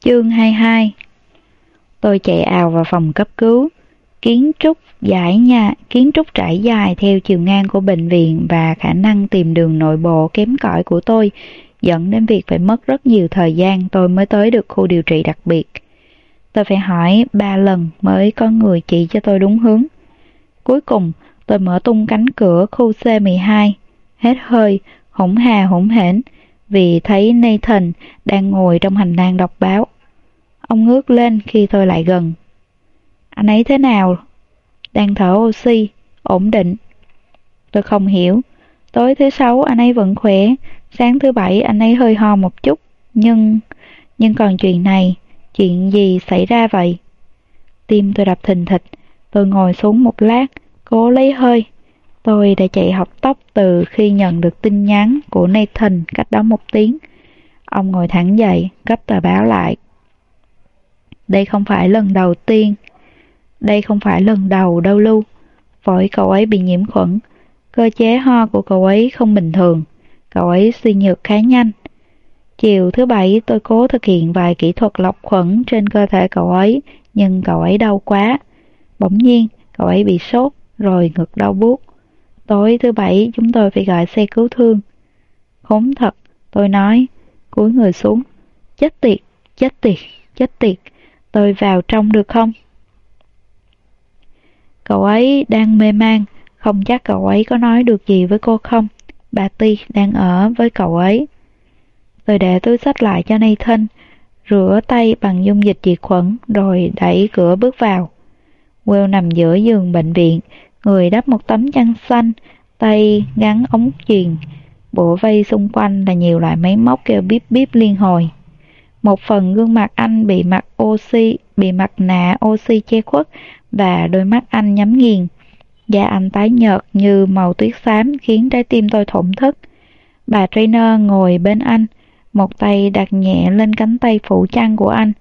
Chương 22 Tôi chạy ào vào phòng cấp cứu. Kiến trúc giải nhà, kiến trúc trải dài theo chiều ngang của bệnh viện và khả năng tìm đường nội bộ kém cỏi của tôi dẫn đến việc phải mất rất nhiều thời gian tôi mới tới được khu điều trị đặc biệt. Tôi phải hỏi ba lần mới có người chỉ cho tôi đúng hướng. Cuối cùng, tôi mở tung cánh cửa khu C12, hết hơi, hỗn hà hỗn hển, vì thấy Nathan đang ngồi trong hành lang đọc báo. Ông ngước lên khi tôi lại gần. Anh ấy thế nào? Đang thở oxy, ổn định. Tôi không hiểu. Tối thứ sáu anh ấy vẫn khỏe, sáng thứ bảy anh ấy hơi ho một chút, nhưng... Nhưng còn chuyện này, chuyện gì xảy ra vậy? Tim tôi đập thình thịch, tôi ngồi xuống một lát, cố lấy hơi. Tôi đã chạy học tóc từ khi nhận được tin nhắn của Nathan cách đó một tiếng. Ông ngồi thẳng dậy, gấp tờ báo lại. Đây không phải lần đầu tiên. Đây không phải lần đầu đâu Lưu. Phổi cậu ấy bị nhiễm khuẩn. Cơ chế ho của cậu ấy không bình thường. Cậu ấy suy nhược khá nhanh. Chiều thứ bảy tôi cố thực hiện vài kỹ thuật lọc khuẩn trên cơ thể cậu ấy, nhưng cậu ấy đau quá. Bỗng nhiên, cậu ấy bị sốt, rồi ngực đau buốt. Tối thứ bảy chúng tôi phải gọi xe cứu thương. Khốn thật, tôi nói, cúi người xuống. Chết tiệt, chết tiệt, chết tiệt, tôi vào trong được không? Cậu ấy đang mê man, không chắc cậu ấy có nói được gì với cô không. Bà Ti đang ở với cậu ấy. Tôi để túi sách lại cho Nathan, rửa tay bằng dung dịch diệt khuẩn rồi đẩy cửa bước vào. Will nằm giữa giường bệnh viện, người đắp một tấm chăn xanh, tay gắn ống truyền. Bộ vây xung quanh là nhiều loại máy móc kêu bíp bíp liên hồi. Một phần gương mặt anh bị mặt oxy, bị mặt nạ oxy che khuất và đôi mắt anh nhắm nghiền. Da anh tái nhợt như màu tuyết xám khiến trái tim tôi thổn thức. Bà trainer ngồi bên anh, một tay đặt nhẹ lên cánh tay phủ chăn của anh.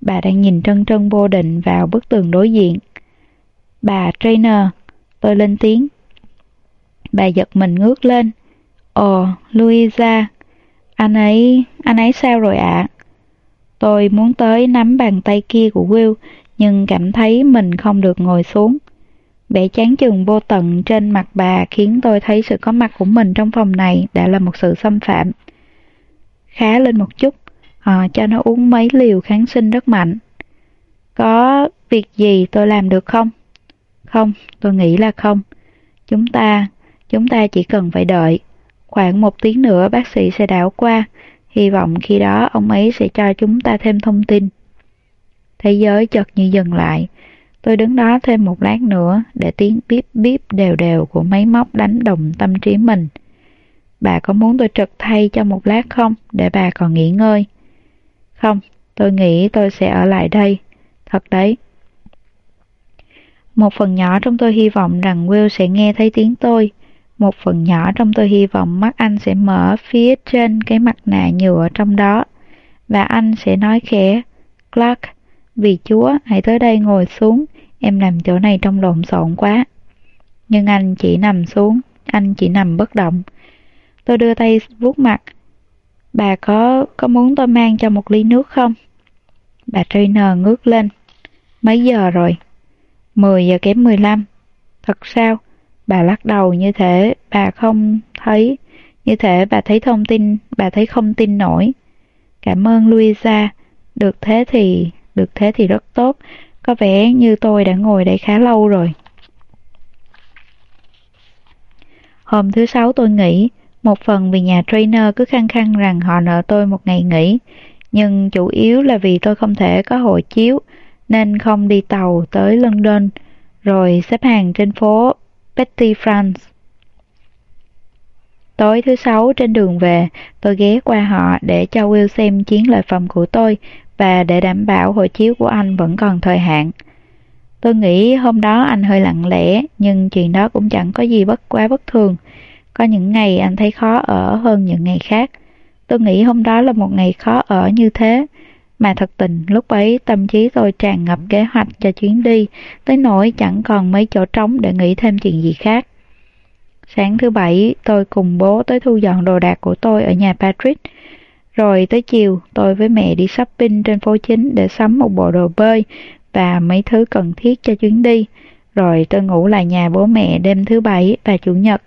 Bà đang nhìn trân trân vô định vào bức tường đối diện. Bà trainer, tôi lên tiếng. Bà giật mình ngước lên. Ồ, Louisa, anh ấy, anh ấy sao rồi ạ? À? Tôi muốn tới nắm bàn tay kia của Will, nhưng cảm thấy mình không được ngồi xuống. Vẻ chán chừng vô tận trên mặt bà khiến tôi thấy sự có mặt của mình trong phòng này đã là một sự xâm phạm. Khá lên một chút, à, cho nó uống mấy liều kháng sinh rất mạnh. Có việc gì tôi làm được không? Không, tôi nghĩ là không. Chúng ta, chúng ta chỉ cần phải đợi. Khoảng một tiếng nữa bác sĩ sẽ đảo qua. Hy vọng khi đó ông ấy sẽ cho chúng ta thêm thông tin. Thế giới chợt như dừng lại. Tôi đứng đó thêm một lát nữa để tiếng bíp bíp đều đều của máy móc đánh đồng tâm trí mình. Bà có muốn tôi trực thay cho một lát không để bà còn nghỉ ngơi? Không, tôi nghĩ tôi sẽ ở lại đây. Thật đấy. Một phần nhỏ trong tôi hy vọng rằng Will sẽ nghe thấy tiếng tôi. Một phần nhỏ trong tôi hy vọng mắt anh sẽ mở phía trên cái mặt nạ nhựa trong đó. Và anh sẽ nói khẽ, Clark, vì Chúa, hãy tới đây ngồi xuống, em nằm chỗ này trông lộn xộn quá. Nhưng anh chỉ nằm xuống, anh chỉ nằm bất động. Tôi đưa tay vuốt mặt. Bà có có muốn tôi mang cho một ly nước không? Bà trainer ngước lên. Mấy giờ rồi? 10 giờ kém 15. Thật sao? Bà lắc đầu như thế, bà không thấy, như thế bà thấy thông tin, bà thấy không tin nổi. Cảm ơn Luisa. được thế thì, được thế thì rất tốt, có vẻ như tôi đã ngồi đây khá lâu rồi. Hôm thứ sáu tôi nghỉ, một phần vì nhà trainer cứ khăng khăng rằng họ nợ tôi một ngày nghỉ, nhưng chủ yếu là vì tôi không thể có hộ chiếu, nên không đi tàu tới London, rồi xếp hàng trên phố Petit France. Tối thứ sáu trên đường về, tôi ghé qua họ để cho Will xem chiến lợi phẩm của tôi và để đảm bảo hộ chiếu của anh vẫn còn thời hạn. Tôi nghĩ hôm đó anh hơi lặng lẽ, nhưng chuyện đó cũng chẳng có gì bất quá bất thường. Có những ngày anh thấy khó ở hơn những ngày khác. Tôi nghĩ hôm đó là một ngày khó ở như thế. Mà thật tình lúc ấy tâm trí tôi tràn ngập kế hoạch cho chuyến đi, tới nỗi chẳng còn mấy chỗ trống để nghĩ thêm chuyện gì khác. Sáng thứ bảy, tôi cùng bố tới thu dọn đồ đạc của tôi ở nhà Patrick. Rồi tới chiều, tôi với mẹ đi shopping trên phố chính để sắm một bộ đồ bơi và mấy thứ cần thiết cho chuyến đi. Rồi tôi ngủ lại nhà bố mẹ đêm thứ bảy và chủ nhật.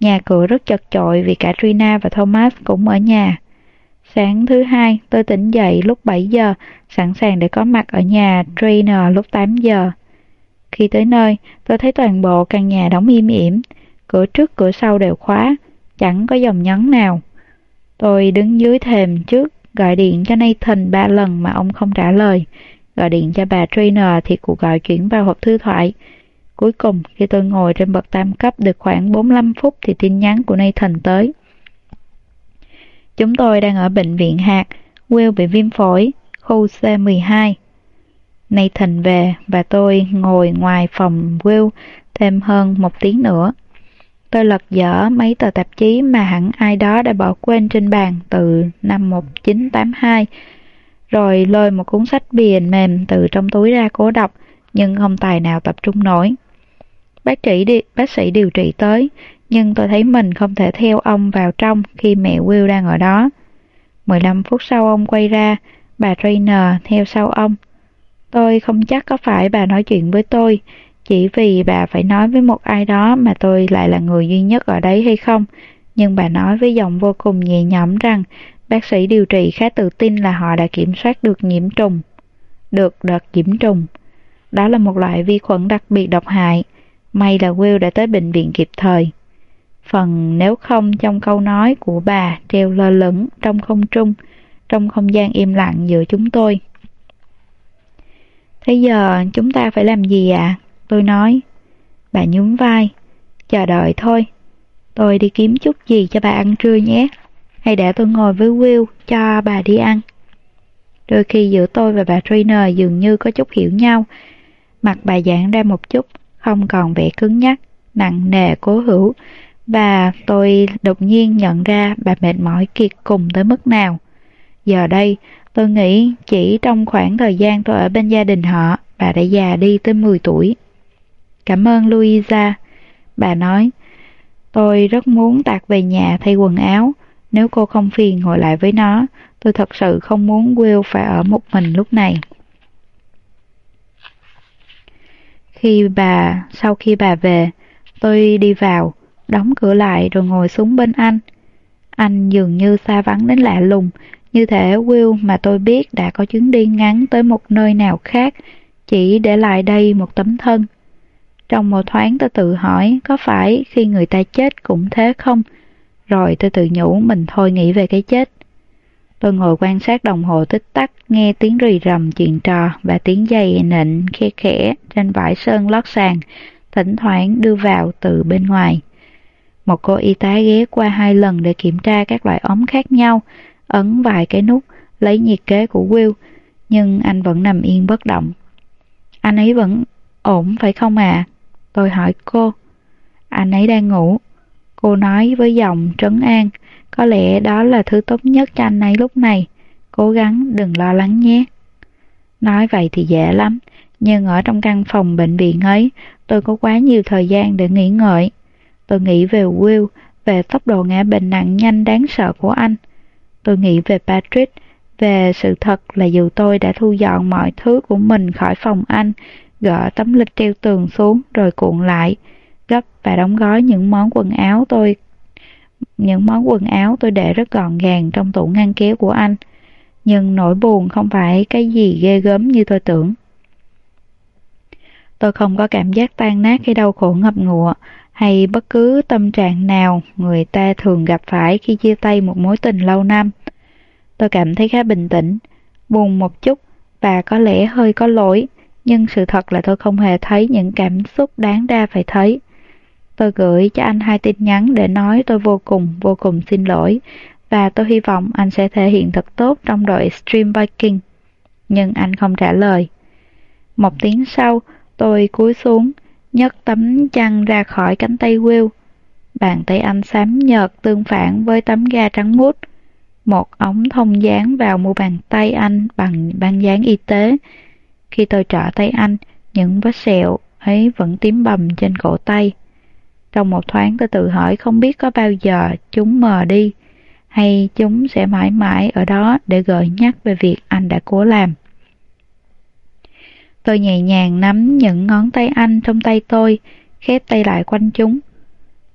Nhà cửa rất chật chội vì cả Trina và Thomas cũng ở nhà. Sáng thứ hai, tôi tỉnh dậy lúc 7 giờ, sẵn sàng để có mặt ở nhà trainer lúc 8 giờ. Khi tới nơi, tôi thấy toàn bộ căn nhà đóng im ỉm, cửa trước cửa sau đều khóa, chẳng có dòng nhấn nào. Tôi đứng dưới thềm trước, gọi điện cho Nathan ba lần mà ông không trả lời. Gọi điện cho bà trainer thì cuộc gọi chuyển vào hộp thư thoại. Cuối cùng, khi tôi ngồi trên bậc tam cấp được khoảng 45 phút thì tin nhắn của Nathan tới. Chúng tôi đang ở bệnh viện hạt, Will bị viêm phổi, khu C12. Nathan về và tôi ngồi ngoài phòng Will thêm hơn một tiếng nữa. Tôi lật dở mấy tờ tạp chí mà hẳn ai đó đã bỏ quên trên bàn từ năm 1982, rồi lôi một cuốn sách biền mềm từ trong túi ra cố đọc, nhưng không tài nào tập trung nổi. Bác sĩ, đi, bác sĩ điều trị tới, nhưng tôi thấy mình không thể theo ông vào trong khi mẹ Will đang ở đó. 15 phút sau ông quay ra, bà trainer theo sau ông. Tôi không chắc có phải bà nói chuyện với tôi, chỉ vì bà phải nói với một ai đó mà tôi lại là người duy nhất ở đấy hay không. Nhưng bà nói với giọng vô cùng nhẹ nhõm rằng bác sĩ điều trị khá tự tin là họ đã kiểm soát được nhiễm trùng. Được đợt nhiễm trùng. Đó là một loại vi khuẩn đặc biệt độc hại. May là Will đã tới bệnh viện kịp thời. Phần nếu không trong câu nói của bà treo lơ lửng trong không trung, trong không gian im lặng giữa chúng tôi. Thế giờ chúng ta phải làm gì ạ? À? Tôi nói. Bà nhún vai. Chờ đợi thôi. Tôi đi kiếm chút gì cho bà ăn trưa nhé. Hay để tôi ngồi với Will cho bà đi ăn. Đôi khi giữa tôi và bà trainer dường như có chút hiểu nhau. Mặt bà giãn ra một chút, không còn vẻ cứng nhắc, nặng nề cố hữu. Và tôi đột nhiên nhận ra bà mệt mỏi kiệt cùng tới mức nào. Giờ đây, tôi nghĩ chỉ trong khoảng thời gian tôi ở bên gia đình họ, bà đã già đi tới 10 tuổi. Cảm ơn Louisa. Bà nói, tôi rất muốn tạc về nhà thay quần áo. Nếu cô không phiền ngồi lại với nó, tôi thật sự không muốn Will phải ở một mình lúc này. Khi bà, sau khi bà về, tôi đi vào, đóng cửa lại rồi ngồi xuống bên anh. Anh dường như xa vắng đến lạ lùng, như thể Will mà tôi biết đã có chuyến đi ngắn tới một nơi nào khác, chỉ để lại đây một tấm thân. Trong một thoáng tôi tự hỏi có phải khi người ta chết cũng thế không? Rồi tôi tự nhủ mình thôi nghĩ về cái chết. Tôi ngồi quan sát đồng hồ tích tắc, nghe tiếng rì rầm chuyện trò và tiếng giày nịnh khe khẽ trên vải sơn lót sàn, thỉnh thoảng đưa vào từ bên ngoài. Một cô y tá ghé qua hai lần để kiểm tra các loại ống khác nhau, ấn vài cái nút, lấy nhiệt kế của Will, nhưng anh vẫn nằm yên bất động. Anh ấy vẫn ổn phải không à? Tôi hỏi cô. Anh ấy đang ngủ. Cô nói với giọng trấn an, có lẽ đó là thứ tốt nhất cho anh ấy lúc này. Cố gắng đừng lo lắng nhé. Nói vậy thì dễ lắm, nhưng ở trong căn phòng bệnh viện ấy, tôi có quá nhiều thời gian để nghĩ ngợi. Tôi nghĩ về Will, về tốc độ ngã bệnh nặng nhanh đáng sợ của anh. Tôi nghĩ về Patrick, về sự thật là dù tôi đã thu dọn mọi thứ của mình khỏi phòng anh, gỡ tấm lịch treo tường xuống rồi cuộn lại, gấp và đóng gói những món quần áo tôi những món quần áo tôi để rất gọn gàng trong tủ ngăn kéo của anh. Nhưng nỗi buồn không phải cái gì ghê gớm như tôi tưởng. Tôi không có cảm giác tan nát hay đau khổ ngập ngụa hay bất cứ tâm trạng nào người ta thường gặp phải khi chia tay một mối tình lâu năm. Tôi cảm thấy khá bình tĩnh, buồn một chút và có lẽ hơi có lỗi nhưng sự thật là tôi không hề thấy những cảm xúc đáng ra phải thấy. Tôi gửi cho anh hai tin nhắn để nói tôi vô cùng, vô cùng xin lỗi và tôi hy vọng anh sẽ thể hiện thật tốt trong đội Stream Viking. Nhưng anh không trả lời. Một tiếng sau, tôi cúi xuống, nhấc tấm chăn ra khỏi cánh tay Will. Bàn tay anh xám nhợt tương phản với tấm ga trắng muốt. Một ống thông dán vào mu bàn tay anh bằng băng dán y tế, khi tôi trở tay anh, những vết sẹo ấy vẫn tím bầm trên cổ tay. Trong một thoáng tôi tự hỏi không biết có bao giờ chúng mờ đi, hay chúng sẽ mãi mãi ở đó để gợi nhắc về việc anh đã cố làm. Tôi nhẹ nhàng nắm những ngón tay anh trong tay tôi, khép tay lại quanh chúng.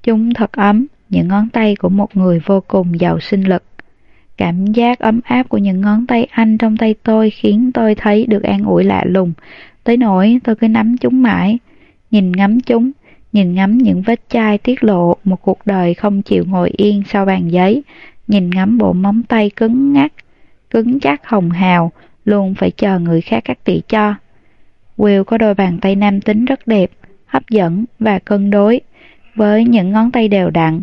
Chúng thật ấm, những ngón tay của một người vô cùng giàu sinh lực. Cảm giác ấm áp của những ngón tay anh trong tay tôi khiến tôi thấy được an ủi lạ lùng, tới nỗi tôi cứ nắm chúng mãi, nhìn ngắm chúng, nhìn ngắm những vết chai tiết lộ một cuộc đời không chịu ngồi yên sau bàn giấy, nhìn ngắm bộ móng tay cứng ngắc, cứng chắc hồng hào, luôn phải chờ người khác cắt tỉa cho. Will có đôi bàn tay nam tính rất đẹp, hấp dẫn và cân đối, với những ngón tay đều đặn.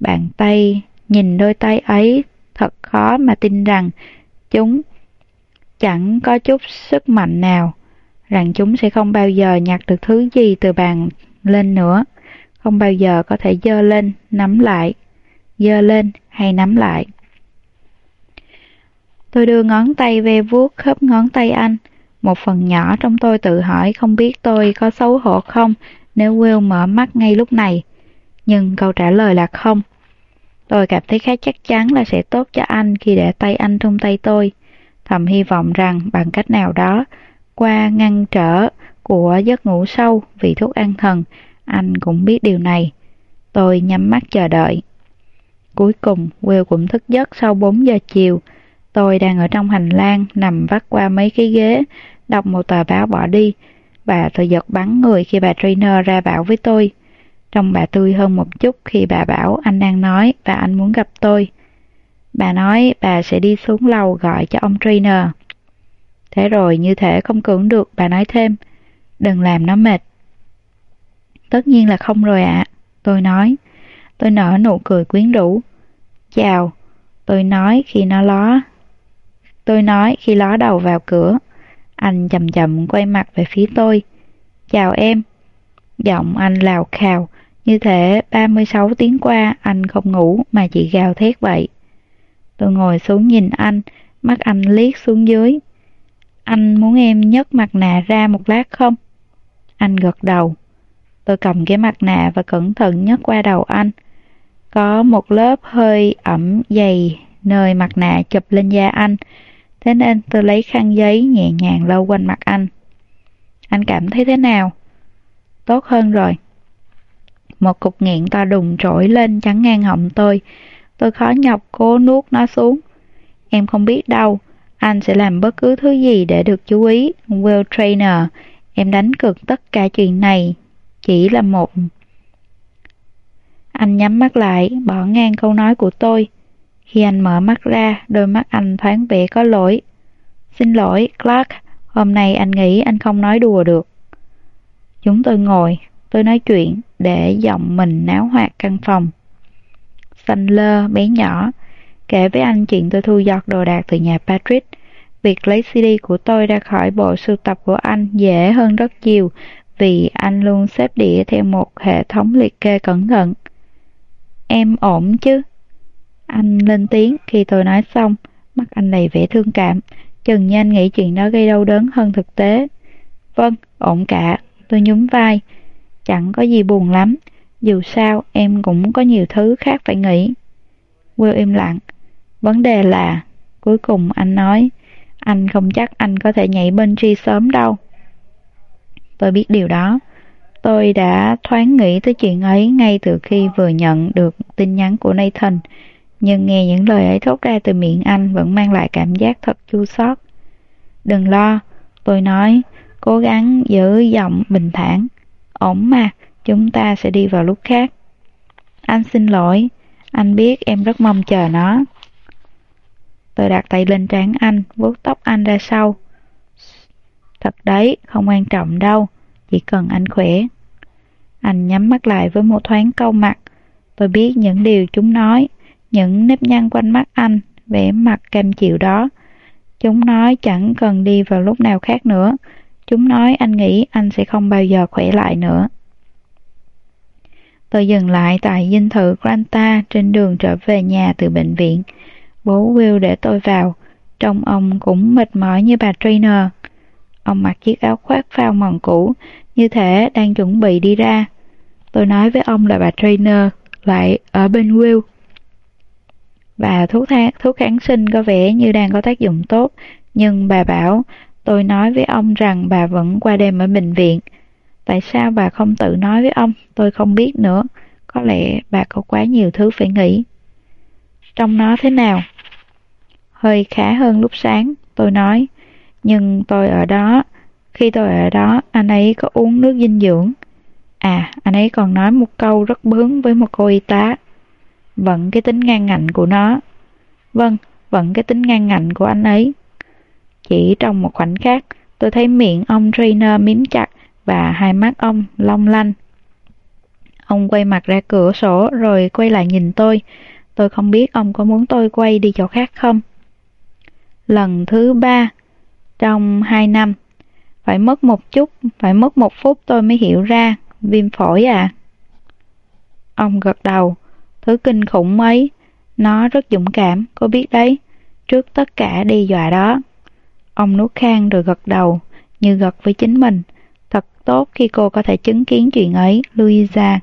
Bàn tay, nhìn đôi tay ấy, thật khó mà tin rằng chúng chẳng có chút sức mạnh nào, rằng chúng sẽ không bao giờ nhặt được thứ gì từ bàn lên nữa, không bao giờ có thể dơ lên, nắm lại, dơ lên hay nắm lại. Tôi đưa ngón tay ve vuốt khớp ngón tay anh, một phần nhỏ trong tôi tự hỏi không biết tôi có xấu hổ không nếu Will mở mắt ngay lúc này. Nhưng câu trả lời là không. Tôi cảm thấy khá chắc chắn là sẽ tốt cho anh khi để tay anh trong tay tôi. Thầm hy vọng rằng bằng cách nào đó, qua ngăn trở của giấc ngủ sâu vì thuốc an thần, anh cũng biết điều này. Tôi nhắm mắt chờ đợi. Cuối cùng, Will cũng thức giấc sau 4 giờ chiều. Tôi đang ở trong hành lang, nằm vắt qua mấy cái ghế, đọc một tờ báo bỏ đi. Bà tôi giật bắn người khi bà trainer ra bảo với tôi. Trông bà tươi hơn một chút khi bà bảo anh đang nói và anh muốn gặp tôi. Bà nói bà sẽ đi xuống lầu gọi cho ông trainer. Thế rồi như thể không cưỡng được, bà nói thêm, đừng làm nó mệt. Tất nhiên là không rồi ạ, tôi nói. Tôi nở nụ cười quyến rũ. Chào, tôi nói khi nó ló. Tôi nói khi ló đầu vào cửa. Anh chậm chậm quay mặt về phía tôi. Chào em. Giọng anh lào khào, như thể 36 tiếng qua anh không ngủ mà chỉ gào thét vậy. Tôi ngồi xuống nhìn anh, mắt anh liếc xuống dưới. Anh muốn em nhấc mặt nạ ra một lát không? Anh gật đầu. Tôi cầm cái mặt nạ và cẩn thận nhấc qua đầu anh. Có một lớp hơi ẩm dày nơi mặt nạ chụp lên da anh, thế nên tôi lấy khăn giấy nhẹ nhàng lau quanh mặt anh. Anh cảm thấy thế nào? Tốt hơn rồi. Một cục nghiện to đùng trỗi lên chắn ngang họng tôi. Tôi khó nhọc cố nuốt nó xuống. Em không biết đâu, anh sẽ làm bất cứ thứ gì để được chú ý. Will Trainer, em đánh cược tất cả chuyện này. Chỉ là một... Anh nhắm mắt lại, bỏ ngang câu nói của tôi. Khi anh mở mắt ra, đôi mắt anh thoáng vẻ có lỗi. Xin lỗi, Clark, hôm nay anh nghĩ anh không nói đùa được. Chúng tôi ngồi, tôi nói chuyện để giọng mình náo hoạt căn phòng. Xanh lơ, bé nhỏ, kể với anh chuyện tôi thu giọt đồ đạc từ nhà Patrick. Việc lấy CD của tôi ra khỏi bộ sưu tập của anh dễ hơn rất nhiều vì anh luôn xếp đĩa theo một hệ thống liệt kê cẩn thận. Em ổn chứ? Anh lên tiếng khi tôi nói xong, mắt anh đầy vẻ thương cảm, chừng như anh nghĩ chuyện đó gây đau đớn hơn thực tế. Vâng, ổn cả, tôi nhún vai. Chẳng có gì buồn lắm, dù sao em cũng có nhiều thứ khác phải nghĩ. Will im lặng. Vấn đề là, cuối cùng anh nói, anh không chắc anh có thể nhảy bên tri sớm đâu. Tôi biết điều đó. Tôi đã thoáng nghĩ tới chuyện ấy ngay từ khi vừa nhận được tin nhắn của Nathan, nhưng nghe những lời ấy thốt ra từ miệng anh vẫn mang lại cảm giác thật chua xót. Đừng lo, tôi nói, cố gắng giữ giọng bình thản. Ổn mà, chúng ta sẽ đi vào lúc khác. Anh xin lỗi, anh biết em rất mong chờ nó. Tôi đặt tay lên trán anh, vuốt tóc anh ra sau. Thật đấy, không quan trọng đâu, chỉ cần anh khỏe. Anh nhắm mắt lại với một thoáng câu mặt. Tôi biết những điều chúng nói, những nếp nhăn quanh mắt anh, vẻ mặt cam chịu đó. Chúng nói chẳng cần đi vào lúc nào khác nữa. Chúng nói anh nghĩ anh sẽ không bao giờ khỏe lại nữa. Tôi dừng lại tại dinh thự Granta trên đường trở về nhà từ bệnh viện. Bố Will để tôi vào, trông ông cũng mệt mỏi như bà trainer. Ông mặc chiếc áo khoác phao mòn cũ, như thể đang chuẩn bị đi ra. Tôi nói với ông là bà trainer, lại ở bên Will. Và thuốc, thang, thuốc kháng sinh có vẻ như đang có tác dụng tốt, nhưng bà bảo tôi nói với ông rằng bà vẫn qua đêm ở bệnh viện. Tại sao bà không tự nói với ông, tôi không biết nữa. Có lẽ bà có quá nhiều thứ phải nghĩ. Trong nó thế nào? Hơi khá hơn lúc sáng, tôi nói. Nhưng tôi ở đó, khi tôi ở đó, anh ấy có uống nước dinh dưỡng. À, anh ấy còn nói một câu rất bướng với một cô y tá. Vẫn cái tính ngang ngạnh của nó. Vâng, vẫn cái tính ngang ngạnh của anh ấy. Chỉ trong một khoảnh khắc, tôi thấy miệng ông trainer mím chặt và hai mắt ông long lanh. Ông quay mặt ra cửa sổ rồi quay lại nhìn tôi. Tôi không biết ông có muốn tôi quay đi chỗ khác không. Lần thứ ba, trong hai năm, phải mất một chút, phải mất một phút tôi mới hiểu ra, viêm phổi à. Ông gật đầu, thứ kinh khủng ấy, nó rất dũng cảm, cô biết đấy, trước tất cả đe dọa đó. Ông nuốt khang rồi gật đầu, như gật với chính mình. Thật tốt khi cô có thể chứng kiến chuyện ấy, Louisa.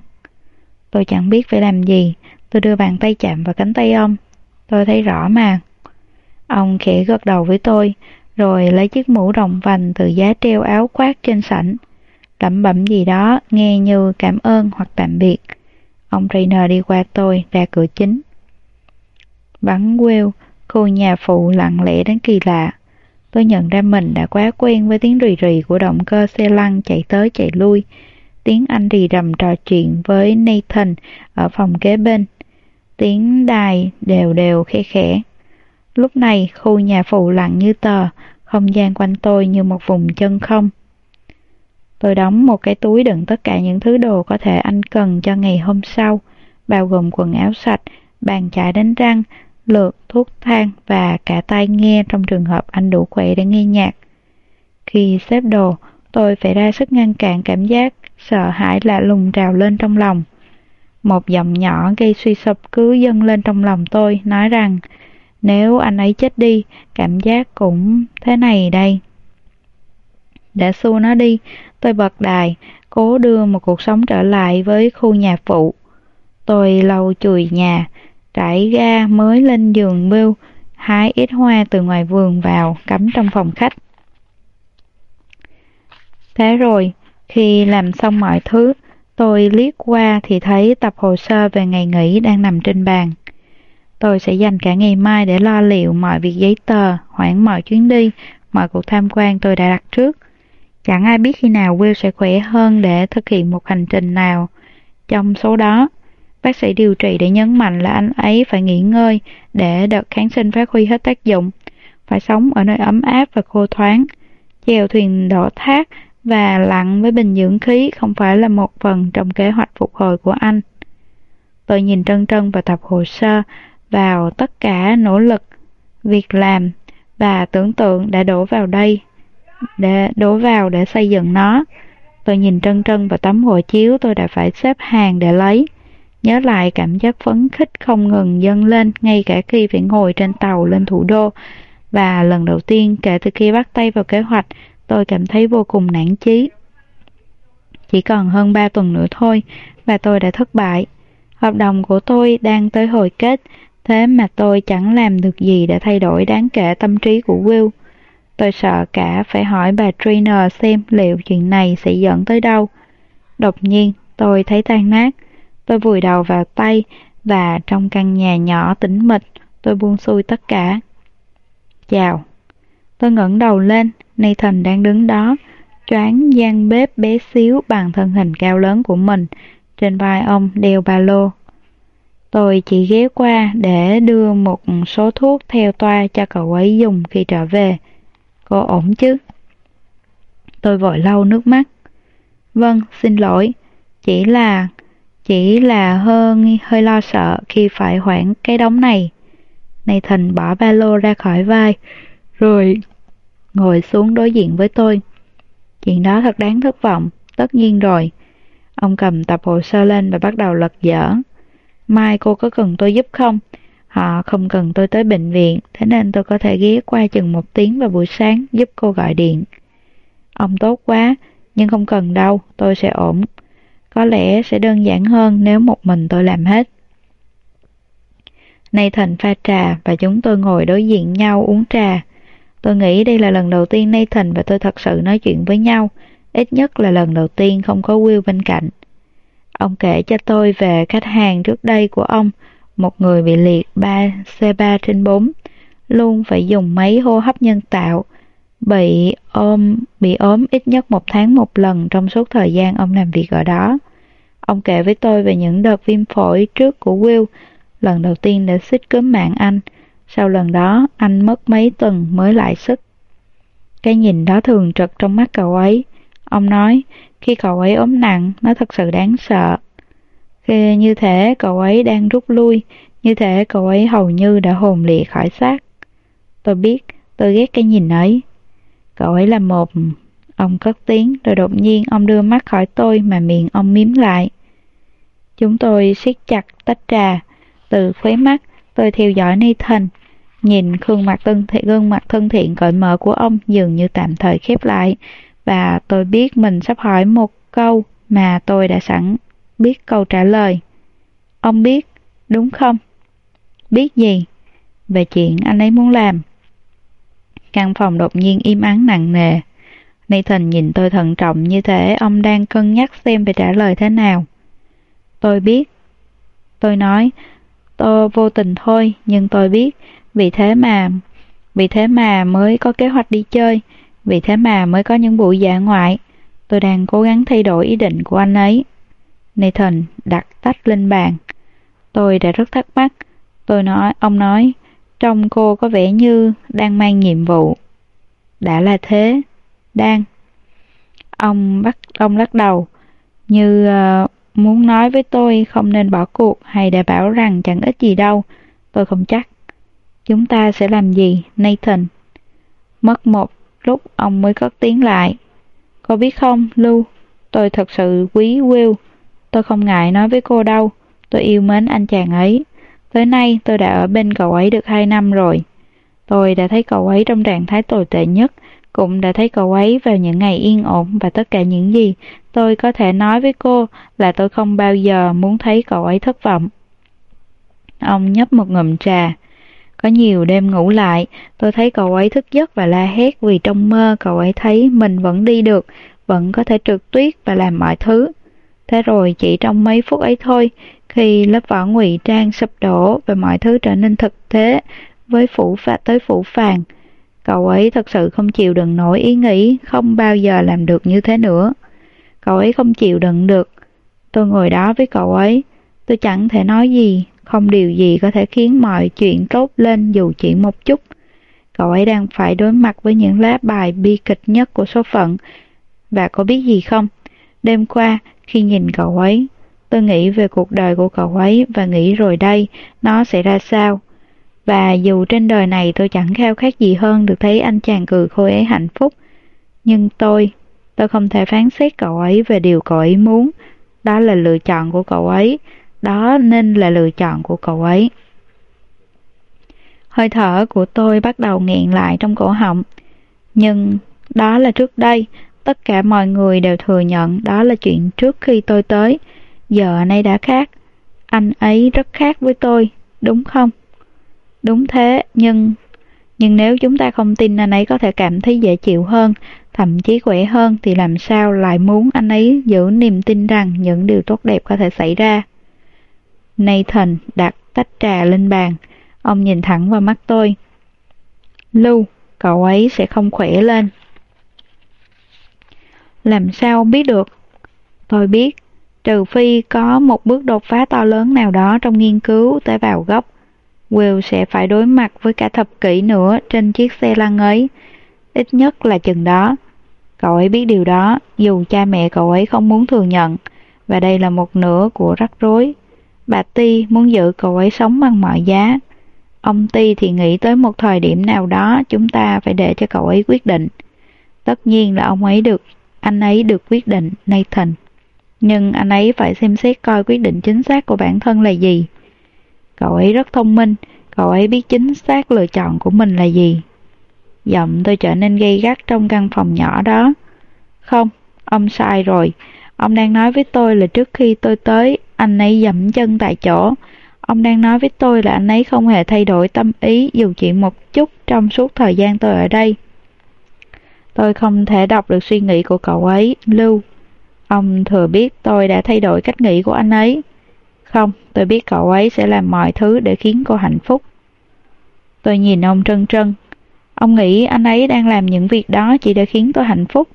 Tôi chẳng biết phải làm gì, tôi đưa bàn tay chạm vào cánh tay ông. Tôi thấy rõ mà. Ông khẽ gật đầu với tôi, rồi lấy chiếc mũ đồng vành từ giá treo áo khoác trên sảnh. Lẩm bẩm gì đó, nghe như cảm ơn hoặc tạm biệt. Ông Rainer đi qua tôi, ra cửa chính. Vắng quêu, khu nhà phụ lặng lẽ đến kỳ lạ. Tôi nhận ra mình đã quá quen với tiếng rì rì của động cơ xe lăn chạy tới chạy lui. Tiếng anh rì rầm trò chuyện với Nathan ở phòng kế bên. Tiếng đài đều đều khe khẽ. Lúc này khu nhà phụ lặng như tờ, không gian quanh tôi như một vùng chân không. Tôi đóng một cái túi đựng tất cả những thứ đồ có thể anh cần cho ngày hôm sau, bao gồm quần áo sạch, bàn chải đánh răng, lược, thuốc thang và cả tai nghe trong trường hợp anh đủ khỏe để nghe nhạc. Khi xếp đồ, tôi phải ra sức ngăn cản cảm giác sợ hãi lạ lùng trào lên trong lòng. Một giọng nhỏ gây suy sụp cứ dâng lên trong lòng tôi, nói rằng nếu anh ấy chết đi, cảm giác cũng thế này đây. đã xua nó đi, tôi bật đài, cố đưa một cuộc sống trở lại với khu nhà phụ. Tôi lau chùi nhà, trải ga mới lên giường bưu, hái ít hoa từ ngoài vườn vào, cắm trong phòng khách. Thế rồi, khi làm xong mọi thứ, tôi liếc qua thì thấy tập hồ sơ về ngày nghỉ đang nằm trên bàn. Tôi sẽ dành cả ngày mai để lo liệu mọi việc giấy tờ, hoãn mọi chuyến đi, mọi cuộc tham quan tôi đã đặt trước. Chẳng ai biết khi nào Will sẽ khỏe hơn để thực hiện một hành trình nào. Trong số đó, bác sĩ điều trị để nhấn mạnh là anh ấy phải nghỉ ngơi để đợt kháng sinh phát huy hết tác dụng, phải sống ở nơi ấm áp và khô thoáng. Chèo thuyền đỏ thác và lặn với bình dưỡng khí không phải là một phần trong kế hoạch phục hồi của anh. Tôi nhìn trân trân vào tập hồ sơ vào tất cả nỗ lực, việc làm và tưởng tượng đã đổ vào đây, để đổ vào để xây dựng nó. Tôi nhìn trân trân vào tấm hộ chiếu tôi đã phải xếp hàng để lấy. Nhớ lại cảm giác phấn khích không ngừng dâng lên ngay cả khi phải ngồi trên tàu lên thủ đô. Và lần đầu tiên kể từ khi bắt tay vào kế hoạch, tôi cảm thấy vô cùng nản chí. Chỉ còn hơn 3 tuần nữa thôi, và tôi đã thất bại. Hợp đồng của tôi đang tới hồi kết, Thế mà tôi chẳng làm được gì để thay đổi đáng kể tâm trí của Will. Tôi sợ cả phải hỏi bà trainer xem liệu chuyện này sẽ dẫn tới đâu. Đột nhiên, tôi thấy tan nát. Tôi vùi đầu vào tay và trong căn nhà nhỏ tĩnh mịch, tôi buông xuôi tất cả. Chào. Tôi ngẩng đầu lên, Nathan đang đứng đó, choáng gian bếp bé xíu bằng thân hình cao lớn của mình. Trên vai ông đeo ba lô Tôi chỉ ghé qua để đưa một số thuốc theo toa cho cậu ấy dùng khi trở về. Cô ổn chứ? Tôi vội lau nước mắt. Vâng, xin lỗi. Chỉ là... Chỉ là hơi, hơi lo sợ khi phải hoãn cái đống này. Nathan bỏ ba lô ra khỏi vai, rồi ngồi xuống đối diện với tôi. Chuyện đó thật đáng thất vọng, tất nhiên rồi. Ông cầm tập hồ sơ lên và bắt đầu lật dở. Mai cô có cần tôi giúp không? Họ không cần tôi tới bệnh viện, thế nên tôi có thể ghé qua chừng một tiếng vào buổi sáng giúp cô gọi điện. Ông tốt quá, nhưng không cần đâu, tôi sẽ ổn. Có lẽ sẽ đơn giản hơn nếu một mình tôi làm hết. Nathan pha trà và chúng tôi ngồi đối diện nhau uống trà. Tôi nghĩ đây là lần đầu tiên Nathan và tôi thật sự nói chuyện với nhau, ít nhất là lần đầu tiên không có Will bên cạnh. Ông kể cho tôi về khách hàng trước đây của ông, một người bị liệt 3 C3 trên 4, luôn phải dùng máy hô hấp nhân tạo, bị ôm bị ốm ít nhất một tháng một lần trong suốt thời gian ông làm việc ở đó. Ông kể với tôi về những đợt viêm phổi trước của Will, lần đầu tiên đã xích cướp mạng anh, sau lần đó anh mất mấy tuần mới lại sức. Cái nhìn đó thường trực trong mắt cậu ấy. Ông nói, khi cậu ấy ốm nặng, nó thật sự đáng sợ. Khi như thế cậu ấy đang rút lui, như thế cậu ấy hầu như đã hồn lìa khỏi xác. Tôi biết, tôi ghét cái nhìn ấy. Cậu ấy là một... Ông cất tiếng, rồi đột nhiên ông đưa mắt khỏi tôi mà miệng ông miếm lại. Chúng tôi siết chặt tách trà. Từ khóe mắt, tôi theo dõi Nathan. Nhìn gương mặt thân thiện, gương mặt thân thiện cởi mở của ông dường như tạm thời khép lại. Và tôi biết mình sắp hỏi một câu mà tôi đã sẵn biết câu trả lời. Ông biết, đúng không? Biết gì? Về chuyện anh ấy muốn làm. Căn phòng đột nhiên im ắng nặng nề. Nathan nhìn tôi thận trọng như thể ông đang cân nhắc xem phải trả lời thế nào. Tôi biết. Tôi nói, tôi vô tình thôi, nhưng tôi biết, vì thế mà, vì thế mà mới có kế hoạch đi chơi, vì thế mà mới có những buổi dạ ngoại. Tôi đang cố gắng thay đổi ý định của anh ấy. Nathan đặt tách lên bàn. Tôi đã rất thắc mắc. Tôi nói, ông nói, trông cô có vẻ như đang mang nhiệm vụ. Đã là thế, đang. Ông bắt ông lắc đầu, như uh, muốn nói với tôi không nên bỏ cuộc hay đã bảo rằng chẳng ít gì đâu. Tôi không chắc. Chúng ta sẽ làm gì, Nathan? Mất một lúc ông mới cất tiếng lại. Cô biết không, Lưu, tôi thật sự quý Will. Tôi không ngại nói với cô đâu, tôi yêu mến anh chàng ấy. Tới nay tôi đã ở bên cậu ấy được hai năm rồi. Tôi đã thấy cậu ấy trong trạng thái tồi tệ nhất, cũng đã thấy cậu ấy vào những ngày yên ổn và tất cả những gì tôi có thể nói với cô là tôi không bao giờ muốn thấy cậu ấy thất vọng. Ông nhấp một ngụm trà. Có nhiều đêm ngủ lại, tôi thấy cậu ấy thức giấc và la hét vì trong mơ cậu ấy thấy mình vẫn đi được, vẫn có thể trượt tuyết và làm mọi thứ. Thế rồi chỉ trong mấy phút ấy thôi, khi lớp vỏ ngụy trang sụp đổ và mọi thứ trở nên thực thế với phủ phạt tới phủ phàng, cậu ấy thật sự không chịu đựng nổi ý nghĩ không bao giờ làm được như thế nữa. Cậu ấy không chịu đựng được. Tôi ngồi đó với cậu ấy, tôi chẳng thể nói gì, không điều gì có thể khiến mọi chuyện tốt lên dù chỉ một chút. Cậu ấy đang phải đối mặt với những lá bài bi kịch nhất của số phận. Và có biết gì không? Đêm qua, khi nhìn cậu ấy, tôi nghĩ về cuộc đời của cậu ấy và nghĩ rồi đây, nó sẽ ra sao. Và dù trên đời này tôi chẳng khao khát gì hơn được thấy anh chàng cười khôi ấy hạnh phúc, nhưng tôi, tôi không thể phán xét cậu ấy về điều cậu ấy muốn. Đó là lựa chọn của cậu ấy, đó nên là lựa chọn của cậu ấy. Hơi thở của tôi bắt đầu nghẹn lại trong cổ họng. Nhưng đó là trước đây, tất cả mọi người đều thừa nhận đó là chuyện trước khi tôi tới. Giờ nay đã khác. Anh ấy rất khác với tôi, đúng không? Đúng thế, nhưng... Nhưng nếu chúng ta không tin anh ấy có thể cảm thấy dễ chịu hơn, thậm chí khỏe hơn thì làm sao lại muốn anh ấy giữ niềm tin rằng những điều tốt đẹp có thể xảy ra. Nathan đặt tách trà lên bàn. Ông nhìn thẳng vào mắt tôi. Lưu, cậu ấy sẽ không khỏe lên. Làm sao ông biết được? Tôi biết, trừ phi có một bước đột phá to lớn nào đó trong nghiên cứu tế bào gốc. Will sẽ phải đối mặt với cả thập kỷ nữa trên chiếc xe lăn ấy, ít nhất là chừng đó. Cậu ấy biết điều đó, dù cha mẹ cậu ấy không muốn thừa nhận, và đây là một nửa của rắc rối. Bà Ti muốn giữ cậu ấy sống bằng mọi giá. Ông Ti thì nghĩ tới một thời điểm nào đó chúng ta phải để cho cậu ấy quyết định. Tất nhiên là ông ấy được, anh ấy được quyết định, Nathan. Nhưng anh ấy phải xem xét coi quyết định chính xác của bản thân là gì. Cậu ấy rất thông minh, cậu ấy biết chính xác lựa chọn của mình là gì. Giọng tôi trở nên gay gắt trong căn phòng nhỏ đó. Không, ông sai rồi. Ông đang nói với tôi là trước khi tôi tới, anh ấy dậm chân tại chỗ. Ông đang nói với tôi là anh ấy không hề thay đổi tâm ý dù chỉ một chút trong suốt thời gian tôi ở đây. Tôi không thể đọc được suy nghĩ của cậu ấy, Lưu. Ông thừa biết tôi đã thay đổi cách nghĩ của anh ấy. Không, tôi biết cậu ấy sẽ làm mọi thứ để khiến cô hạnh phúc. Tôi nhìn ông trân trân. Ông nghĩ anh ấy đang làm những việc đó chỉ để khiến tôi hạnh phúc.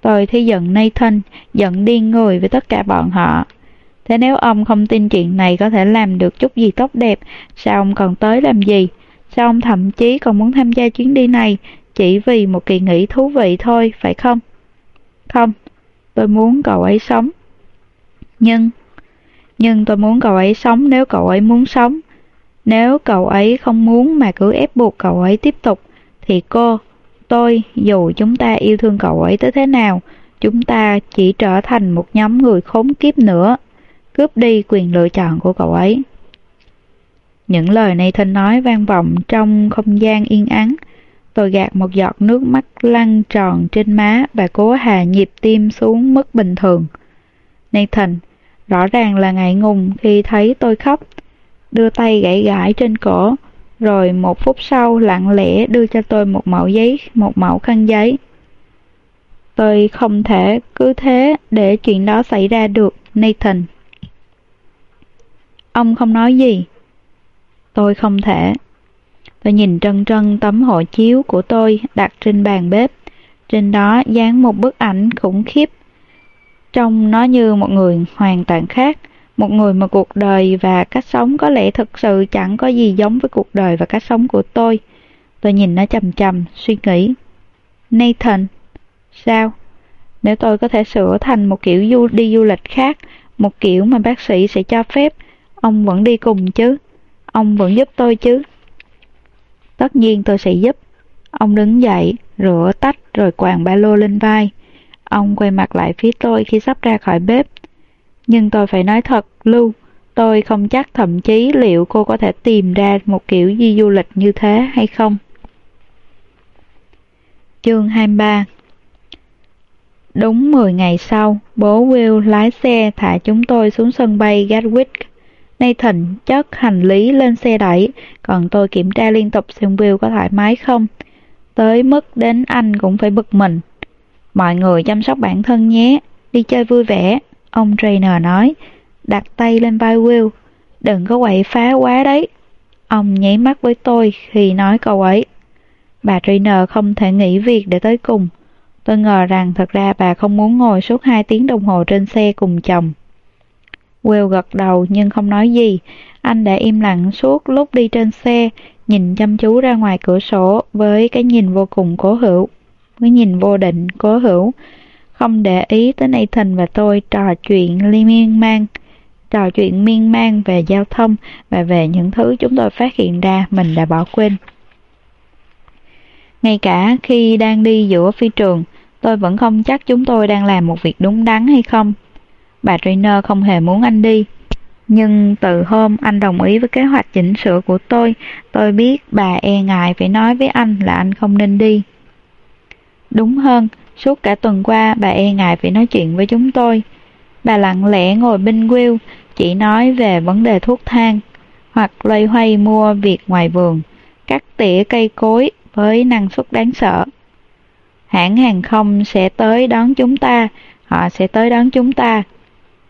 Tôi thấy giận Nathan, giận điên người với tất cả bọn họ. Thế nếu ông không tin chuyện này có thể làm được chút gì tốt đẹp, sao ông còn tới làm gì? Sao ông thậm chí còn muốn tham gia chuyến đi này chỉ vì một kỳ nghỉ thú vị thôi, phải không? Không, tôi muốn cậu ấy sống. Nhưng, nhưng tôi muốn cậu ấy sống nếu cậu ấy muốn sống. Nếu cậu ấy không muốn mà cứ ép buộc cậu ấy tiếp tục, thì cô, tôi, dù chúng ta yêu thương cậu ấy tới thế nào, chúng ta chỉ trở thành một nhóm người khốn kiếp nữa, cướp đi quyền lựa chọn của cậu ấy. Những lời này Nathan nói vang vọng trong không gian yên ắng. Tôi gạt một giọt nước mắt lăn tròn trên má và cố hạ nhịp tim xuống mức bình thường. Nathan, rõ ràng là ngại ngùng khi thấy tôi khóc, đưa tay gãy gãi trên cổ, rồi một phút sau lặng lẽ đưa cho tôi một mẫu giấy, một mẫu khăn giấy. Tôi không thể cứ thế để chuyện đó xảy ra được, Nathan. Ông không nói gì. Tôi không thể. Tôi nhìn trân trân tấm hộ chiếu của tôi đặt trên bàn bếp. Trên đó dán một bức ảnh khủng khiếp. Trông nó như một người hoàn toàn khác. Một người mà cuộc đời và cách sống có lẽ thực sự chẳng có gì giống với cuộc đời và cách sống của tôi. Tôi nhìn nó chầm chầm, suy nghĩ. Nathan, sao? Nếu tôi có thể sửa thành một kiểu du đi du lịch khác, một kiểu mà bác sĩ sẽ cho phép, ông vẫn đi cùng chứ? Ông vẫn giúp tôi chứ? Tất nhiên tôi sẽ giúp. Ông đứng dậy, rửa tách rồi quàng ba lô lên vai. Ông quay mặt lại phía tôi khi sắp ra khỏi bếp. Nhưng tôi phải nói thật, Lưu, tôi không chắc thậm chí liệu cô có thể tìm ra một kiểu di du lịch như thế hay không. Chương 23 Đúng 10 ngày sau, bố Will lái xe thả chúng tôi xuống sân bay Gatwick. Nathan chất hành lý lên xe đẩy, còn tôi kiểm tra liên tục xem Will có thoải mái không. Tới mức đến anh cũng phải bực mình. Mọi người chăm sóc bản thân nhé, đi chơi vui vẻ. Ông trainer nói, đặt tay lên vai Will. Đừng có quậy phá quá đấy. Ông nháy mắt với tôi khi nói câu ấy. Bà trainer không thể nghỉ việc để tới cùng. Tôi ngờ rằng thật ra bà không muốn ngồi suốt 2 tiếng đồng hồ trên xe cùng chồng. Will gật đầu nhưng không nói gì. Anh đã im lặng suốt lúc đi trên xe, nhìn chăm chú ra ngoài cửa sổ với cái nhìn vô cùng cố hữu. cái nhìn vô định, cố hữu không để ý tới Nathan và tôi trò chuyện li miên man, trò chuyện miên man về giao thông và về những thứ chúng tôi phát hiện ra mình đã bỏ quên. Ngay cả khi đang đi giữa phi trường, tôi vẫn không chắc chúng tôi đang làm một việc đúng đắn hay không. Bà trainer không hề muốn anh đi. Nhưng từ hôm anh đồng ý với kế hoạch chỉnh sửa của tôi, tôi biết bà e ngại phải nói với anh là anh không nên đi. Đúng hơn, Suốt cả tuần qua, bà e ngại phải nói chuyện với chúng tôi. Bà lặng lẽ ngồi bên Will, chỉ nói về vấn đề thuốc thang, hoặc loay hoay mua việc ngoài vườn, cắt tỉa cây cối với năng suất đáng sợ. Hãng hàng không sẽ tới đón chúng ta, họ sẽ tới đón chúng ta.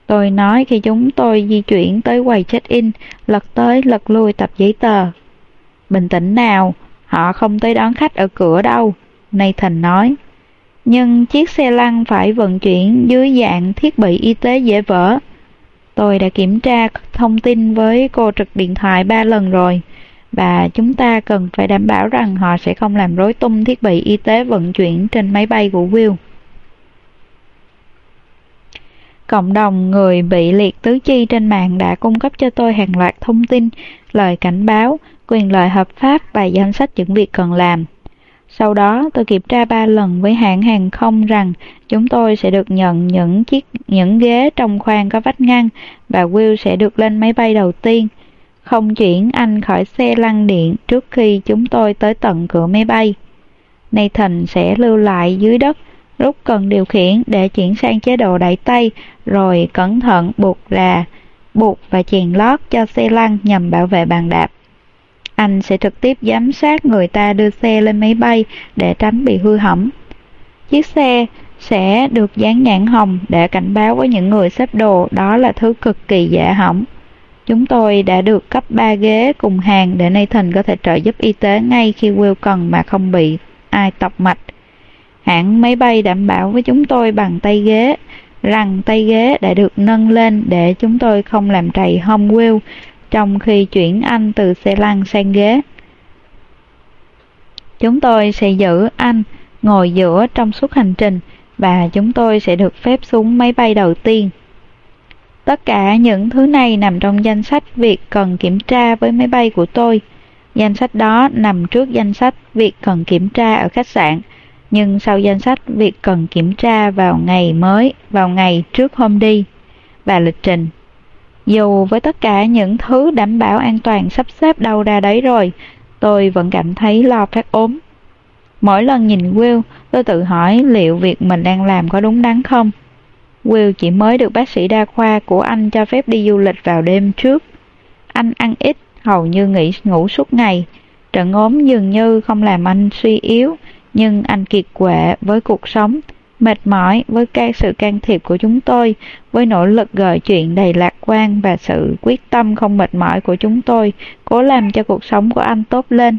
Tôi nói khi chúng tôi di chuyển tới quầy check-in, lật tới lật lui tập giấy tờ. Bình tĩnh nào, họ không tới đón khách ở cửa đâu, Nathan nói nhưng chiếc xe lăn phải vận chuyển dưới dạng thiết bị y tế dễ vỡ. Tôi đã kiểm tra thông tin với cô trực điện thoại ba lần rồi, và chúng ta cần phải đảm bảo rằng họ sẽ không làm rối tung thiết bị y tế vận chuyển trên máy bay của Will. Cộng đồng người bị liệt tứ chi trên mạng đã cung cấp cho tôi hàng loạt thông tin, lời cảnh báo, quyền lợi hợp pháp và danh sách những việc cần làm. Sau đó, tôi kiểm tra ba lần với hãng hàng không rằng chúng tôi sẽ được nhận những chiếc những ghế trong khoang có vách ngăn và Will sẽ được lên máy bay đầu tiên. Không chuyển anh khỏi xe lăn điện trước khi chúng tôi tới tận cửa máy bay. Nathan sẽ lưu lại dưới đất lúc cần điều khiển để chuyển sang chế độ đẩy tay, rồi cẩn thận buộc là, buộc và chèn lót cho xe lăn nhằm bảo vệ bàn đạp. Anh sẽ trực tiếp giám sát người ta đưa xe lên máy bay để tránh bị hư hỏng. Chiếc xe sẽ được dán nhãn hồng để cảnh báo với những người xếp đồ, đó là thứ cực kỳ dễ hỏng. Chúng tôi đã được cấp 3 ghế cùng hàng để Nathan có thể trợ giúp y tế ngay khi Will cần mà không bị ai tọc mạch. Hãng máy bay đảm bảo với chúng tôi bằng tay ghế rằng tay ghế đã được nâng lên để chúng tôi không làm trầy hông Will trong khi chuyển anh từ xe lăn sang ghế. Chúng tôi sẽ giữ anh ngồi giữa trong suốt hành trình và chúng tôi sẽ được phép xuống máy bay đầu tiên. Tất cả những thứ này nằm trong danh sách việc cần kiểm tra với máy bay của tôi. Danh sách đó nằm trước danh sách việc cần kiểm tra ở khách sạn, nhưng sau danh sách việc cần kiểm tra vào ngày mới, vào ngày trước hôm đi và lịch trình. Dù với tất cả những thứ đảm bảo an toàn sắp xếp đâu ra đấy rồi, tôi vẫn cảm thấy lo phát ốm. Mỗi lần nhìn Will, tôi tự hỏi liệu việc mình đang làm có đúng đắn không. Will chỉ mới được bác sĩ đa khoa của anh cho phép đi du lịch vào đêm trước. Anh ăn ít, hầu như nghỉ ngủ suốt ngày. Trận ốm dường như không làm anh suy yếu, nhưng anh kiệt quệ với cuộc sống, mệt mỏi với các sự can thiệp của chúng tôi, với nỗ lực gợi chuyện đầy lạc quan và sự quyết tâm không mệt mỏi của chúng tôi, cố làm cho cuộc sống của anh tốt lên.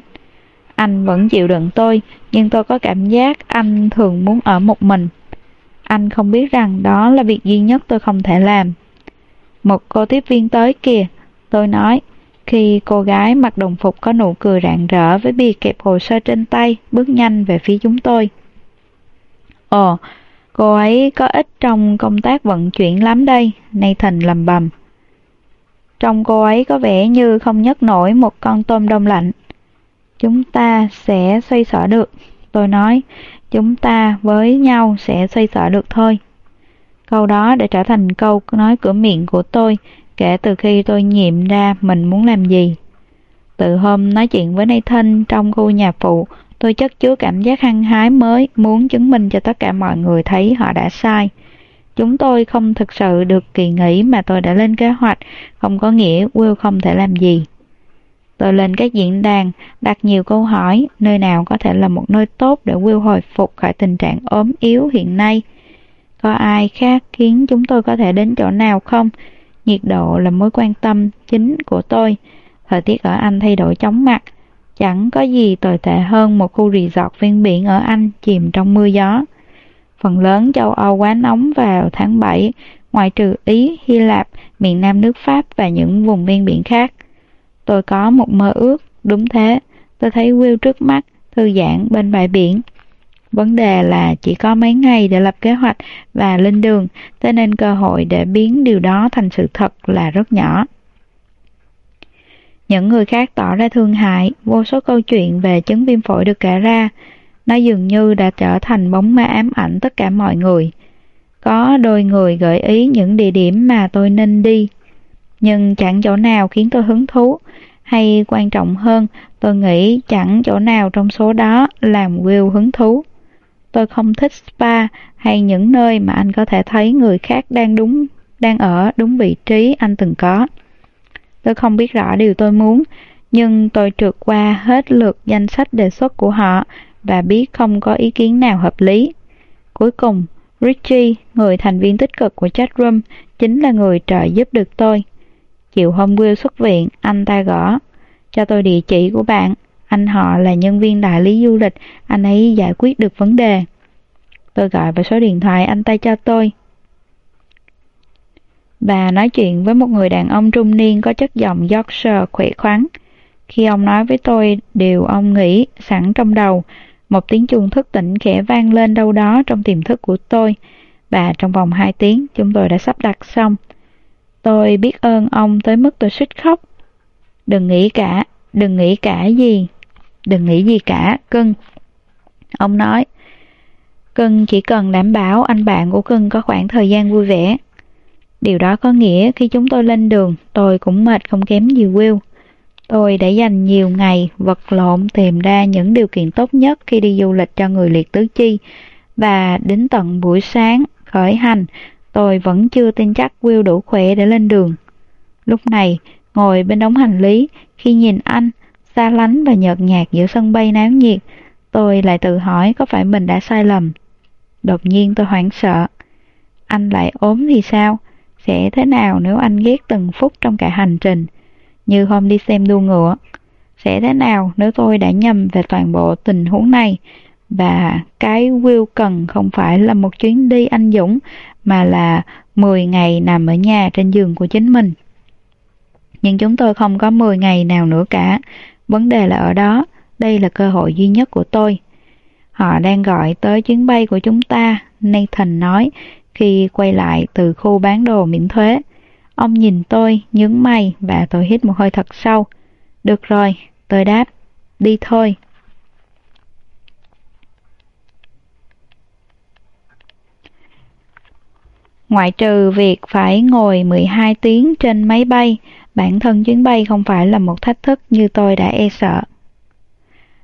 Anh vẫn chịu đựng tôi, nhưng tôi có cảm giác anh thường muốn ở một mình. Anh không biết rằng đó là việc duy nhất tôi không thể làm. Một cô tiếp viên tới kìa, tôi nói, khi cô gái mặc đồng phục có nụ cười rạng rỡ với bìa kẹp hồ sơ trên tay bước nhanh về phía chúng tôi. Ồ, cô ấy có ích trong công tác vận chuyển lắm đây, Nathan lầm bầm. Trong cô ấy có vẻ như không nhấc nổi một con tôm đông lạnh. Chúng ta sẽ xoay sở được, tôi nói, chúng ta với nhau sẽ xoay sở được thôi. Câu đó đã trở thành câu nói cửa miệng của tôi kể từ khi tôi nghiệm ra mình muốn làm gì. Từ hôm nói chuyện với Nathan trong khu nhà phụ, tôi chất chứa cảm giác hăng hái mới muốn chứng minh cho tất cả mọi người thấy họ đã sai. Chúng tôi không thực sự được kỳ nghỉ mà tôi đã lên kế hoạch, không có nghĩa Will không thể làm gì. Tôi lên các diễn đàn, đặt nhiều câu hỏi, nơi nào có thể là một nơi tốt để Will hồi phục khỏi tình trạng ốm yếu hiện nay. Có ai khác khiến chúng tôi có thể đến chỗ nào không? Nhiệt độ là mối quan tâm chính của tôi. Thời tiết ở Anh thay đổi chóng mặt. Chẳng có gì tồi tệ hơn một khu resort ven biển ở Anh chìm trong mưa gió. Phần lớn châu Âu quá nóng vào tháng 7, ngoại trừ Ý, Hy Lạp, miền Nam nước Pháp và những vùng ven biển khác. Tôi có một mơ ước, đúng thế. Tôi thấy Will trước mắt, thư giãn bên bãi biển. Vấn đề là chỉ có mấy ngày để lập kế hoạch và lên đường, cho nên cơ hội để biến điều đó thành sự thật là rất nhỏ. Những người khác tỏ ra thương hại, vô số câu chuyện về chứng viêm phổi được kể ra. Nó dường như đã trở thành bóng ma ám ảnh tất cả mọi người. Có đôi người gợi ý những địa điểm mà tôi nên đi, nhưng chẳng chỗ nào khiến tôi hứng thú, hay quan trọng hơn, tôi nghĩ chẳng chỗ nào trong số đó làm Will hứng thú. Tôi không thích spa hay những nơi mà anh có thể thấy người khác đang đúng đang ở đúng vị trí anh từng có. Tôi không biết rõ điều tôi muốn, nhưng tôi trượt qua hết lượt danh sách đề xuất của họ và biết không có ý kiến nào hợp lý. Cuối cùng, Richie, người thành viên tích cực của chatroom, chính là người trợ giúp được tôi. Chiều hôm Will xuất viện, anh ta gõ. Cho tôi địa chỉ của bạn. Anh họ là nhân viên đại lý du lịch, anh ấy giải quyết được vấn đề. Tôi gọi vào số điện thoại anh ta cho tôi. Bà nói chuyện với một người đàn ông trung niên có chất giọng Yorkshire khỏe khoắn. Khi ông nói với tôi điều ông nghĩ sẵn trong đầu, một tiếng chuông thức tỉnh khẽ vang lên đâu đó trong tiềm thức của tôi. Và trong vòng 2 tiếng, chúng tôi đã sắp đặt xong. Tôi biết ơn ông tới mức tôi suýt khóc. Đừng nghĩ cả, đừng nghĩ cả gì, đừng nghĩ gì cả, cưng. Ông nói, cưng chỉ cần đảm bảo anh bạn của cưng có khoảng thời gian vui vẻ. Điều đó có nghĩa khi chúng tôi lên đường, tôi cũng mệt không kém gì Will. Tôi đã dành nhiều ngày vật lộn tìm ra những điều kiện tốt nhất khi đi du lịch cho người liệt tứ chi và đến tận buổi sáng khởi hành tôi vẫn chưa tin chắc Will đủ khỏe để lên đường. Lúc này, ngồi bên đống hành lý, khi nhìn anh, xa lánh và nhợt nhạt giữa sân bay náo nhiệt, tôi lại tự hỏi có phải mình đã sai lầm. Đột nhiên tôi hoảng sợ. Anh lại ốm thì sao? Sẽ thế nào nếu anh ghét từng phút trong cả hành trình? Như hôm đi xem đua ngựa. Sẽ thế nào nếu tôi đã nhầm về toàn bộ tình huống này? Và cái Will cần không phải là một chuyến đi anh dũng, mà là 10 ngày nằm ở nhà trên giường của chính mình. Nhưng chúng tôi không có 10 ngày nào nữa cả. Vấn đề là ở đó, đây là cơ hội duy nhất của tôi. Họ đang gọi tới chuyến bay của chúng ta, Nathan nói, khi quay lại từ khu bán đồ miễn thuế. Ông nhìn tôi, nhướng mày và tôi hít một hơi thật sâu. Được rồi, tôi đáp. Đi thôi. Ngoại trừ việc phải ngồi 12 tiếng trên máy bay, bản thân chuyến bay không phải là một thách thức như tôi đã e sợ.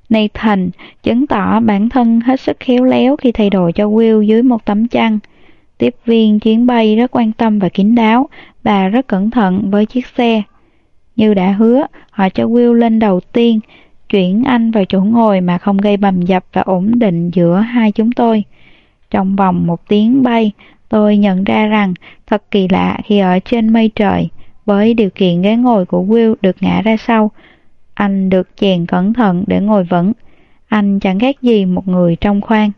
Nathan chứng tỏ bản thân hết sức khéo léo khi thay đồ cho Will dưới một tấm chăn. Tiếp viên chuyến bay rất quan tâm và kín đáo và rất cẩn thận với chiếc xe. Như đã hứa, họ cho Will lên đầu tiên, chuyển anh vào chỗ ngồi mà không gây bầm dập và ổn định giữa hai chúng tôi. Trong vòng một tiếng bay, tôi nhận ra rằng thật kỳ lạ khi ở trên mây trời, với điều kiện ghế ngồi của Will được ngã ra sau, anh được chèn cẩn thận để ngồi vững. Anh chẳng ghét gì một người trong khoang.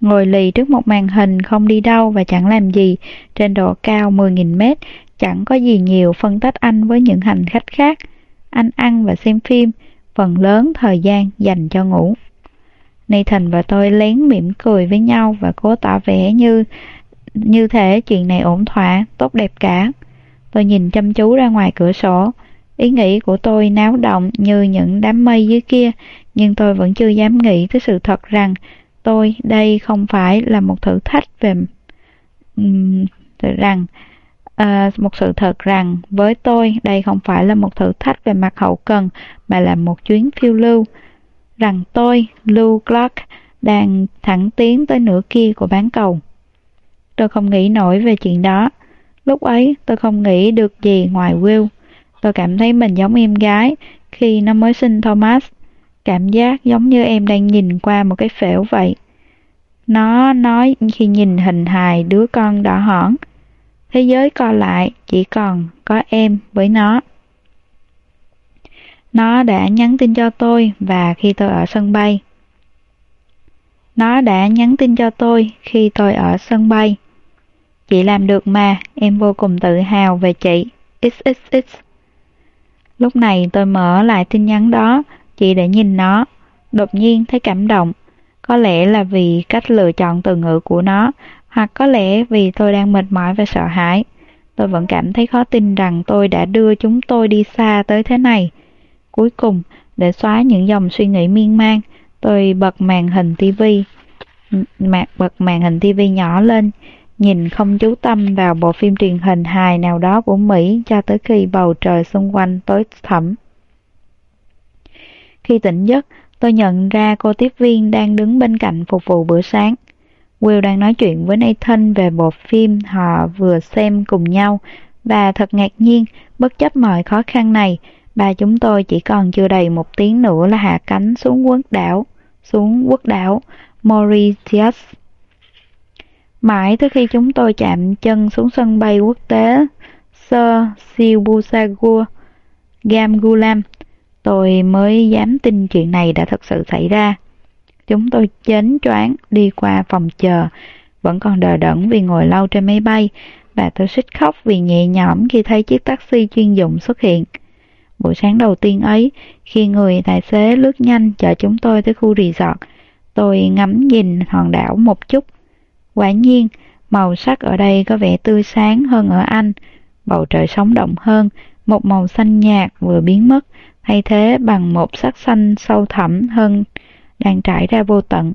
Ngồi lì trước một màn hình không đi đâu và chẳng làm gì trên độ cao 10.000 mét, chẳng có gì nhiều phân tách anh với những hành khách khác. Anh ăn và xem phim, phần lớn thời gian dành cho ngủ. Nathan và tôi lén mỉm cười với nhau và cố tỏ vẻ như như thể chuyện này ổn thỏa, tốt đẹp cả. Tôi nhìn chăm chú ra ngoài cửa sổ, Ý nghĩ của tôi náo động như những đám mây dưới kia, nhưng tôi vẫn chưa dám nghĩ tới sự thật rằng tôi đây không phải là một thử thách về um, rằng à, một sự thật rằng với tôi đây không phải là một thử thách về mặt hậu cần mà là một chuyến phiêu lưu. Rằng tôi Lou Clark đang thẳng tiến tới nửa kia của bán cầu. Tôi không nghĩ nổi về chuyện đó lúc ấy tôi không nghĩ được gì ngoài Will Tôi cảm thấy mình giống em gái khi nó mới sinh Thomas. Cảm giác giống như em đang nhìn qua một cái phễu vậy. Nó nói khi nhìn hình hài đứa con đỏ hỏn. Thế giới co lại, chỉ còn có em với nó. Nó đã nhắn tin cho tôi và khi tôi ở sân bay. Nó đã nhắn tin cho tôi khi tôi ở sân bay. Chị làm được mà, em vô cùng tự hào về chị. XXX. Lúc này tôi mở lại tin nhắn đó, chỉ để nhìn nó. Đột nhiên thấy cảm động. Có lẽ là vì cách lựa chọn từ ngữ của nó, hoặc có lẽ vì tôi đang mệt mỏi và sợ hãi. Tôi vẫn cảm thấy khó tin rằng tôi đã đưa chúng tôi đi xa tới thế này. Cuối cùng, để xóa những dòng suy nghĩ miên man, tôi bật màn hình tivi, bật màn hình tivi nhỏ lên, nhìn không chú tâm vào bộ phim truyền hình hài nào đó của Mỹ cho tới khi bầu trời xung quanh tối thẳm. Khi tỉnh giấc, tôi nhận ra cô tiếp viên đang đứng bên cạnh phục vụ bữa sáng. Will đang nói chuyện với Nathan về bộ phim họ vừa xem cùng nhau và thật ngạc nhiên, bất chấp mọi khó khăn này, ba chúng tôi chỉ còn chưa đầy một tiếng nữa là hạ cánh xuống quốc đảo, xuống quốc đảo Mauritius. Mãi tới khi chúng tôi chạm chân xuống sân bay quốc tế Sir Sibusagur Gamgulam, tôi mới dám tin chuyện này đã thật sự xảy ra. Chúng tôi chến choáng đi qua phòng chờ, vẫn còn đờ đẫn vì ngồi lâu trên máy bay, và tôi xích khóc vì nhẹ nhõm khi thấy chiếc taxi chuyên dụng xuất hiện. Buổi sáng đầu tiên ấy, khi người tài xế lướt nhanh chở chúng tôi tới khu resort, tôi ngắm nhìn hòn đảo một chút Quả nhiên, màu sắc ở đây có vẻ tươi sáng hơn ở Anh, bầu trời sống động hơn, một màu xanh nhạt vừa biến mất, thay thế bằng một sắc xanh sâu thẳm hơn đang trải ra vô tận.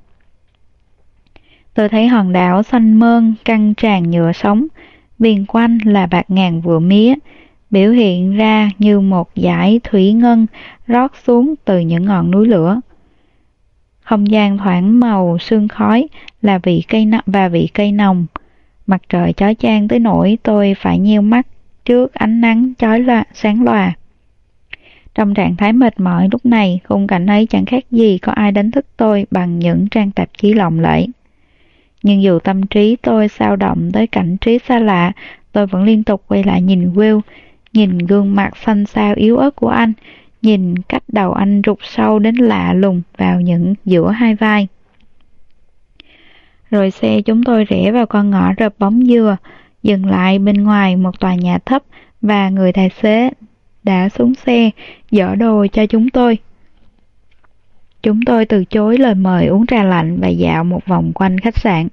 Tôi thấy hòn đảo xanh mơn căng tràn nhựa sống, viền quanh là bạc ngàn vừa mía, biểu hiện ra như một dải thủy ngân rót xuống từ những ngọn núi lửa. Không gian thoảng màu sương khói là vị cây nặng và vị cây nồng. Mặt trời chói chang tới nỗi tôi phải nheo mắt trước ánh nắng chói loa, sáng lòa. Trong trạng thái mệt mỏi lúc này, khung cảnh ấy chẳng khác gì có ai đánh thức tôi bằng những trang tạp chí lộng lẫy. Nhưng dù tâm trí tôi sao động tới cảnh trí xa lạ, tôi vẫn liên tục quay lại nhìn Will, nhìn gương mặt xanh xao yếu ớt của anh, nhìn cách đầu anh rụt sâu đến lạ lùng vào những giữa hai vai. Rồi xe chúng tôi rẽ vào con ngõ rợp bóng dừa, dừng lại bên ngoài một tòa nhà thấp và người tài xế đã xuống xe dỡ đồ cho chúng tôi. Chúng tôi từ chối lời mời uống trà lạnh và dạo một vòng quanh khách sạn.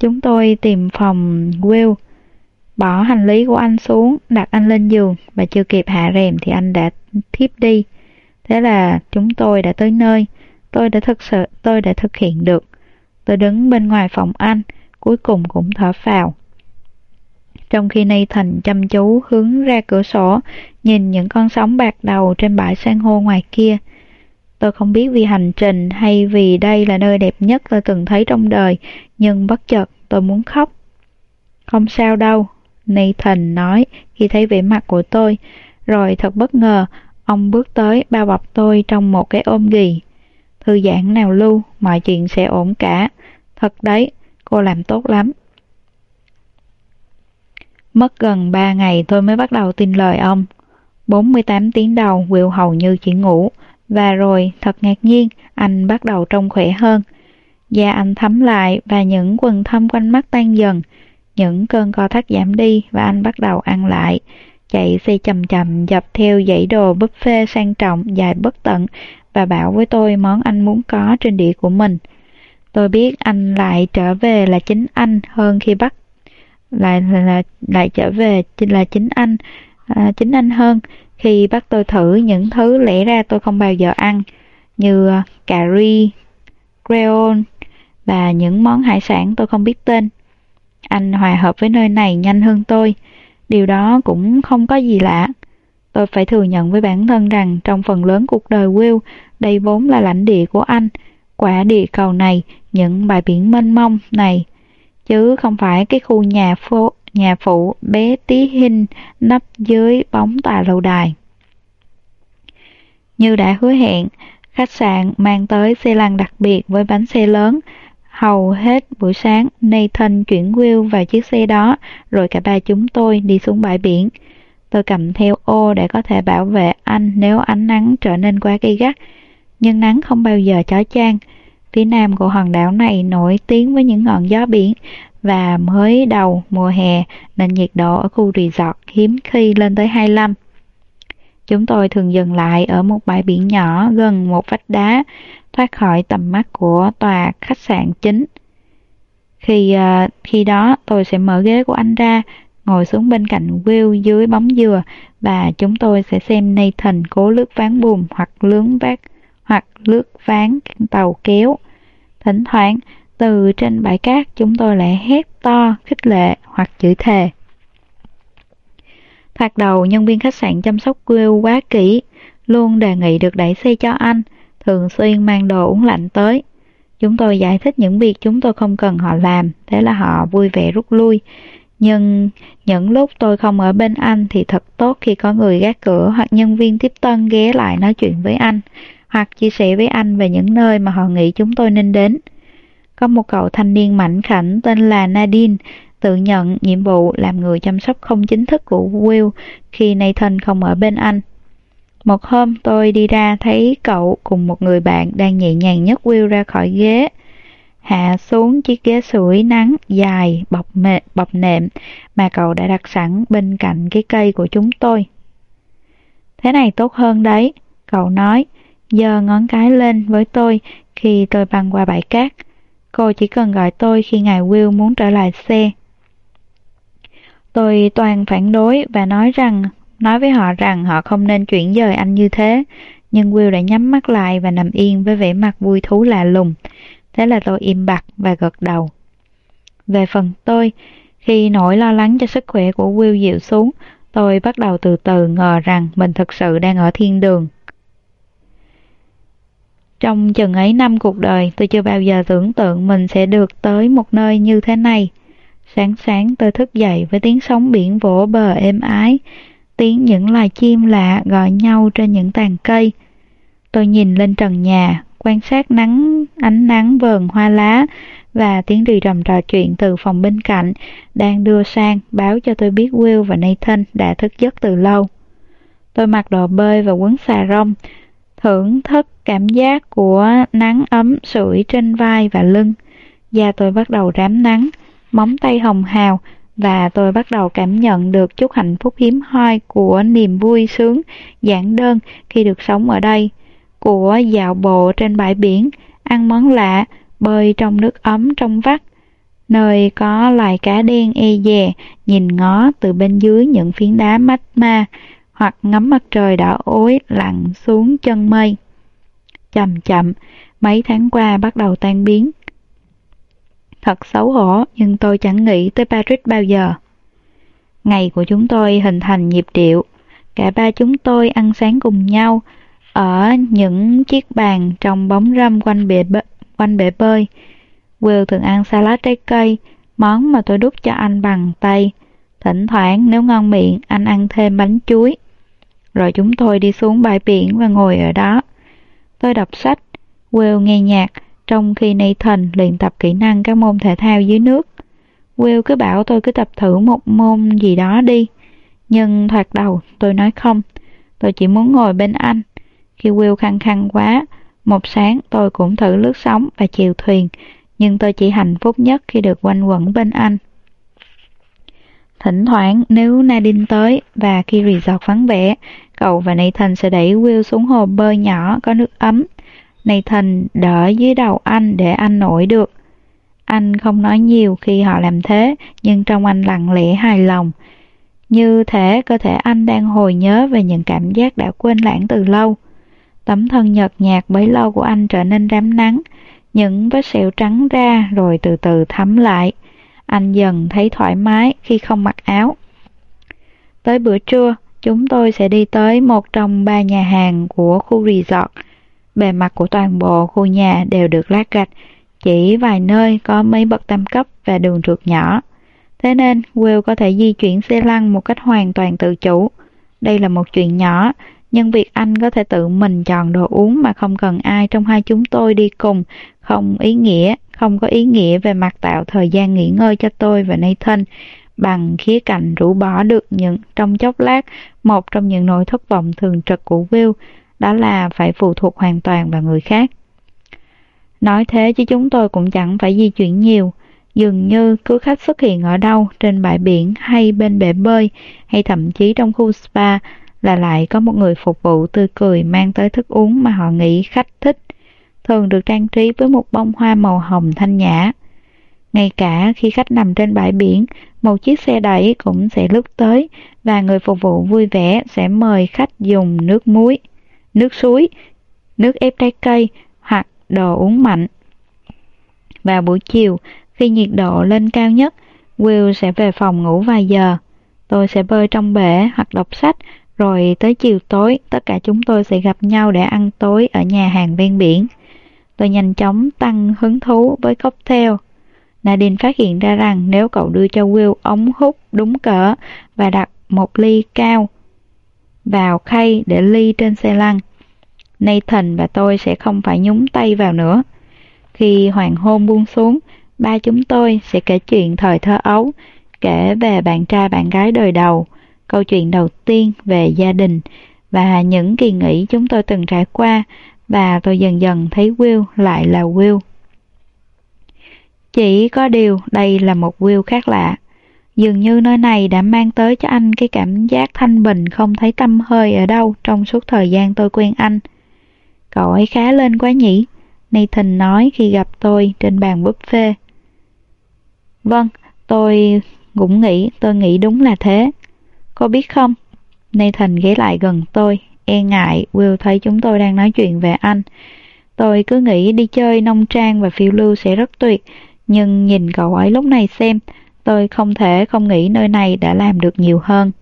Chúng tôi tìm phòng Will, bỏ hành lý của anh xuống, đặt anh lên giường và chưa kịp hạ rèm thì anh đã thiếp đi. Thế là chúng tôi đã tới nơi. Tôi đã thực sự, tôi đã thực hiện được. Tôi đứng bên ngoài phòng anh, cuối cùng cũng thở phào. Trong khi Nathan chăm chú hướng ra cửa sổ, nhìn những con sóng bạc đầu trên bãi san hô ngoài kia. Tôi không biết vì hành trình hay vì đây là nơi đẹp nhất tôi từng thấy trong đời, nhưng bất chợt tôi muốn khóc. Không sao đâu, Nathan nói khi thấy vẻ mặt của tôi. Rồi thật bất ngờ, ông bước tới bao bọc tôi trong một cái ôm ghì. Thư giãn nào lưu, mọi chuyện sẽ ổn cả. Thật đấy, cô làm tốt lắm. Mất gần 3 ngày tôi mới bắt đầu tin lời ông. 48 tiếng đầu Will hầu như chỉ ngủ, và rồi, thật ngạc nhiên, anh bắt đầu trông khỏe hơn. Da anh thấm lại và những quần thâm quanh mắt tan dần. Những cơn co thắt giảm đi và anh bắt đầu ăn lại. Chạy xe chậm chậm dập theo dãy đồ buffet sang trọng dài bất tận và bảo với tôi món anh muốn có trên đĩa của mình. Tôi biết anh lại trở về là chính anh hơn khi bắt lại là lại trở về là chính anh à, chính anh hơn khi bắt tôi thử những thứ lẽ ra tôi không bao giờ ăn như à, cà ri, creole và những món hải sản tôi không biết tên. Anh hòa hợp với nơi này nhanh hơn tôi. Điều đó cũng không có gì lạ. Tôi phải thừa nhận với bản thân rằng trong phần lớn cuộc đời Will, đây vốn là lãnh địa của anh. Quả địa cầu này, những bãi biển mênh mông này, chứ không phải cái khu nhà phố nhà phụ bé tí hình nấp dưới bóng tòa lâu đài. Như đã hứa hẹn, khách sạn mang tới xe lăn đặc biệt với bánh xe lớn. Hầu hết buổi sáng, Nathan chuyển Will vào chiếc xe đó, rồi cả ba chúng tôi đi xuống bãi biển. Tôi cầm theo ô để có thể bảo vệ anh nếu ánh nắng trở nên quá gay gắt. Nhưng nắng không bao giờ chói chang. Phía nam của hòn đảo này nổi tiếng với những ngọn gió biển và mới đầu mùa hè nên nhiệt độ ở khu resort hiếm khi lên tới 25. Chúng tôi thường dừng lại ở một bãi biển nhỏ gần một vách đá, thoát khỏi tầm mắt của tòa khách sạn chính. Khi uh, khi đó tôi sẽ mở ghế của anh ra, ngồi xuống bên cạnh Will dưới bóng dừa và chúng tôi sẽ xem Nathan cố lướt ván buồm hoặc lướn vác hoặc lướt ván tàu kéo. Thỉnh thoảng từ trên bãi cát chúng tôi lại hét to, khích lệ hoặc chửi thề. Thoạt đầu nhân viên khách sạn chăm sóc Will quá kỹ, luôn đề nghị được đẩy xe cho anh, thường xuyên mang đồ uống lạnh tới. Chúng tôi giải thích những việc chúng tôi không cần họ làm, thế là họ vui vẻ rút lui. Nhưng những lúc tôi không ở bên anh thì thật tốt khi có người gác cửa hoặc nhân viên tiếp tân ghé lại nói chuyện với anh, hoặc chia sẻ với anh về những nơi mà họ nghĩ chúng tôi nên đến. Có một cậu thanh niên mảnh khảnh tên là Nadine, tự nhận nhiệm vụ làm người chăm sóc không chính thức của Will khi Nathan không ở bên anh. Một hôm tôi đi ra thấy cậu cùng một người bạn đang nhẹ nhàng nhấc Will ra khỏi ghế, hạ xuống chiếc ghế sưởi nắng dài bọc mệt bọc nệm mà cậu đã đặt sẵn bên cạnh cái cây của chúng tôi. Thế này tốt hơn đấy, cậu nói, giơ ngón cái lên với tôi khi tôi băng qua bãi cát. Cô chỉ cần gọi tôi khi ngài Will muốn trở lại xe. Tôi toàn phản đối và nói rằng nói với họ rằng họ không nên chuyển dời anh như thế, nhưng Will đã nhắm mắt lại và nằm yên với vẻ mặt vui thú lạ lùng. Thế là tôi im bặt và gật đầu. Về phần tôi, khi nỗi lo lắng cho sức khỏe của Will dịu xuống, tôi bắt đầu từ từ ngờ rằng mình thực sự đang ở thiên đường. Trong chừng ấy năm cuộc đời, tôi chưa bao giờ tưởng tượng mình sẽ được tới một nơi như thế này. Sáng sáng tôi thức dậy với tiếng sóng biển vỗ bờ êm ái, tiếng những loài chim lạ gọi nhau trên những tàn cây. Tôi nhìn lên trần nhà, quan sát nắng ánh nắng vờn hoa lá và tiếng rì rầm trò chuyện từ phòng bên cạnh đang đưa sang báo cho tôi biết Will và Nathan đã thức giấc từ lâu. Tôi mặc đồ bơi và quấn xà rông, thưởng thức cảm giác của nắng ấm sưởi trên vai và lưng. Da tôi bắt đầu rám nắng, móng tay hồng hào và tôi bắt đầu cảm nhận được chút hạnh phúc hiếm hoi của niềm vui sướng, giản đơn khi được sống ở đây, của dạo bộ trên bãi biển, ăn món lạ, bơi trong nước ấm trong vắt, nơi có loài cá đen e dè nhìn ngó từ bên dưới những phiến đá mách ma, hoặc ngắm mặt trời đỏ ối lặn xuống chân mây. Chậm chậm, mấy tháng qua bắt đầu tan biến. Thật xấu hổ, nhưng tôi chẳng nghĩ tới Patrick bao giờ. Ngày của chúng tôi hình thành nhịp điệu. Cả ba chúng tôi ăn sáng cùng nhau ở những chiếc bàn trong bóng râm quanh bể, bê, quanh bể bơi. Will thường ăn salad trái cây, món mà tôi đút cho anh bằng tay. Thỉnh thoảng nếu ngon miệng, anh ăn thêm bánh chuối. Rồi chúng tôi đi xuống bãi biển và ngồi ở đó. Tôi đọc sách, Will nghe nhạc, trong khi Nathan luyện tập kỹ năng các môn thể thao dưới nước. Will cứ bảo tôi cứ tập thử một môn gì đó đi. Nhưng thoạt đầu tôi nói không, tôi chỉ muốn ngồi bên anh. Khi Will khăng khăng quá, một sáng tôi cũng thử lướt sóng và chèo thuyền, nhưng tôi chỉ hạnh phúc nhất khi được quanh quẩn bên anh. Thỉnh thoảng nếu Nadine tới và khi resort vắng vẻ, cậu và Nathan sẽ đẩy Will xuống hồ bơi nhỏ có nước ấm. Nathan đỡ dưới đầu anh để anh nổi được. Anh không nói nhiều khi họ làm thế, nhưng trong anh lặng lẽ hài lòng. Như thể cơ thể anh đang hồi nhớ về những cảm giác đã quên lãng từ lâu. Tấm thân nhợt nhạt bấy lâu của anh trở nên rám nắng, những vết sẹo trắng ra rồi từ từ thấm lại. Anh dần thấy thoải mái khi không mặc áo. Tới bữa trưa, chúng tôi sẽ đi tới một trong ba nhà hàng của khu resort. Bề mặt của toàn bộ khu nhà đều được lát gạch, chỉ vài nơi có mấy bậc tam cấp và đường trượt nhỏ. Thế nên Will có thể di chuyển xe lăn một cách hoàn toàn tự chủ. Đây là một chuyện nhỏ, nhưng việc anh có thể tự mình chọn đồ uống mà không cần ai trong hai chúng tôi đi cùng không ý nghĩa, không có ý nghĩa về mặt tạo thời gian nghỉ ngơi cho tôi và Nathan bằng khía cạnh rũ bỏ được những trong chốc lát một trong những nỗi thất vọng thường trực của Will đó là phải phụ thuộc hoàn toàn vào người khác. Nói thế chứ chúng tôi cũng chẳng phải di chuyển nhiều, dường như cứ khách xuất hiện ở đâu trên bãi biển hay bên bể bơi hay thậm chí trong khu spa là lại có một người phục vụ tươi cười mang tới thức uống mà họ nghĩ khách thích, thường được trang trí với một bông hoa màu hồng thanh nhã. Ngay cả khi khách nằm trên bãi biển, một chiếc xe đẩy cũng sẽ lướt tới và người phục vụ vui vẻ sẽ mời khách dùng nước muối, nước suối, nước ép trái cây hoặc đồ uống mạnh. Vào buổi chiều, khi nhiệt độ lên cao nhất, Will sẽ về phòng ngủ vài giờ. Tôi sẽ bơi trong bể hoặc đọc sách rồi tới chiều tối, tất cả chúng tôi sẽ gặp nhau để ăn tối ở nhà hàng ven biển. Tôi nhanh chóng tăng hứng thú với cocktail. Nadine phát hiện ra rằng nếu cậu đưa cho Will ống hút đúng cỡ và đặt một ly cao vào khay để ly trên xe lăn, Nathan và tôi sẽ không phải nhúng tay vào nữa. Khi hoàng hôn buông xuống, ba chúng tôi sẽ kể chuyện thời thơ ấu, kể về bạn trai bạn gái đời đầu, câu chuyện đầu tiên về gia đình và những kỳ nghỉ chúng tôi từng trải qua và tôi dần dần thấy Will lại là Will. Chỉ có điều đây là một Will khác lạ. Dường như nơi này đã mang tới cho anh cái cảm giác thanh bình không thấy tâm hơi ở đâu trong suốt thời gian tôi quen anh. Cậu ấy khá lên quá nhỉ? Nathan nói khi gặp tôi trên bàn buffet. Vâng, tôi cũng nghĩ, tôi nghĩ đúng là thế. Cô biết không? Nathan ghé lại gần tôi, e ngại Will thấy chúng tôi đang nói chuyện về anh. Tôi cứ nghĩ đi chơi nông trang và phiêu lưu sẽ rất tuyệt, nhưng nhìn cậu ấy lúc này xem, tôi không thể không nghĩ nơi này đã làm được nhiều hơn.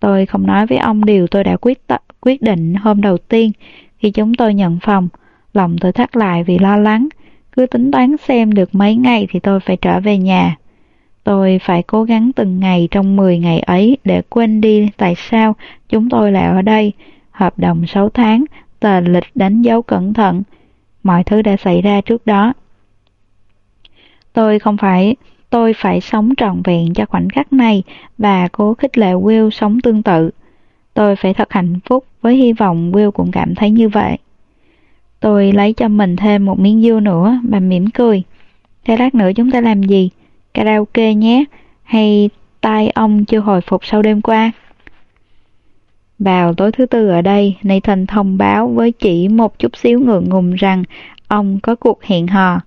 Tôi không nói với ông điều tôi đã quyết quyết định hôm đầu tiên khi chúng tôi nhận phòng. Lòng tôi thắt lại vì lo lắng, cứ tính toán xem được mấy ngày thì tôi phải trở về nhà. Tôi phải cố gắng từng ngày trong 10 ngày ấy để quên đi tại sao chúng tôi lại ở đây. Hợp đồng 6 tháng, tờ lịch đánh dấu cẩn thận. Mọi thứ đã xảy ra trước đó. Tôi không phải, tôi phải sống trọn vẹn cho khoảnh khắc này và cố khích lệ Will sống tương tự. Tôi phải thật hạnh phúc với hy vọng Will cũng cảm thấy như vậy. Tôi lấy cho mình thêm một miếng dưa nữa và mỉm cười. Thế lát nữa chúng ta làm gì? Karaoke nhé, hay tai ông chưa hồi phục sau đêm qua? Vào tối thứ tư ở đây, Nathan thông báo với chỉ một chút xíu ngượng ngùng rằng ông có cuộc hẹn hò.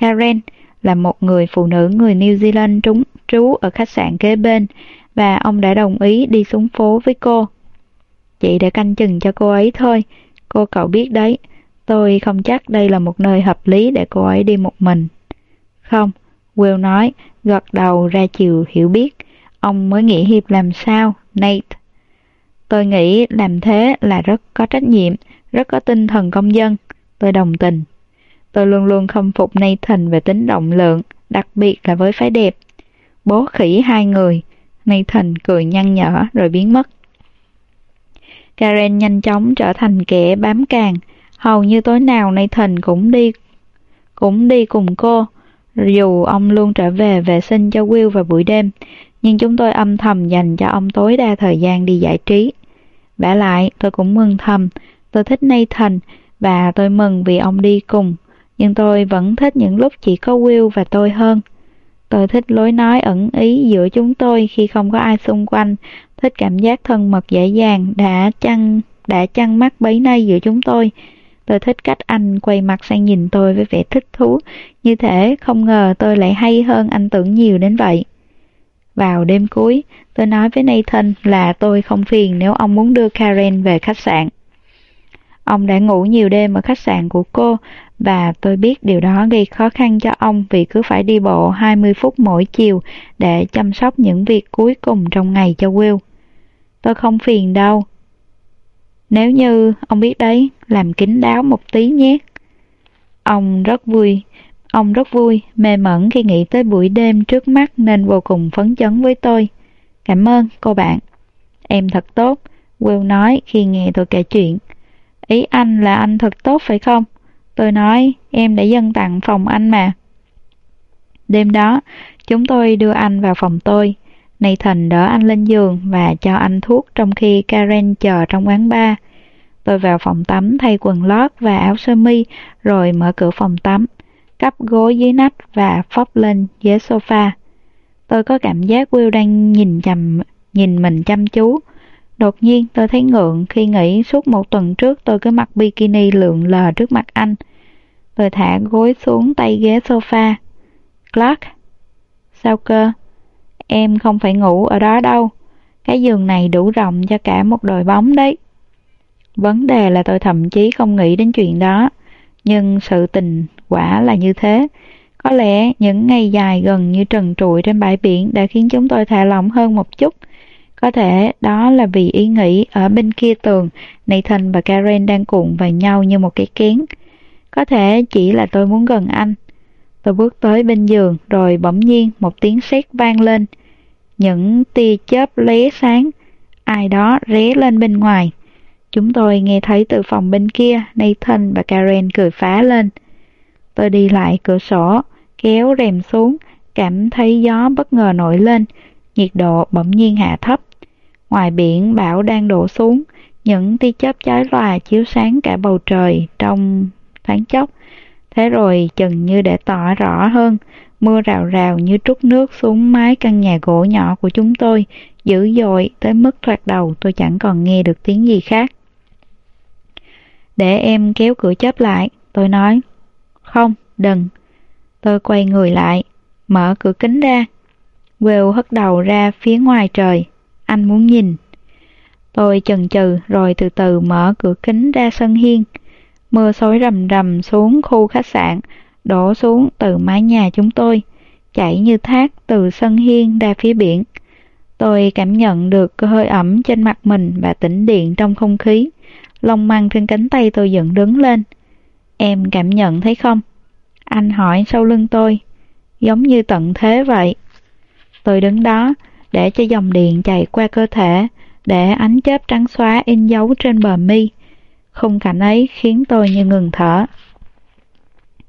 Karen là một người phụ nữ người New Zealand trú, trú ở khách sạn kế bên và ông đã đồng ý đi xuống phố với cô. Chị đã canh chừng cho cô ấy thôi, cô cậu biết đấy, tôi không chắc đây là một nơi hợp lý để cô ấy đi một mình. Không, Will nói, gật đầu ra chiều hiểu biết. Ông mới nghĩ hiệp làm sao, Nate? Tôi nghĩ làm thế là rất có trách nhiệm, rất có tinh thần công dân. Tôi đồng tình. Tôi luôn luôn khâm phục Nathan về tính động lượng, đặc biệt là với phái đẹp. Bố khỉ hai người. Nathan cười nhăn nhở rồi biến mất. Karen nhanh chóng trở thành kẻ bám càng. Hầu như tối nào Nathan cũng đi cũng đi cùng cô. Dù ông luôn trở về vệ sinh cho Will vào buổi đêm, nhưng chúng tôi âm thầm dành cho ông tối đa thời gian đi giải trí. Bả lại, tôi cũng mừng thầm, tôi thích Nathan và tôi mừng vì ông đi cùng, nhưng tôi vẫn thích những lúc chỉ có Will và tôi hơn. Tôi thích lối nói ẩn ý giữa chúng tôi khi không có ai xung quanh, thích cảm giác thân mật dễ dàng đã chăn đã chăn mắt bấy nay giữa chúng tôi. Tôi thích cách anh quay mặt sang nhìn tôi với vẻ thích thú, như thể không ngờ tôi lại hay hơn anh tưởng nhiều đến vậy. Vào đêm cuối, tôi nói với Nathan là tôi không phiền nếu ông muốn đưa Karen về khách sạn. Ông đã ngủ nhiều đêm ở khách sạn của cô và tôi biết điều đó gây khó khăn cho ông vì cứ phải đi bộ 20 phút mỗi chiều để chăm sóc những việc cuối cùng trong ngày cho Will. Tôi không phiền đâu. Nếu như ông biết đấy, làm kín đáo một tí nhé. Ông rất vui, ông rất vui, mê mẩn khi nghĩ tới buổi đêm trước mắt nên vô cùng phấn chấn với tôi. Cảm ơn cô bạn. Em thật tốt, Will nói khi nghe tôi kể chuyện. Ý anh là anh thật tốt phải không? Tôi nói, em đã dâng tặng phòng anh mà. Đêm đó, chúng tôi đưa anh vào phòng tôi. Nathan đỡ anh lên giường và cho anh thuốc trong khi Karen chờ trong quán bar. Tôi vào phòng tắm thay quần lót và áo sơ mi rồi mở cửa phòng tắm, cắp gối dưới nách và phóc lên ghế sofa. Tôi có cảm giác Will đang nhìn chầm nhìn mình chăm chú. Đột nhiên tôi thấy ngượng khi nghĩ suốt một tuần trước tôi cứ mặc bikini lượn lờ trước mặt anh. Tôi thả gối xuống tay ghế sofa. Clark, sao cơ? Em không phải ngủ ở đó đâu. Cái giường này đủ rộng cho cả một đội bóng đấy. Vấn đề là tôi thậm chí không nghĩ đến chuyện đó. Nhưng sự tình quả là như thế. Có lẽ những ngày dài gần như trần trụi trên bãi biển đã khiến chúng tôi thả lỏng hơn một chút. Có thể đó là vì ý nghĩ ở bên kia tường, Nathan và Karen đang cuộn vào nhau như một cái kén. Có thể chỉ là tôi muốn gần anh. Tôi bước tới bên giường rồi bỗng nhiên một tiếng sét vang lên. Những tia chớp lóe sáng, ai đó ré lên bên ngoài. Chúng tôi nghe thấy từ phòng bên kia Nathan và Karen cười phá lên. Tôi đi lại cửa sổ, kéo rèm xuống, cảm thấy gió bất ngờ nổi lên, nhiệt độ bỗng nhiên hạ thấp. Ngoài biển bão đang đổ xuống, những tia chớp chói lòa chiếu sáng cả bầu trời trong thoáng chốc. Thế rồi chừng như để tỏ rõ hơn, mưa rào rào như trút nước xuống mái căn nhà gỗ nhỏ của chúng tôi, dữ dội tới mức thoạt đầu tôi chẳng còn nghe được tiếng gì khác. Để em kéo cửa chớp lại, tôi nói. Không, đừng. Tôi quay người lại, mở cửa kính ra. Will hất đầu ra phía ngoài trời. Anh muốn nhìn. Tôi chần chừ rồi từ từ mở cửa kính ra sân hiên. Mưa xối rầm rầm xuống khu khách sạn, đổ xuống từ mái nhà chúng tôi, chảy như thác từ sân hiên ra phía biển. Tôi cảm nhận được hơi ẩm trên mặt mình và tĩnh điện trong không khí. Lông măng trên cánh tay tôi dựng đứng lên. Em cảm nhận thấy không? Anh hỏi sau lưng tôi. Giống như tận thế vậy. Tôi đứng đó, để cho dòng điện chạy qua cơ thể, để ánh chớp trắng xóa in dấu trên bờ mi. Khung cảnh ấy khiến tôi như ngừng thở.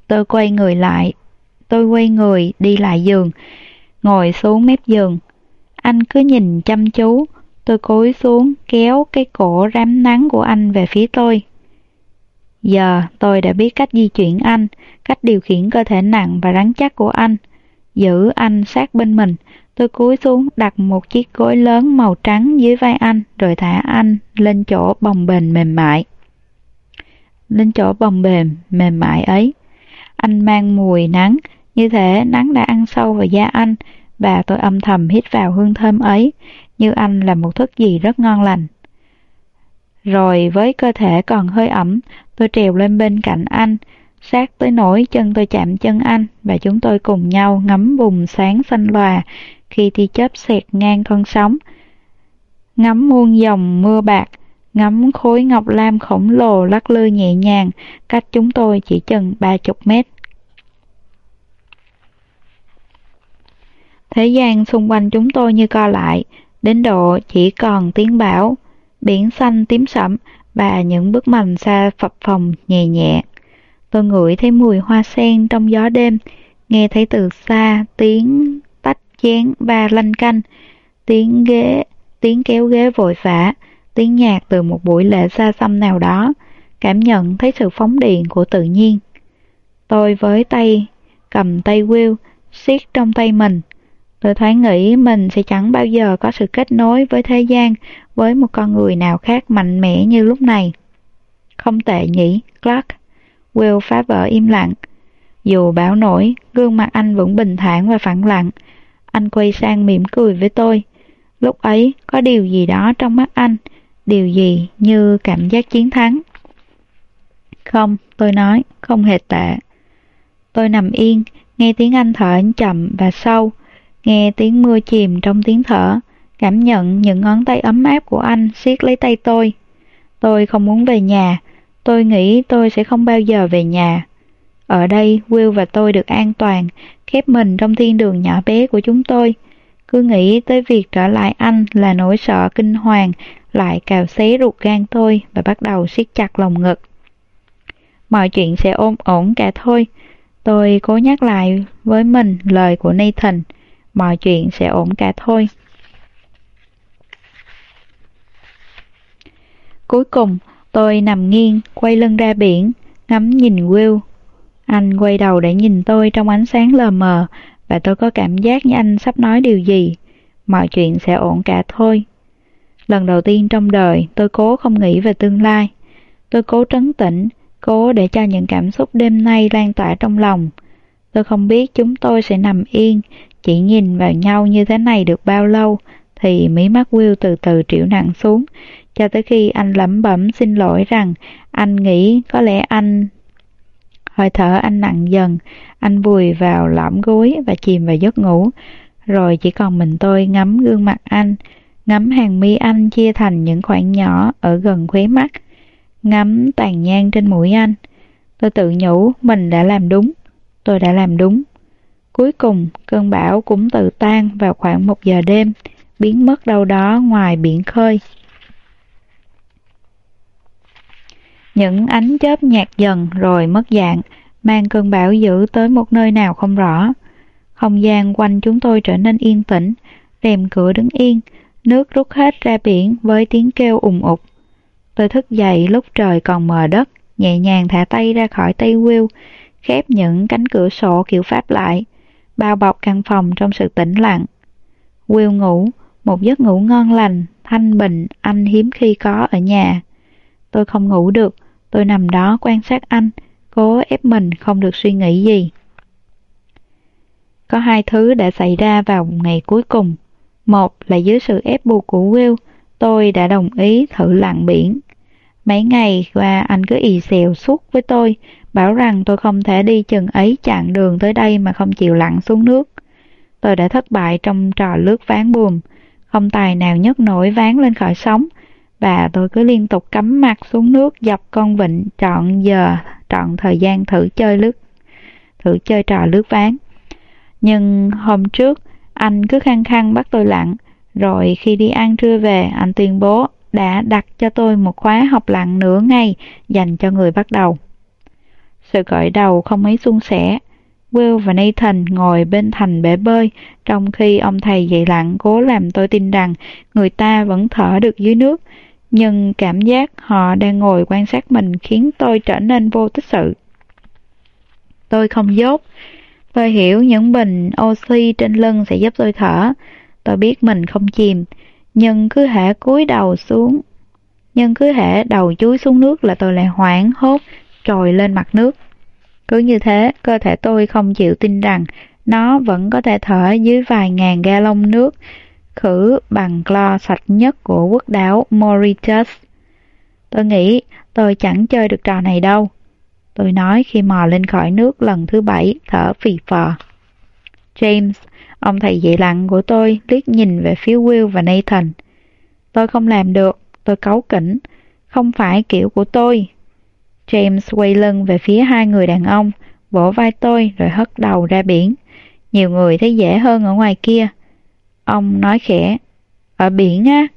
Tôi quay người lại, tôi quay người đi lại giường, ngồi xuống mép giường. Anh cứ nhìn chăm chú, tôi cúi xuống kéo cái cổ rám nắng của anh về phía tôi. Giờ tôi đã biết cách di chuyển anh, cách điều khiển cơ thể nặng và rắn chắc của anh. Giữ anh sát bên mình, tôi cúi xuống đặt một chiếc gối lớn màu trắng dưới vai anh rồi thả anh lên chỗ bồng bềnh mềm mại. Lên chỗ bồng bềnh mềm mại ấy, anh mang mùi nắng, như thể nắng đã ăn sâu vào da anh và tôi âm thầm hít vào hương thơm ấy, như anh là một thức gì rất ngon lành. Rồi với cơ thể còn hơi ẩm, tôi trèo lên bên cạnh anh, sát tới nỗi chân tôi chạm chân anh và chúng tôi cùng nhau ngắm vùng sáng xanh lòa khi tia chớp xẹt ngang con sóng. Ngắm muôn dòng mưa bạc, ngắm khối ngọc lam khổng lồ lắc lư nhẹ nhàng, cách chúng tôi chỉ chừng ba chục mét. Thế gian xung quanh chúng tôi như co lại, đến độ chỉ còn tiếng bão, biển xanh tím sẫm và những bước mành xa phập phồng nhẹ nhẹ. Tôi ngửi thấy mùi hoa sen trong gió đêm, nghe thấy từ xa tiếng tách chén và lanh canh, tiếng ghế, tiếng kéo ghế vội vã, tiếng nhạc từ một buổi lễ xa xăm nào đó, cảm nhận thấy sự phóng điện của tự nhiên. Tôi với tay, cầm tay Will, siết trong tay mình. Tôi thoáng nghĩ mình sẽ chẳng bao giờ có sự kết nối với thế gian, với một con người nào khác mạnh mẽ như lúc này. Không tệ nhỉ, Clark. Will phá vỡ im lặng. Dù bão nổi, gương mặt anh vẫn bình thản và phẳng lặng. Anh quay sang mỉm cười với tôi. Lúc ấy có điều gì đó trong mắt anh, điều gì như cảm giác chiến thắng. Không, tôi nói, không hề tệ. Tôi nằm yên, nghe tiếng anh thở chậm và sâu, nghe tiếng mưa chìm trong tiếng thở, cảm nhận những ngón tay ấm áp của anh siết lấy tay tôi. Tôi không muốn về nhà, tôi nghĩ tôi sẽ không bao giờ về nhà. Ở đây, Will và tôi được an toàn, khép mình trong thiên đường nhỏ bé của chúng tôi. Cứ nghĩ tới việc trở lại anh là nỗi sợ kinh hoàng, lại cào xé ruột gan tôi và bắt đầu siết chặt lồng ngực. Mọi chuyện sẽ ôm ổn cả thôi. Tôi cố nhắc lại với mình lời của Nathan. Mọi chuyện sẽ ổn cả thôi. Cuối cùng, tôi nằm nghiêng, quay lưng ra biển, ngắm nhìn Will. Anh quay đầu để nhìn tôi trong ánh sáng lờ mờ và tôi có cảm giác như anh sắp nói điều gì. Mọi chuyện sẽ ổn cả thôi. Lần đầu tiên trong đời, tôi cố không nghĩ về tương lai. Tôi cố trấn tĩnh, cố để cho những cảm xúc đêm nay lan tỏa trong lòng. Tôi không biết chúng tôi sẽ nằm yên, chỉ nhìn vào nhau như thế này được bao lâu, thì mí mắt Will từ từ triệu nặng xuống, cho tới khi anh lẩm bẩm xin lỗi rằng anh nghĩ có lẽ anh... Hơi thở anh nặng dần, anh vùi vào lõm gối và chìm vào giấc ngủ, rồi chỉ còn mình tôi ngắm gương mặt anh, ngắm hàng mi anh chia thành những khoảng nhỏ ở gần khóe mắt, ngắm tàn nhang trên mũi anh. Tôi tự nhủ mình đã làm đúng, tôi đã làm đúng. Cuối cùng, cơn bão cũng tự tan vào khoảng một giờ đêm, biến mất đâu đó ngoài biển khơi. Những ánh chớp nhạt dần rồi mất dạng, mang cơn bão dữ tới một nơi nào không rõ. Không gian quanh chúng tôi trở nên yên tĩnh, rèm cửa đứng yên, nước rút hết ra biển với tiếng kêu ùng ục. Tôi thức dậy lúc trời còn mờ đất, nhẹ nhàng thả tay ra khỏi tay Will, khép những cánh cửa sổ kiểu Pháp lại, bao bọc căn phòng trong sự tĩnh lặng. Will ngủ, một giấc ngủ ngon lành, thanh bình anh hiếm khi có ở nhà. Tôi không ngủ được, tôi nằm đó quan sát anh, cố ép mình không được suy nghĩ gì. Có hai thứ đã xảy ra vào ngày cuối cùng. Một là dưới sự ép buộc của Will, tôi đã đồng ý thử lặn biển. Mấy ngày qua anh cứ ì xèo suốt với tôi, bảo rằng tôi không thể đi chừng ấy chặng đường tới đây mà không chịu lặn xuống nước. Tôi đã thất bại trong trò lướt ván buồm, không tài nào nhấc nổi ván lên khỏi sóng, và tôi cứ liên tục cắm mặt xuống nước dọc con vịnh trọn giờ, trọn thời gian thử chơi lướt, thử chơi trò lướt ván. Nhưng hôm trước, Anh cứ khăng khăng bắt tôi lặn, rồi khi đi ăn trưa về, anh tuyên bố đã đặt cho tôi một khóa học lặn nửa ngày dành cho người bắt đầu. Sự gội đầu không mấy suôn sẻ. Will và Nathan ngồi bên thành bể bơi, trong khi ông thầy dạy lặn cố làm tôi tin rằng người ta vẫn thở được dưới nước, nhưng cảm giác họ đang ngồi quan sát mình khiến tôi trở nên vô tích sự. Tôi không dốt. Tôi hiểu những bình oxy trên lưng sẽ giúp tôi thở. Tôi biết mình không chìm, nhưng cứ hễ cúi đầu xuống, nhưng cứ hễ đầu chúi xuống nước là tôi lại hoảng hốt trồi lên mặt nước. Cứ như thế, cơ thể tôi không chịu tin rằng nó vẫn có thể thở dưới vài ngàn ga lông nước khử bằng clo sạch nhất của quốc đảo Mauritius. Tôi nghĩ tôi chẳng chơi được trò này đâu. Tôi nói khi mò lên khỏi nước lần thứ bảy, thở phì phò. James, ông thầy dạy lặng của tôi liếc nhìn về phía Will và Nathan. Tôi không làm được, tôi cáu kỉnh. Không phải kiểu của tôi. James quay lưng về phía hai người đàn ông, vỗ vai tôi rồi hất đầu ra biển. Nhiều người thấy dễ hơn ở ngoài kia. Ông nói khẽ, ở biển á,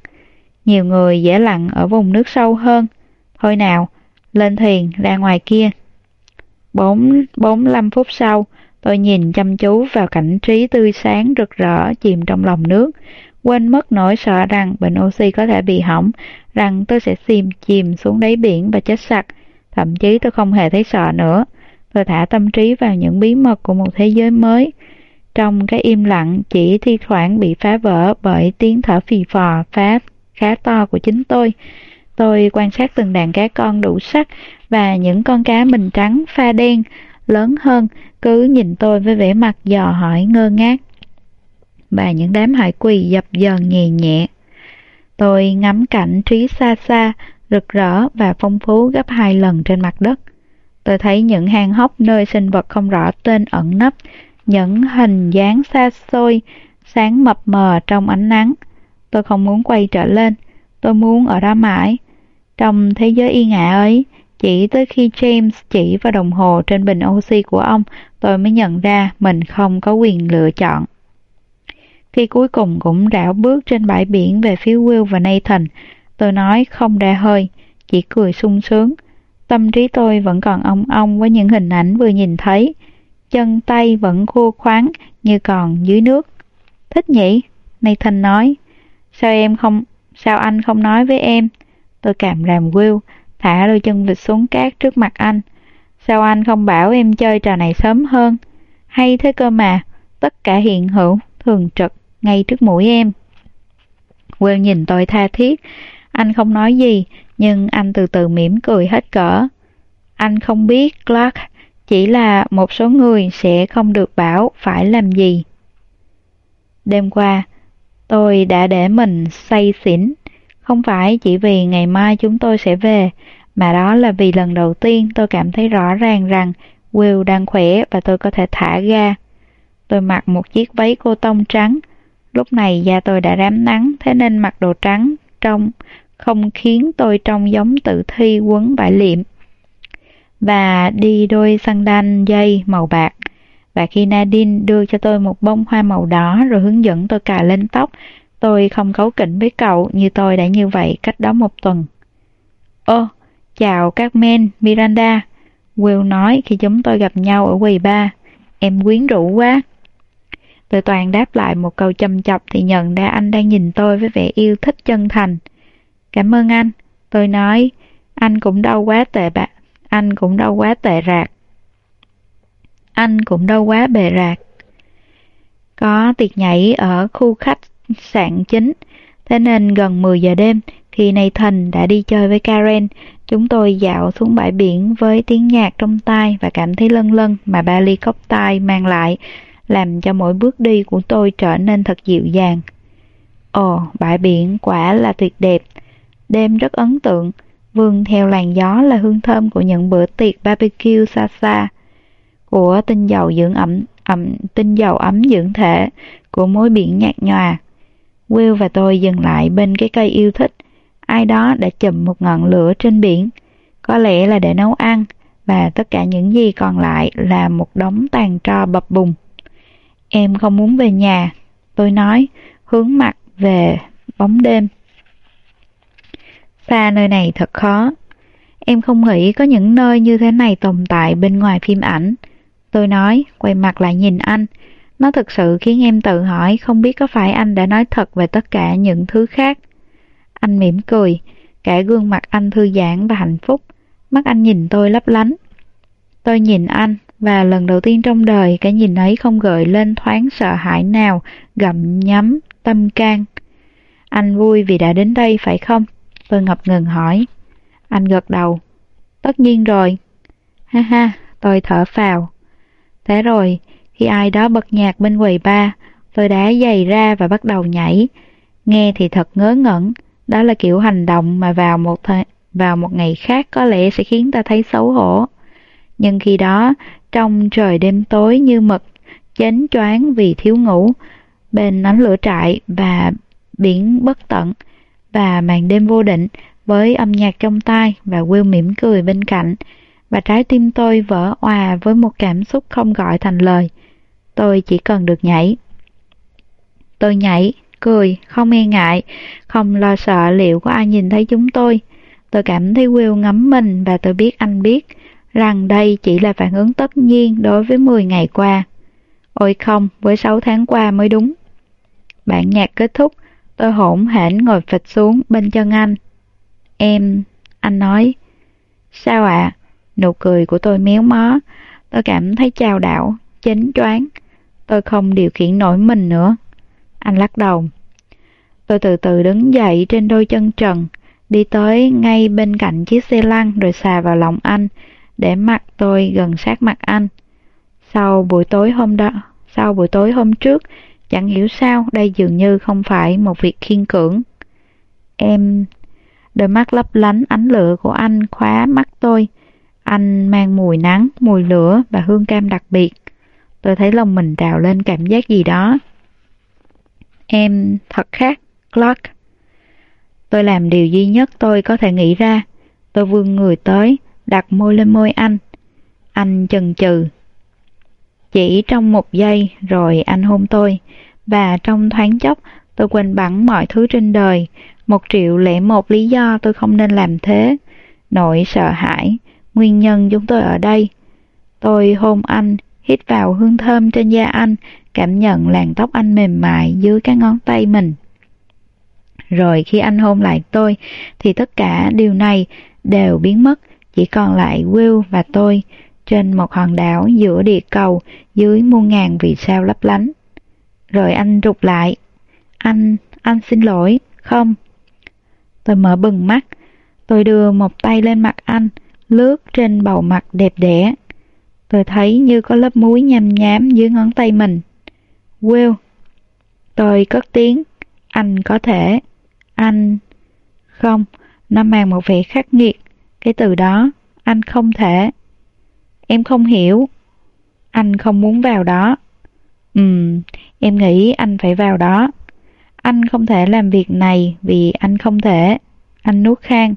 nhiều người dễ lặn ở vùng nước sâu hơn. Thôi nào, lên thuyền ra ngoài kia. Bốn, bốn lăm phút sau, tôi nhìn chăm chú vào cảnh trí tươi sáng rực rỡ chìm trong lòng nước, quên mất nỗi sợ rằng bình oxy có thể bị hỏng, rằng tôi sẽ chìm chìm xuống đáy biển và chết sặc. Thậm chí tôi không hề thấy sợ nữa. Tôi thả tâm trí vào những bí mật của một thế giới mới. Trong cái im lặng chỉ thi thoảng bị phá vỡ bởi tiếng thở phì phò phá khá to của chính tôi. Tôi quan sát từng đàn cá con đủ sắc và những con cá mình trắng pha đen lớn hơn cứ nhìn tôi với vẻ mặt dò hỏi ngơ ngác. Và những đám hải quỳ dập dờn nhẹ nhẹ. Tôi ngắm cảnh trí xa xa, rực rỡ và phong phú gấp hai lần trên mặt đất. Tôi thấy những hang hốc nơi sinh vật không rõ tên ẩn nấp, những hình dáng xa xôi, sáng mập mờ trong ánh nắng. Tôi không muốn quay trở lên, tôi muốn ở đó mãi. Trong thế giới yên ả ấy, chỉ tới khi James chỉ vào đồng hồ trên bình oxy của ông, tôi mới nhận ra mình không có quyền lựa chọn. Khi cuối cùng cũng rảo bước trên bãi biển về phía Will và Nathan, tôi nói không ra hơi, chỉ cười sung sướng. Tâm trí tôi vẫn còn ong ong với những hình ảnh vừa nhìn thấy, chân tay vẫn khô khoáng như còn dưới nước. Thích nhỉ? Nathan nói. Sao em không, sao anh không nói với em? Tôi cảm ràm Will, thả đôi chân vịt xuống cát trước mặt anh. Sao anh không bảo em chơi trò này sớm hơn? Hay thế cơ mà, tất cả hiện hữu, thường trực, ngay trước mũi em. Will nhìn tôi tha thiết. Anh không nói gì, nhưng anh từ từ mỉm cười hết cỡ. Anh không biết, Clark, chỉ là một số người sẽ không được bảo phải làm gì. Đêm qua, tôi đã để mình say xỉn, không phải chỉ vì ngày mai chúng tôi sẽ về, mà đó là vì lần đầu tiên tôi cảm thấy rõ ràng rằng Will đang khỏe và tôi có thể thả ga. Tôi mặc một chiếc váy cô tông trắng. Lúc này da tôi đã rám nắng, thế nên mặc đồ trắng trong không khiến tôi trông giống tự thi quấn vải liệm và đi đôi sandal dây màu bạc. Và khi Nadine đưa cho tôi một bông hoa màu đỏ rồi hướng dẫn tôi cài lên tóc, tôi không cấu kỉnh với cậu như tôi đã như vậy cách đó một tuần. Ô, chào các men, Miranda. Will nói khi chúng tôi gặp nhau ở quầy bar. Em quyến rũ quá. Tôi toàn đáp lại một câu châm chọc thì nhận ra anh đang nhìn tôi với vẻ yêu thích chân thành. Cảm ơn anh. Tôi nói, anh cũng đâu quá tệ bạc, anh cũng đâu quá tệ rạc. Anh cũng đâu quá bề rạc. Có tiệc nhảy ở khu khách sạn chính, thế nên gần 10 giờ đêm, khi Nathan đã đi chơi với Karen, chúng tôi dạo xuống bãi biển với tiếng nhạc trong tai và cảm thấy lân lân mà ba ly cốc tai mang lại, làm cho mỗi bước đi của tôi trở nên thật dịu dàng. Ồ, bãi biển quả là tuyệt đẹp. Đêm rất ấn tượng, vương theo làn gió là hương thơm của những bữa tiệc barbecue xa xa, của tinh dầu dưỡng ẩm, ẩm tinh dầu ấm dưỡng thể, của mối biển nhạt nhòa. Will và tôi dừng lại bên cái cây yêu thích, ai đó đã chùm một ngọn lửa trên biển, có lẽ là để nấu ăn, và tất cả những gì còn lại là một đống tàn tro bập bùng. Em không muốn về nhà, Tôi nói, hướng mặt về bóng đêm. Xa nơi này thật khó. Em không nghĩ có những nơi như thế này tồn tại bên ngoài phim ảnh. Tôi nói, quay mặt lại nhìn anh. Nó thực sự khiến em tự hỏi không biết có phải anh đã nói thật về tất cả những thứ khác. Anh mỉm cười, cả gương mặt anh thư giãn và hạnh phúc. Mắt anh nhìn tôi lấp lánh. Tôi nhìn anh và lần đầu tiên trong đời cái nhìn ấy không gợi lên thoáng sợ hãi nào gặm nhắm tâm can. Anh vui vì đã đến đây phải không? Tôi ngập ngừng hỏi. Anh gật đầu. Tất nhiên rồi. Ha ha, tôi thở phào. Thế rồi, khi ai đó bật nhạc bên quầy ba, tôi đá giày ra và bắt đầu nhảy. Nghe thì thật ngớ ngẩn, đó là kiểu hành động mà vào một thời, vào một ngày khác có lẽ sẽ khiến ta thấy xấu hổ. Nhưng khi đó, trong trời đêm tối như mực, chến choáng vì thiếu ngủ, bên ánh lửa trại và biển bất tận và màn đêm vô định với âm nhạc trong tai và Will mỉm cười bên cạnh và trái tim tôi vỡ òa với một cảm xúc không gọi thành lời. Tôi chỉ cần được nhảy. Tôi nhảy, cười, không e ngại, không lo sợ liệu có ai nhìn thấy chúng tôi. Tôi cảm thấy Will ngắm mình và tôi biết anh biết rằng đây chỉ là phản ứng tất nhiên đối với 10 ngày qua. Ôi không, với 6 tháng qua mới đúng. Bản nhạc kết thúc, tôi hỗn hển ngồi phịch xuống bên chân anh. Em, anh nói. Sao ạ? À? Nụ cười của tôi méo mó. Tôi cảm thấy trao đảo, chến choáng. Tôi không điều khiển nổi mình nữa. Anh lắc đầu. Tôi từ từ đứng dậy trên đôi chân trần, đi tới ngay bên cạnh chiếc xe lăn rồi xà vào lòng anh, để mặt tôi gần sát mặt anh. Sau buổi tối hôm đó, sau buổi tối hôm trước, chẳng hiểu sao đây dường như không phải một việc khiên cưỡng. Em... Đôi mắt lấp lánh ánh lửa của anh khóa mắt tôi. Anh mang mùi nắng, mùi lửa và hương cam đặc biệt. Tôi thấy lòng mình trào lên cảm giác gì đó. Em thật khác, Clark. Tôi làm điều duy nhất tôi có thể nghĩ ra. Tôi vươn người tới, đặt môi lên môi anh. Anh chần chừ. Chỉ trong một giây rồi anh hôn tôi, và trong thoáng chốc tôi quên bẵng mọi thứ trên đời, một triệu lẻ một lý do tôi không nên làm thế. Nỗi sợ hãi, nguyên nhân chúng tôi ở đây. Tôi hôn anh, hít vào hương thơm trên da anh, cảm nhận làn tóc anh mềm mại dưới các ngón tay mình. Rồi khi anh hôn lại tôi, thì tất cả điều này đều biến mất, chỉ còn lại Will và tôi trên một hòn đảo giữa địa cầu dưới muôn ngàn vì sao lấp lánh. Rồi anh rụt lại. Anh, anh xin lỗi, không. Tôi mở bừng mắt. Tôi đưa một tay lên mặt anh, lướt trên bầu mặt đẹp đẽ. Tôi thấy như có lớp muối nham nhám dưới ngón tay mình. Will. Tôi cất tiếng. Anh có thể. Anh... Không, nó mang một vẻ khắc nghiệt. Cái từ đó, anh không thể. Em không hiểu. Anh không muốn vào đó. Ừm, em nghĩ anh phải vào đó. Anh không thể làm việc này vì anh không thể. Anh nuốt khang.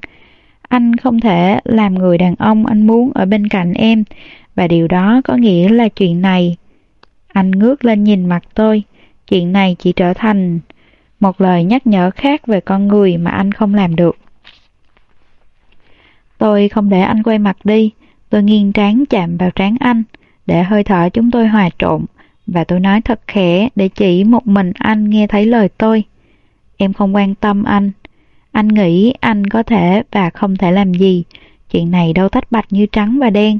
Anh không thể làm người đàn ông anh muốn ở bên cạnh em và điều đó có nghĩa là chuyện này. Anh ngước lên nhìn mặt tôi. Chuyện này chỉ trở thành một lời nhắc nhở khác về con người mà anh không làm được. Tôi không để anh quay mặt đi. Tôi nghiêng trán chạm vào trán anh để hơi thở chúng tôi hòa trộn và tôi nói thật khẽ để chỉ một mình anh nghe thấy lời tôi. Em không quan tâm anh. Anh nghĩ anh có thể và không thể làm gì. Chuyện này đâu tách bạch như trắng và đen.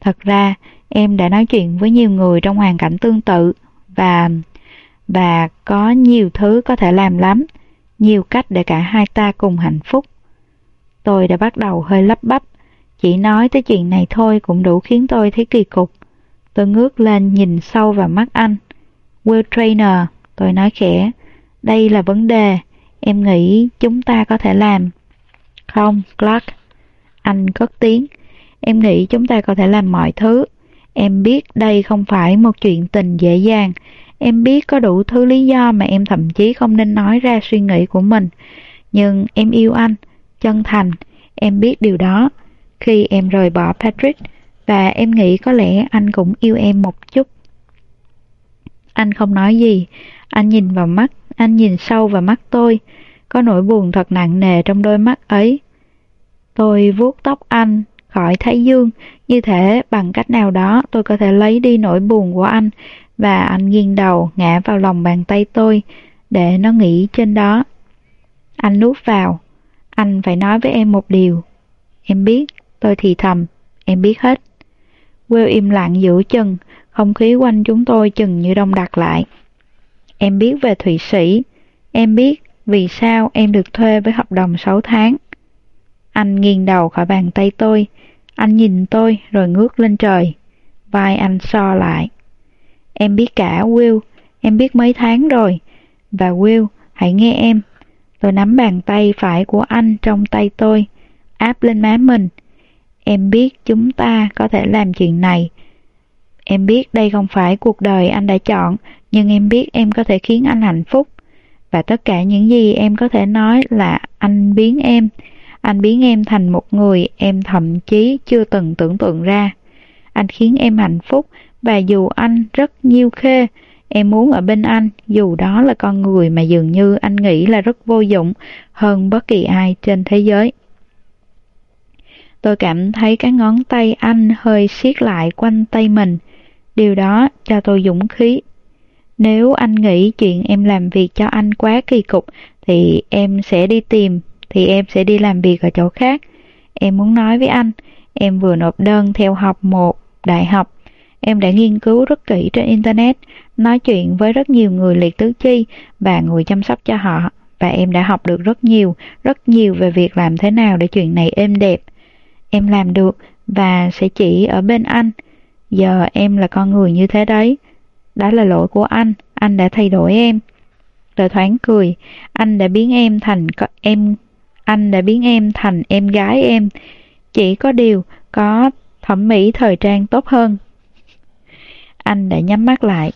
Thật ra, em đã nói chuyện với nhiều người trong hoàn cảnh tương tự và và có nhiều thứ có thể làm lắm, nhiều cách để cả hai ta cùng hạnh phúc. Tôi đã bắt đầu hơi lắp bắp, chỉ nói tới chuyện này thôi cũng đủ khiến tôi thấy kỳ cục. Tôi ngước lên nhìn sâu vào mắt anh. Will Trainer, tôi nói khẽ, đây là vấn đề, em nghĩ chúng ta có thể làm. Không, Clark. Anh cất tiếng, em nghĩ chúng ta có thể làm mọi thứ. Em biết đây không phải một chuyện tình dễ dàng. Em biết có đủ thứ lý do mà em thậm chí không nên nói ra suy nghĩ của mình. Nhưng em yêu anh, chân thành, em biết điều đó. Khi em rời bỏ Patrick, và em nghĩ có lẽ anh cũng yêu em một chút. Anh không nói gì, Anh nhìn vào mắt, anh nhìn sâu vào mắt tôi. Có nỗi buồn thật nặng nề trong đôi mắt ấy. Tôi vuốt tóc anh khỏi thái dương, như thể bằng cách nào đó tôi có thể lấy đi nỗi buồn của anh và anh nghiêng đầu ngã vào lòng bàn tay tôi để nó nghỉ trên đó. Anh nuốt vào. Anh phải nói với em một điều. Em biết, tôi thì thầm, em biết hết. Will im lặng giữ chừng, không khí quanh chúng tôi chừng như đông đặc lại. Em biết về Thụy Sĩ, em biết vì sao em được thuê với hợp đồng 6 tháng. Anh nghiêng đầu khỏi bàn tay tôi, anh nhìn tôi rồi ngước lên trời. Vai anh so lại. Em biết cả Will, em biết mấy tháng rồi. Và Will, hãy nghe em. Tôi nắm bàn tay phải của anh trong tay tôi, áp lên má mình. Em biết chúng ta có thể làm chuyện này. Em biết đây không phải cuộc đời anh đã chọn, nhưng em biết em có thể khiến anh hạnh phúc. Và tất cả những gì em có thể nói là anh biến em, anh biến em thành một người em thậm chí chưa từng tưởng tượng ra. Anh khiến em hạnh phúc và dù anh rất nhiêu khê, em muốn ở bên anh dù đó là con người mà dường như anh nghĩ là rất vô dụng hơn bất kỳ ai trên thế giới. Tôi cảm thấy cái ngón tay anh hơi siết lại quanh tay mình. Điều đó cho tôi dũng khí. Nếu anh nghĩ chuyện em làm việc cho anh quá kỳ cục thì em sẽ đi tìm thì em sẽ đi làm việc ở chỗ khác. Em muốn nói với anh, em vừa nộp đơn theo học một đại học. Em đã nghiên cứu rất kỹ trên Internet, nói chuyện với rất nhiều người liệt tứ chi và người chăm sóc cho họ. Và em đã học được rất nhiều, rất nhiều về việc làm thế nào để chuyện này êm đẹp. Em làm được và sẽ chỉ ở bên anh. Giờ em là con người như thế đấy. Đó là lỗi của anh, anh đã thay đổi em. Tôi thoáng cười, anh đã biến em thành em anh đã biến em thành em gái em. Chỉ có điều có thẩm mỹ thời trang tốt hơn. Anh đã nhắm mắt lại.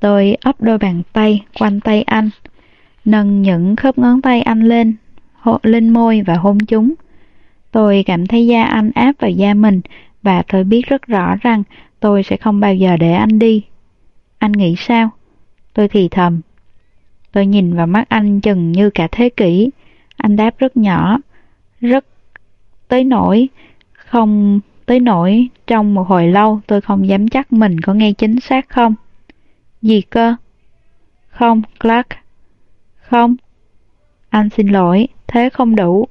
Tôi ấp đôi bàn tay quanh tay anh, nâng những khớp ngón tay anh lên, lên môi và hôn chúng. Tôi cảm thấy da anh áp vào da mình và tôi biết rất rõ rằng tôi sẽ không bao giờ để anh đi. Anh nghĩ sao? Tôi thì thầm. Tôi nhìn vào mắt anh chừng như cả thế kỷ, anh đáp rất nhỏ, rất tới nỗi, không tới nỗi trong một hồi lâu tôi không dám chắc mình có nghe chính xác không. Gì cơ? Không, Clark. Không. Anh xin lỗi, thế không đủ.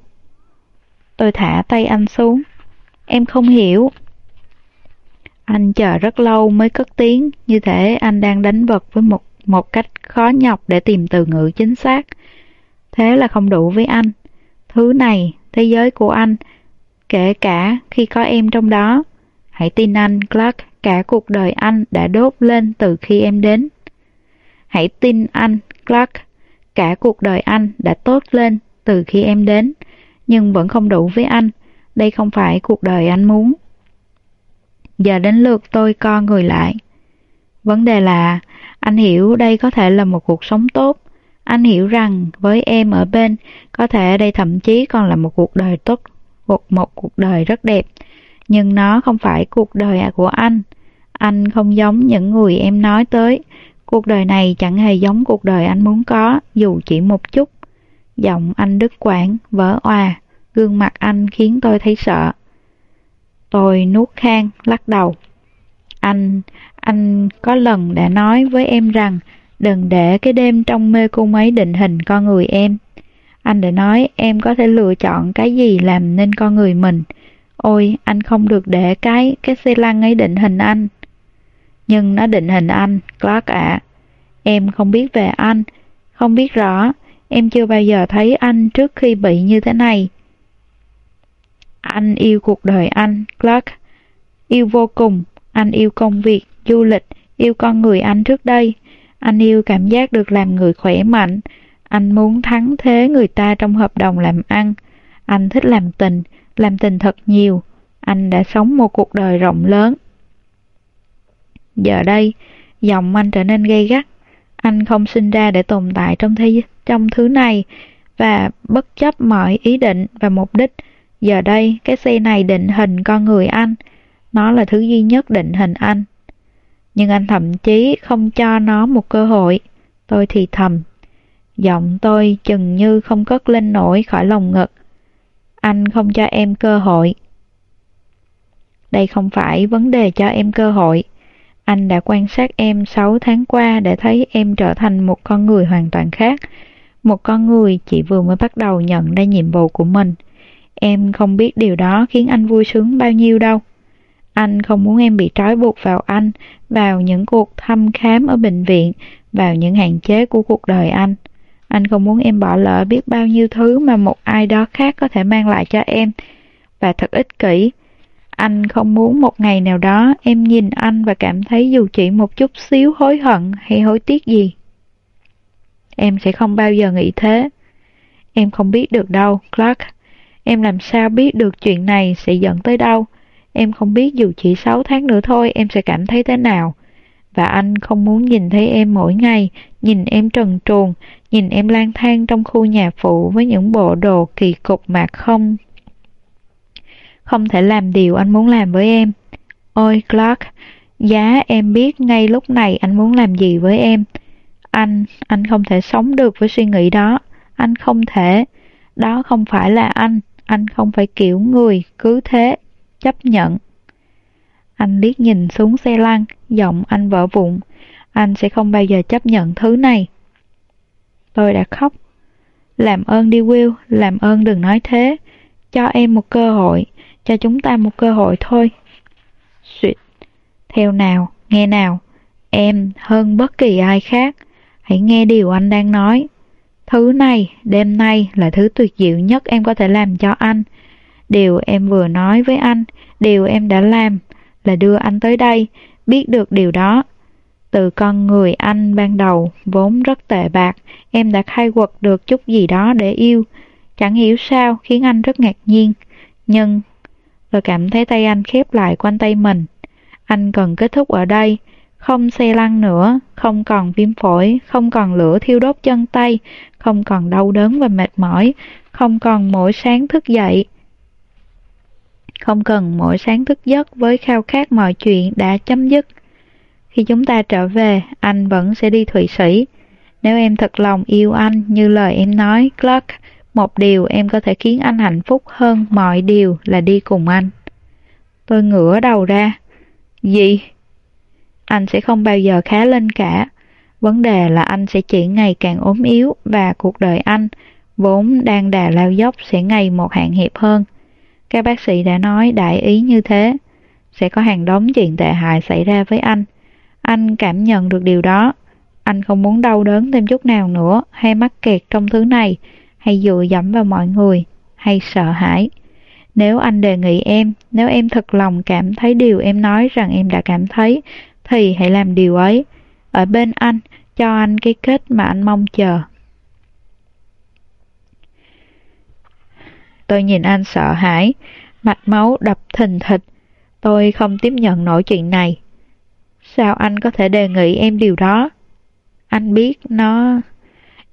Tôi thả tay anh xuống. Em không hiểu. Anh chờ rất lâu mới cất tiếng, như thể anh đang đánh vật với một một cách khó nhọc để tìm từ ngữ chính xác. Thế là không đủ với anh. Thứ này, thế giới của anh, kể cả khi có em trong đó. Hãy tin anh, Clark, cả cuộc đời anh đã đốt lên từ khi em đến. Hãy tin anh, Clark, cả cuộc đời anh đã tốt lên từ khi em đến, nhưng vẫn không đủ với anh. Đây không phải cuộc đời anh muốn. Giờ đến lượt tôi co người lại. Vấn đề là, anh hiểu đây có thể là một cuộc sống tốt, anh hiểu rằng với em ở bên, có thể đây thậm chí còn là một cuộc đời tốt, một, một cuộc đời rất đẹp. Nhưng nó không phải cuộc đời của anh. Anh không giống những người em nói tới. Cuộc đời này chẳng hề giống cuộc đời anh muốn có, dù chỉ một chút. Giọng anh đứt quãng, vỡ òa, gương mặt anh khiến tôi thấy sợ. Tôi nuốt khang, lắc đầu. Anh, anh có lần đã nói với em rằng Đừng để cái đêm trong mê cung ấy định hình con người em. Anh đã nói em có thể lựa chọn cái gì làm nên con người mình. Ôi, anh không được để cái cái xe lăn ấy định hình anh. Nhưng nó định hình anh, Clark ạ. Em không biết về anh, không biết rõ, em chưa bao giờ thấy anh trước khi bị như thế này. Anh yêu cuộc đời anh, Clark. Yêu vô cùng, anh yêu công việc, du lịch, yêu con người anh trước đây. Anh yêu cảm giác được làm người khỏe mạnh. Anh muốn thắng thế người ta trong hợp đồng làm ăn. Anh thích làm tình, làm tình thật nhiều. Anh đã sống một cuộc đời rộng lớn. Giờ đây, giọng anh trở nên gay gắt. Anh không sinh ra để tồn tại trong thế trong thứ này và bất chấp mọi ý định và mục đích. Giờ đây, cái xe này định hình con người anh. Nó là thứ duy nhất định hình anh. Nhưng anh thậm chí không cho nó một cơ hội. Tôi thì thầm. Giọng tôi chừng như không cất lên nổi khỏi lòng ngực. Anh không cho em cơ hội. Đây không phải vấn đề cho em cơ hội. Anh đã quan sát em 6 tháng qua để thấy em trở thành một con người hoàn toàn khác. Một con người chỉ vừa mới bắt đầu nhận ra nhiệm vụ của mình. Em không biết điều đó khiến anh vui sướng bao nhiêu đâu. Anh không muốn em bị trói buộc vào anh, vào những cuộc thăm khám ở bệnh viện, vào những hạn chế của cuộc đời anh. Anh không muốn em bỏ lỡ biết bao nhiêu thứ mà một ai đó khác có thể mang lại cho em. Và thật ích kỷ, anh không muốn một ngày nào đó em nhìn anh và cảm thấy dù chỉ một chút xíu hối hận hay hối tiếc gì. Em sẽ không bao giờ nghĩ thế. Em không biết được đâu, Clark. Em làm sao biết được chuyện này sẽ dẫn tới đâu. Em không biết dù chỉ 6 tháng nữa thôi em sẽ cảm thấy thế nào. Và anh không muốn nhìn thấy em mỗi ngày, nhìn em trần truồng, nhìn em lang thang trong khu nhà phụ với những bộ đồ kỳ cục mà không không thể làm điều anh muốn làm với em. Ôi Clark, giá em biết ngay lúc này anh muốn làm gì với em. Anh, anh không thể sống được với suy nghĩ đó. Anh không thể. Đó không phải là anh. Anh không phải kiểu người cứ thế, chấp nhận. Anh liếc nhìn xuống xe lăn, giọng anh vỡ vụn. Anh sẽ không bao giờ chấp nhận thứ này. Tôi đã khóc. Làm ơn đi Will, làm ơn đừng nói thế. Cho em một cơ hội cho chúng ta một cơ hội thôi. Xuyệt, theo nào, nghe nào, em hơn bất kỳ ai khác, hãy nghe điều anh đang nói. Thứ này, đêm nay là thứ tuyệt diệu nhất em có thể làm cho anh. Điều em vừa nói với anh, điều em đã làm là đưa anh tới đây, biết được điều đó. Từ con người anh ban đầu vốn rất tệ bạc, em đã khai quật được chút gì đó để yêu. Chẳng hiểu sao khiến anh rất ngạc nhiên. Nhưng rồi cảm thấy tay anh khép lại quanh tay mình. Anh cần kết thúc ở đây, không xe lăn nữa, không còn viêm phổi, không còn lửa thiêu đốt chân tay, không còn đau đớn và mệt mỏi, không còn mỗi sáng thức dậy. Không cần mỗi sáng thức giấc với khao khát mọi chuyện đã chấm dứt. Khi chúng ta trở về, anh vẫn sẽ đi Thụy Sĩ. Nếu em thật lòng yêu anh như lời em nói, Clark, một điều em có thể khiến anh hạnh phúc hơn mọi điều là đi cùng anh. Tôi ngửa đầu ra. Gì? Anh sẽ không bao giờ khá lên cả. Vấn đề là anh sẽ chỉ ngày càng ốm yếu và cuộc đời anh, vốn đang đà lao dốc sẽ ngày một hạn hiệp hơn. Các bác sĩ đã nói đại ý như thế. Sẽ có hàng đống chuyện tệ hại xảy ra với anh. Anh cảm nhận được điều đó. Anh không muốn đau đớn thêm chút nào nữa hay mắc kẹt trong thứ này hay dựa dẫm vào mọi người, hay sợ hãi. Nếu anh đề nghị em, nếu em thật lòng cảm thấy điều em nói rằng em đã cảm thấy, thì hãy làm điều ấy. Ở bên anh, cho anh cái kết mà anh mong chờ. Tôi nhìn anh sợ hãi, mạch máu đập thình thịch. Tôi không tiếp nhận nổi chuyện này. Sao anh có thể đề nghị em điều đó? Anh biết nó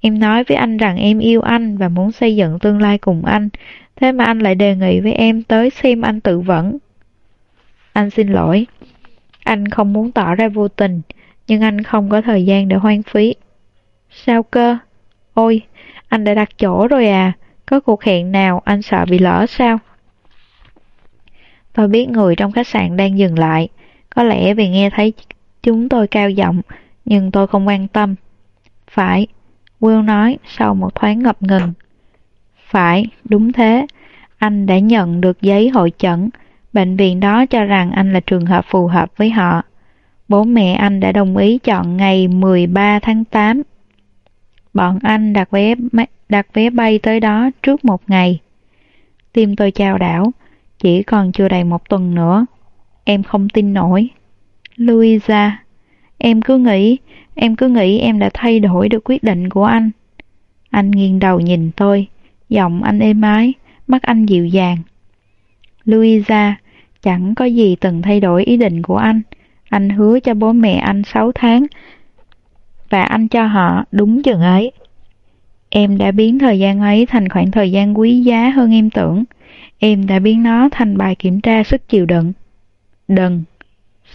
Em nói với anh rằng em yêu anh và muốn xây dựng tương lai cùng anh, thế mà anh lại đề nghị với em tới xem anh tự vẫn. Anh xin lỗi. Anh không muốn tỏ ra vô tình, nhưng anh không có thời gian để hoang phí. Sao cơ? Ôi, anh đã đặt chỗ rồi à, có cuộc hẹn nào anh sợ bị lỡ sao? Tôi biết người trong khách sạn đang dừng lại, có lẽ vì nghe thấy chúng tôi cao giọng, nhưng tôi không quan tâm. Phải, Will nói sau một thoáng ngập ngừng. Phải, đúng thế. Anh đã nhận được giấy hội chẩn. Bệnh viện đó cho rằng anh là trường hợp phù hợp với họ. Bố mẹ anh đã đồng ý chọn ngày 13 tháng 8. Bọn anh đặt vé, đặt vé bay tới đó trước một ngày. Tim tôi trao đảo, chỉ còn chưa đầy một tuần nữa. Em không tin nổi. Louisa, em cứ nghĩ Em cứ nghĩ em đã thay đổi được quyết định của anh. Anh nghiêng đầu nhìn tôi, giọng anh êm ái, mắt anh dịu dàng. Louisa, chẳng có gì từng thay đổi ý định của anh. Anh hứa cho bố mẹ anh 6 tháng và anh cho họ đúng chừng ấy. Em đã biến thời gian ấy thành khoảng thời gian quý giá hơn em tưởng. Em đã biến nó thành bài kiểm tra sức chịu đựng. Đừng.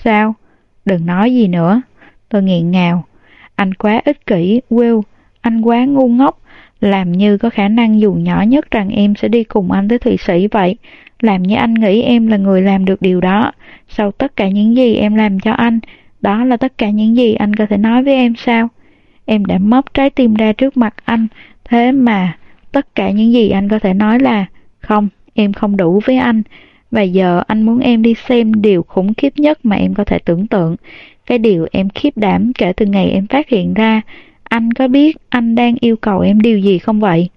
Sao? Đừng nói gì nữa. Tôi nghiện ngào. Anh quá ích kỷ, Will. Anh quá ngu ngốc. Làm như có khả năng dù nhỏ nhất rằng em sẽ đi cùng anh tới Thụy Sĩ vậy. Làm như anh nghĩ em là người làm được điều đó. Sau tất cả những gì em làm cho anh, đó là tất cả những gì anh có thể nói với em sao? Em đã móc trái tim ra trước mặt anh, thế mà tất cả những gì anh có thể nói là không, em không đủ với anh. Và giờ anh muốn em đi xem điều khủng khiếp nhất mà em có thể tưởng tượng. Cái điều em khiếp đảm kể từ ngày em phát hiện ra. Anh có biết anh đang yêu cầu em điều gì không vậy?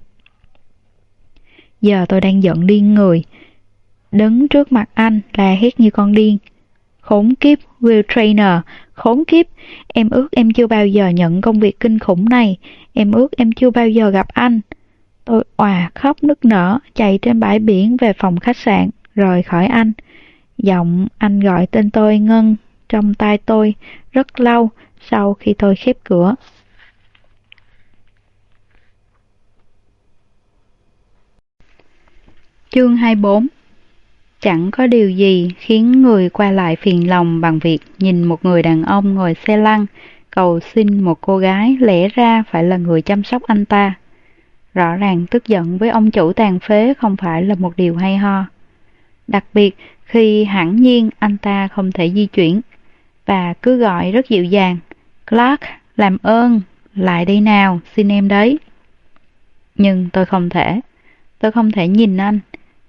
Giờ tôi đang giận điên người. Đứng trước mặt anh là hét như con điên. Khốn kiếp, Will Trainer, khốn kiếp. Em ước em chưa bao giờ nhận công việc kinh khủng này. Em ước em chưa bao giờ gặp anh. Tôi òa khóc nức nở, chạy trên bãi biển về phòng khách sạn, rời khỏi anh. Giọng anh gọi tên tôi ngân trong tay tôi rất lâu sau khi tôi khép cửa. Chương 24 Chẳng có điều gì khiến người qua lại phiền lòng bằng việc nhìn một người đàn ông ngồi xe lăn, cầu xin một cô gái lẽ ra phải là người chăm sóc anh ta. Rõ ràng tức giận với ông chủ tàn phế không phải là một điều hay ho. Đặc biệt, khi hẳn nhiên anh ta không thể di chuyển và cứ gọi rất dịu dàng Clark, làm ơn, lại đây nào, xin em đấy. Nhưng tôi không thể. Tôi không thể nhìn anh.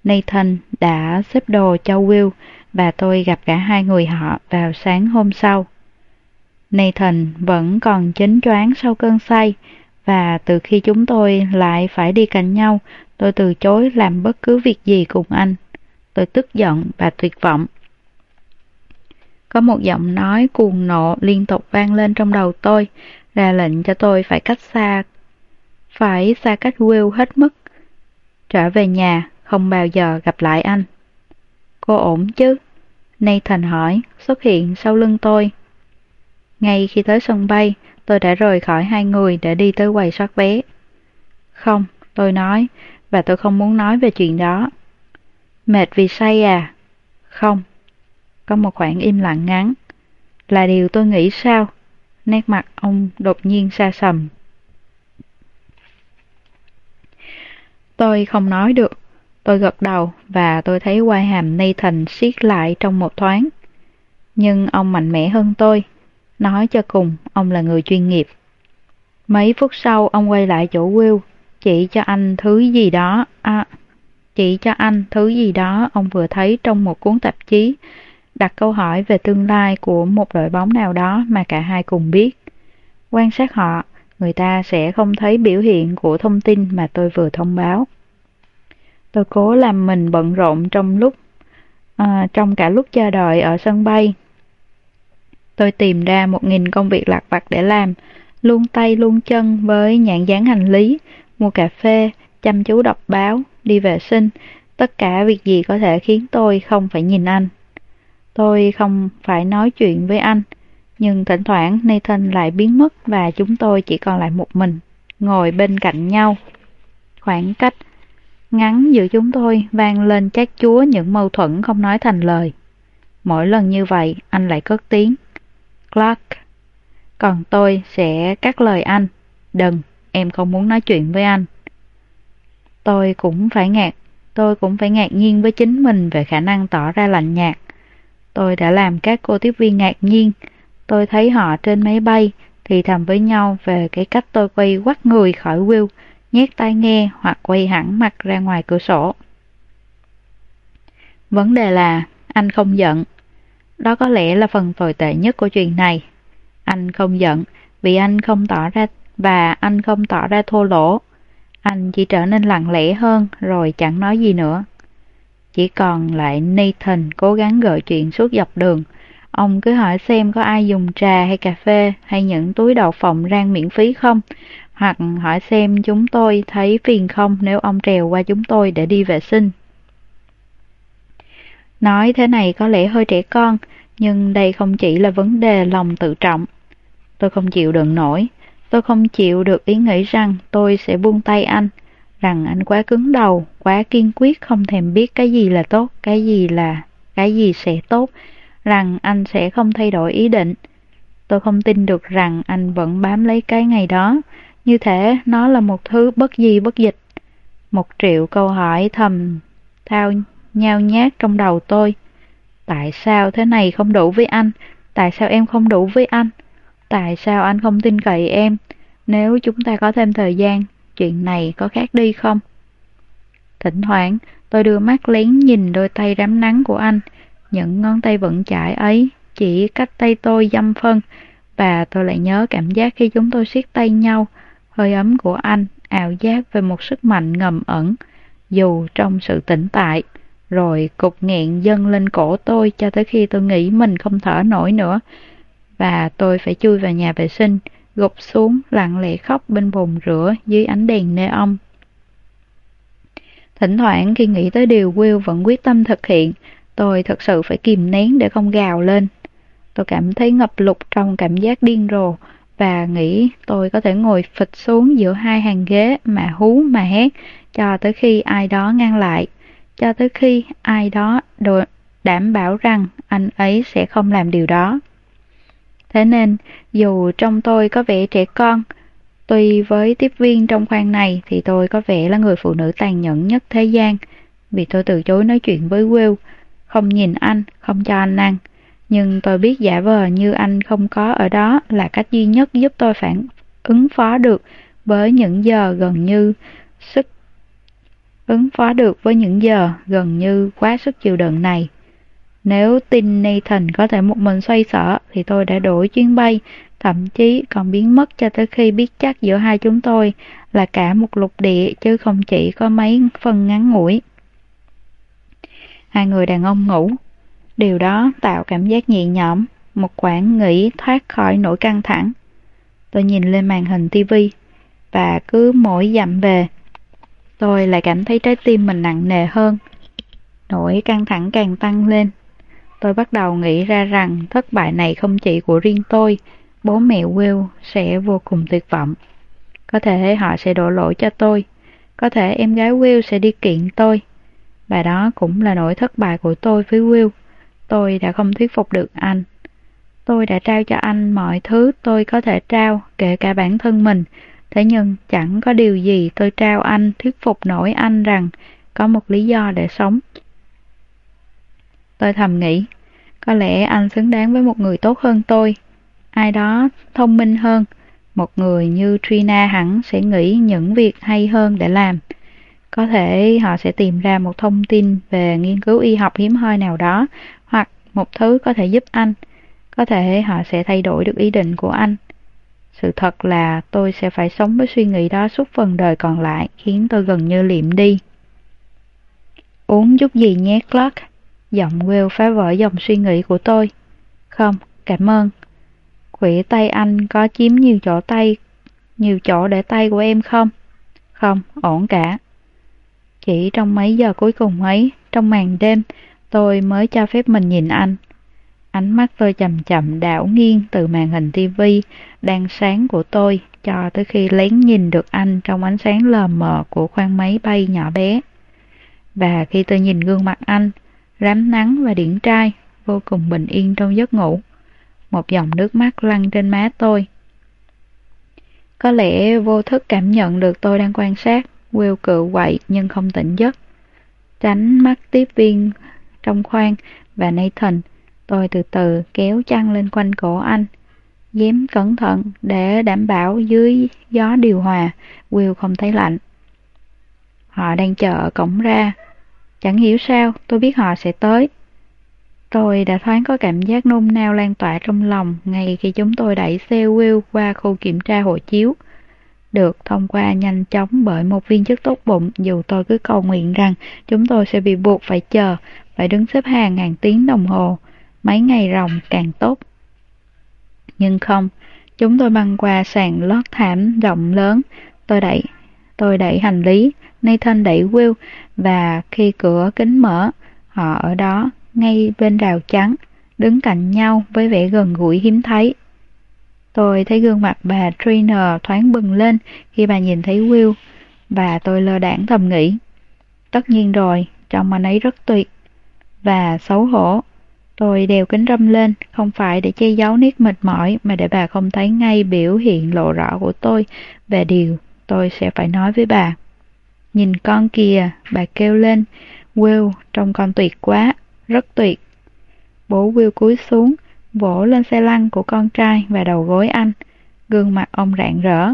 Nathan đã xếp đồ cho Will và tôi gặp cả hai người họ vào sáng hôm sau. Nathan vẫn còn chấn choáng sau cơn say và từ khi chúng tôi lại phải đi cạnh nhau, tôi từ chối làm bất cứ việc gì cùng anh. Tôi tức giận và tuyệt vọng. Có một giọng nói cuồng nộ liên tục vang lên trong đầu tôi, ra lệnh cho tôi phải cách xa, phải xa cách Will hết mức. Trở về nhà, không bao giờ gặp lại anh. Cô ổn chứ? Nathan hỏi, xuất hiện sau lưng tôi. Ngay khi tới sân bay, tôi đã rời khỏi hai người để đi tới quầy soát vé. Không, tôi nói, và tôi không muốn nói về chuyện đó. Mệt vì say à? Không. Có một khoảng im lặng ngắn. Là điều tôi nghĩ sao? Nét mặt ông đột nhiên xa sầm. Tôi không nói được. Tôi gật đầu và tôi thấy quai hàm Nathan siết lại trong một thoáng. Nhưng ông mạnh mẽ hơn tôi. Nói cho cùng, ông là người chuyên nghiệp. Mấy phút sau, ông quay lại chỗ Will, chỉ cho anh thứ gì đó, à, chỉ cho anh thứ gì đó ông vừa thấy trong một cuốn tạp chí, đặt câu hỏi về tương lai của một đội bóng nào đó mà cả hai cùng biết. Quan sát họ, người ta sẽ không thấy biểu hiện của thông tin mà tôi vừa thông báo. Tôi cố làm mình bận rộn trong lúc à, trong cả lúc chờ đợi ở sân bay. Tôi tìm ra một nghìn công việc lặt vặt để làm, luôn tay luôn chân với nhãn dán hành lý, mua cà phê, chăm chú đọc báo, đi vệ sinh, tất cả việc gì có thể khiến tôi không phải nhìn anh. Tôi không phải nói chuyện với anh, nhưng thỉnh thoảng Nathan lại biến mất và chúng tôi chỉ còn lại một mình, ngồi bên cạnh nhau. Khoảng cách ngắn giữa chúng tôi vang lên chát chúa những mâu thuẫn không nói thành lời. Mỗi lần như vậy, anh lại cất tiếng. Clark. Còn tôi sẽ cắt lời anh. Đừng, em không muốn nói chuyện với anh. Tôi cũng phải ngạc, tôi cũng phải ngạc nhiên với chính mình về khả năng tỏ ra lạnh nhạt. Tôi đã làm các cô tiếp viên ngạc nhiên. Tôi thấy họ trên máy bay, thì thầm với nhau về cái cách tôi quay quắt người khỏi Will, nhét tai nghe hoặc quay hẳn mặt ra ngoài cửa sổ. Vấn đề là, anh không giận. Đó có lẽ là phần tồi tệ nhất của chuyện này. Anh không giận vì anh không tỏ ra, và anh không tỏ ra thô lỗ. Anh chỉ trở nên lặng lẽ hơn, rồi chẳng nói gì nữa. Chỉ còn lại Nathan cố gắng gợi chuyện suốt dọc đường. Ông cứ hỏi xem có ai dùng trà hay cà phê hay những túi đậu phộng rang miễn phí không hoặc hỏi xem chúng tôi thấy phiền không nếu ông trèo qua chúng tôi để đi vệ sinh. Nói thế này có lẽ hơi trẻ con, nhưng đây không chỉ là vấn đề lòng tự trọng. Tôi không chịu đựng nổi, tôi không chịu được ý nghĩ rằng tôi sẽ buông tay anh, rằng anh quá cứng đầu, quá kiên quyết không thèm biết cái gì là tốt, cái gì là, cái gì sẽ tốt, rằng anh sẽ không thay đổi ý định. Tôi không tin được rằng anh vẫn bám lấy cái ngày đó, như thể nó là một thứ bất di bất dịch. Một triệu câu hỏi thầm thao nhao nhát trong đầu tôi. Tại sao thế này không đủ với anh? Tại sao em không đủ với anh? Tại sao anh không tin cậy em? Nếu chúng ta có thêm thời gian, chuyện này có khác đi không? Thỉnh thoảng, tôi đưa mắt lén nhìn đôi tay rám nắng của anh. Những ngón tay vẫn chải ấy chỉ cách tay tôi dăm phân, và tôi lại nhớ cảm giác khi chúng tôi siết tay nhau, hơi ấm của anh, ảo giác về một sức mạnh ngầm ẩn, dù trong sự tĩnh tại, rồi cục nghẹn dâng lên cổ tôi cho tới khi tôi nghĩ mình không thở nổi nữa, và tôi phải chui vào nhà vệ sinh, gục xuống lặng lẽ khóc bên bồn rửa dưới ánh đèn neon. Thỉnh thoảng khi nghĩ tới điều Will vẫn quyết tâm thực hiện, tôi thật sự phải kìm nén để không gào lên. Tôi cảm thấy ngập lụt trong cảm giác điên rồ và nghĩ tôi có thể ngồi phịch xuống giữa hai hàng ghế mà hú mà hét cho tới khi ai đó ngăn lại, cho tới khi ai đó đảm bảo rằng anh ấy sẽ không làm điều đó. Thế nên, dù trong tôi có vẻ trẻ con, tuy với tiếp viên trong khoang này thì tôi có vẻ là người phụ nữ tàn nhẫn nhất thế gian, vì tôi từ chối nói chuyện với Will, không nhìn anh, không cho anh ăn. Nhưng tôi biết giả vờ như anh không có ở đó là cách duy nhất giúp tôi phản ứng phó được với những giờ gần như sức ứng phó được với những giờ gần như quá sức chịu đựng này. Nếu tin Nathan có thể một mình xoay sở thì tôi đã đổi chuyến bay, thậm chí còn biến mất cho tới khi biết chắc giữa hai chúng tôi là cả một lục địa chứ không chỉ có mấy phần ngắn ngủi. Hai người đàn ông ngủ. Điều đó tạo cảm giác nhẹ nhõm, một khoảng nghỉ thoát khỏi nỗi căng thẳng. Tôi nhìn lên màn hình tivi và cứ mỗi dặm về, tôi lại cảm thấy trái tim mình nặng nề hơn. Nỗi căng thẳng càng tăng lên Tôi bắt đầu nghĩ ra rằng thất bại này không chỉ của riêng tôi, bố mẹ Will sẽ vô cùng tuyệt vọng. Có thể họ sẽ đổ lỗi cho tôi, có thể em gái Will sẽ đi kiện tôi. Và đó cũng là nỗi thất bại của tôi với Will. Tôi đã không thuyết phục được anh. Tôi đã trao cho anh mọi thứ tôi có thể trao, kể cả bản thân mình. Thế nhưng chẳng có điều gì tôi trao anh thuyết phục nổi anh rằng có một lý do để sống. Tôi thầm nghĩ, có lẽ anh xứng đáng với một người tốt hơn tôi, ai đó thông minh hơn, một người như Trina hẳn sẽ nghĩ những việc hay hơn để làm. Có thể họ sẽ tìm ra một thông tin về nghiên cứu y học hiếm hoi nào đó, hoặc một thứ có thể giúp anh. Có thể họ sẽ thay đổi được ý định của anh. Sự thật là tôi sẽ phải sống với suy nghĩ đó suốt phần đời còn lại, khiến tôi gần như liệm đi. Uống chút gì nhé Clark? Giọng Will phá vỡ dòng suy nghĩ của tôi. Không, cảm ơn. Quỷ tay anh có chiếm nhiều chỗ tay, nhiều chỗ để tay của em không? Không, ổn cả. Chỉ trong mấy giờ cuối cùng ấy, trong màn đêm, tôi mới cho phép mình nhìn anh. Ánh mắt tôi chậm chậm đảo nghiêng từ màn hình tivi đang sáng của tôi cho tới khi lén nhìn được anh trong ánh sáng lờ mờ của khoang máy bay nhỏ bé. Và khi tôi nhìn gương mặt anh, rám nắng và điển trai, vô cùng bình yên trong giấc ngủ. Một dòng nước mắt lăn trên má tôi. Có lẽ vô thức cảm nhận được tôi đang quan sát, Will cự quậy nhưng không tỉnh giấc. Tránh mắt tiếp viên trong khoang và Nathan, tôi từ từ kéo chăn lên quanh cổ anh. Dám cẩn thận để đảm bảo dưới gió điều hòa, Will không thấy lạnh. Họ đang chờ ở cổng ra, Chẳng hiểu sao, tôi biết họ sẽ tới. Tôi đã thoáng có cảm giác nôn nao lan tỏa trong lòng ngay khi chúng tôi đẩy xe Will qua khu kiểm tra hộ chiếu. Được thông qua nhanh chóng bởi một viên chức tốt bụng dù tôi cứ cầu nguyện rằng chúng tôi sẽ bị buộc phải chờ, phải đứng xếp hàng ngàn tiếng đồng hồ, mấy ngày ròng càng tốt. Nhưng không, chúng tôi băng qua sàn lót thảm rộng lớn, tôi đẩy, tôi đẩy hành lý, Nathan đẩy Will và khi cửa kính mở, họ ở đó, ngay bên rào trắng, đứng cạnh nhau với vẻ gần gũi hiếm thấy. Tôi thấy gương mặt bà Trainer thoáng bừng lên khi bà nhìn thấy Will, và tôi lơ đảng thầm nghĩ. Tất nhiên rồi, trông anh ấy rất tuyệt, và xấu hổ. Tôi đeo kính râm lên, không phải để che giấu nét mệt mỏi mà để bà không thấy ngay biểu hiện lộ rõ của tôi về điều tôi sẽ phải nói với bà. Nhìn con kìa, bà kêu lên, Will, trông con tuyệt quá, rất tuyệt. Bố Will cúi xuống, vỗ lên xe lăn của con trai và đầu gối anh, gương mặt ông rạng rỡ.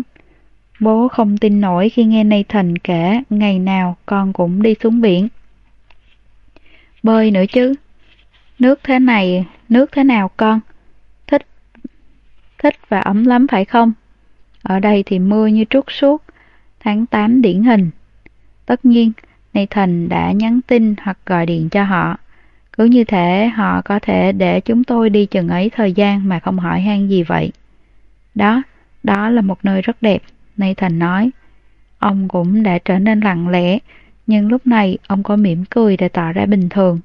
Bố không tin nổi khi nghe Nathan kể ngày nào con cũng đi xuống biển. Bơi nữa chứ, Nước thế này, nước thế nào con? Thích, thích và ấm lắm phải không? Ở đây thì mưa như trút suốt, tháng 8 điển hình. Tất nhiên, Nathan đã nhắn tin hoặc gọi điện cho họ. Cứ như thể họ có thể để chúng tôi đi chừng ấy thời gian mà không hỏi han gì vậy. Đó, đó là một nơi rất đẹp, Nathan nói. Ông cũng đã trở nên lặng lẽ, nhưng lúc này ông có mỉm cười để tỏ ra bình thường.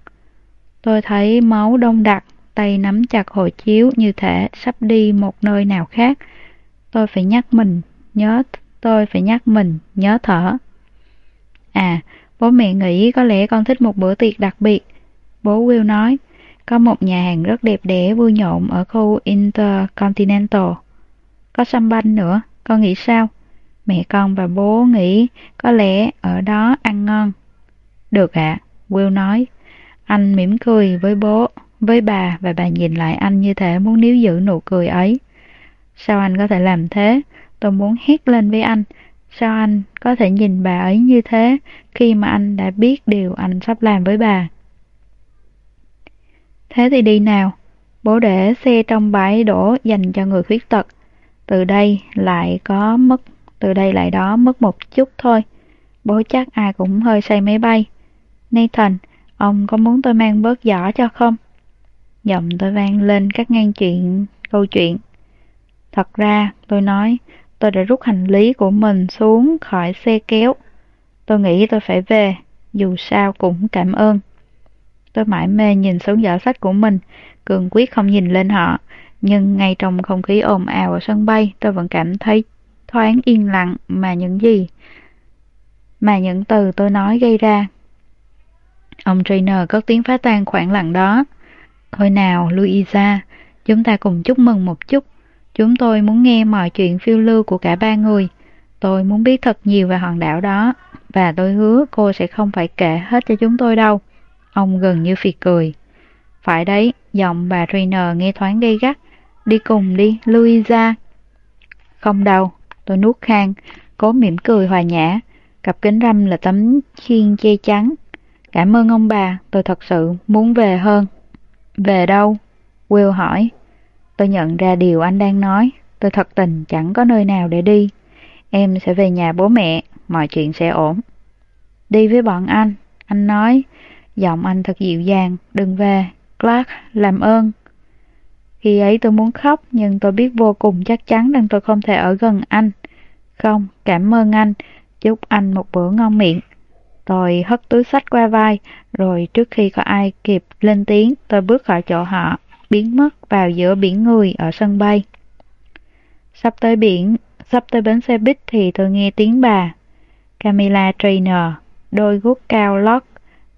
Tôi thấy máu đông đặc, tay nắm chặt hộ chiếu như thể sắp đi một nơi nào khác. Tôi phải nhắc mình, nhớ, tôi phải nhắc mình, nhớ thở. À, bố mẹ nghĩ có lẽ con thích một bữa tiệc đặc biệt. Bố Will nói, có một nhà hàng rất đẹp đẽ vui nhộn ở khu Intercontinental. Có sâm banh nữa, con nghĩ sao? Mẹ con và bố nghĩ có lẽ ở đó ăn ngon. Được ạ, à, Will nói. Anh mỉm cười với bố, với bà và bà nhìn lại anh như thể muốn níu giữ nụ cười ấy. Sao anh có thể làm thế? Tôi muốn hét lên với anh. Sao anh có thể nhìn bà ấy như thế khi mà anh đã biết điều anh sắp làm với bà? Thế thì đi nào. Bố để xe trong bãi đổ dành cho người khuyết tật. Từ đây lại có mất, từ đây lại đó mất một chút thôi. Bố chắc ai cũng hơi say máy bay. Nathan, Ông có muốn tôi mang bớt giỏ cho không? Giọng tôi vang lên các ngang chuyện, câu chuyện. Thật ra, tôi nói, tôi đã rút hành lý của mình xuống khỏi xe kéo. Tôi nghĩ tôi phải về, dù sao cũng cảm ơn. Tôi mãi mê nhìn xuống giỏ sách của mình, cường quyết không nhìn lên họ. Nhưng ngay trong không khí ồn ào ở sân bay, tôi vẫn cảm thấy thoáng yên lặng mà những gì mà những từ tôi nói gây ra Ông trainer cất tiếng phá tan khoảng lặng đó. Thôi nào, Louisa, chúng ta cùng chúc mừng một chút. Chúng tôi muốn nghe mọi chuyện phiêu lưu của cả ba người. Tôi muốn biết thật nhiều về hòn đảo đó, và tôi hứa cô sẽ không phải kể hết cho chúng tôi đâu. Ông gần như phì cười. Phải đấy, giọng bà trainer nghe thoáng gây gắt. Đi cùng đi, Louisa. Không đâu, tôi nuốt khang, cố mỉm cười hòa nhã. Cặp kính râm là tấm khiên che chắn, Cảm ơn ông bà, tôi thật sự muốn về hơn. Về đâu? Will hỏi. Tôi nhận ra điều anh đang nói. Tôi thật tình chẳng có nơi nào để đi. Em sẽ về nhà bố mẹ, mọi chuyện sẽ ổn. Đi với bọn anh, anh nói. Giọng anh thật dịu dàng, đừng về. Clark, làm ơn. Khi ấy tôi muốn khóc, nhưng tôi biết vô cùng chắc chắn rằng tôi không thể ở gần anh. Không, cảm ơn anh. Chúc anh một bữa ngon miệng. Tôi hất túi sách qua vai, rồi trước khi có ai kịp lên tiếng, tôi bước khỏi chỗ họ, biến mất vào giữa biển người ở sân bay. Sắp tới biển, sắp tới bến xe buýt thì tôi nghe tiếng bà. Camilla Trainer, đôi guốc cao lót,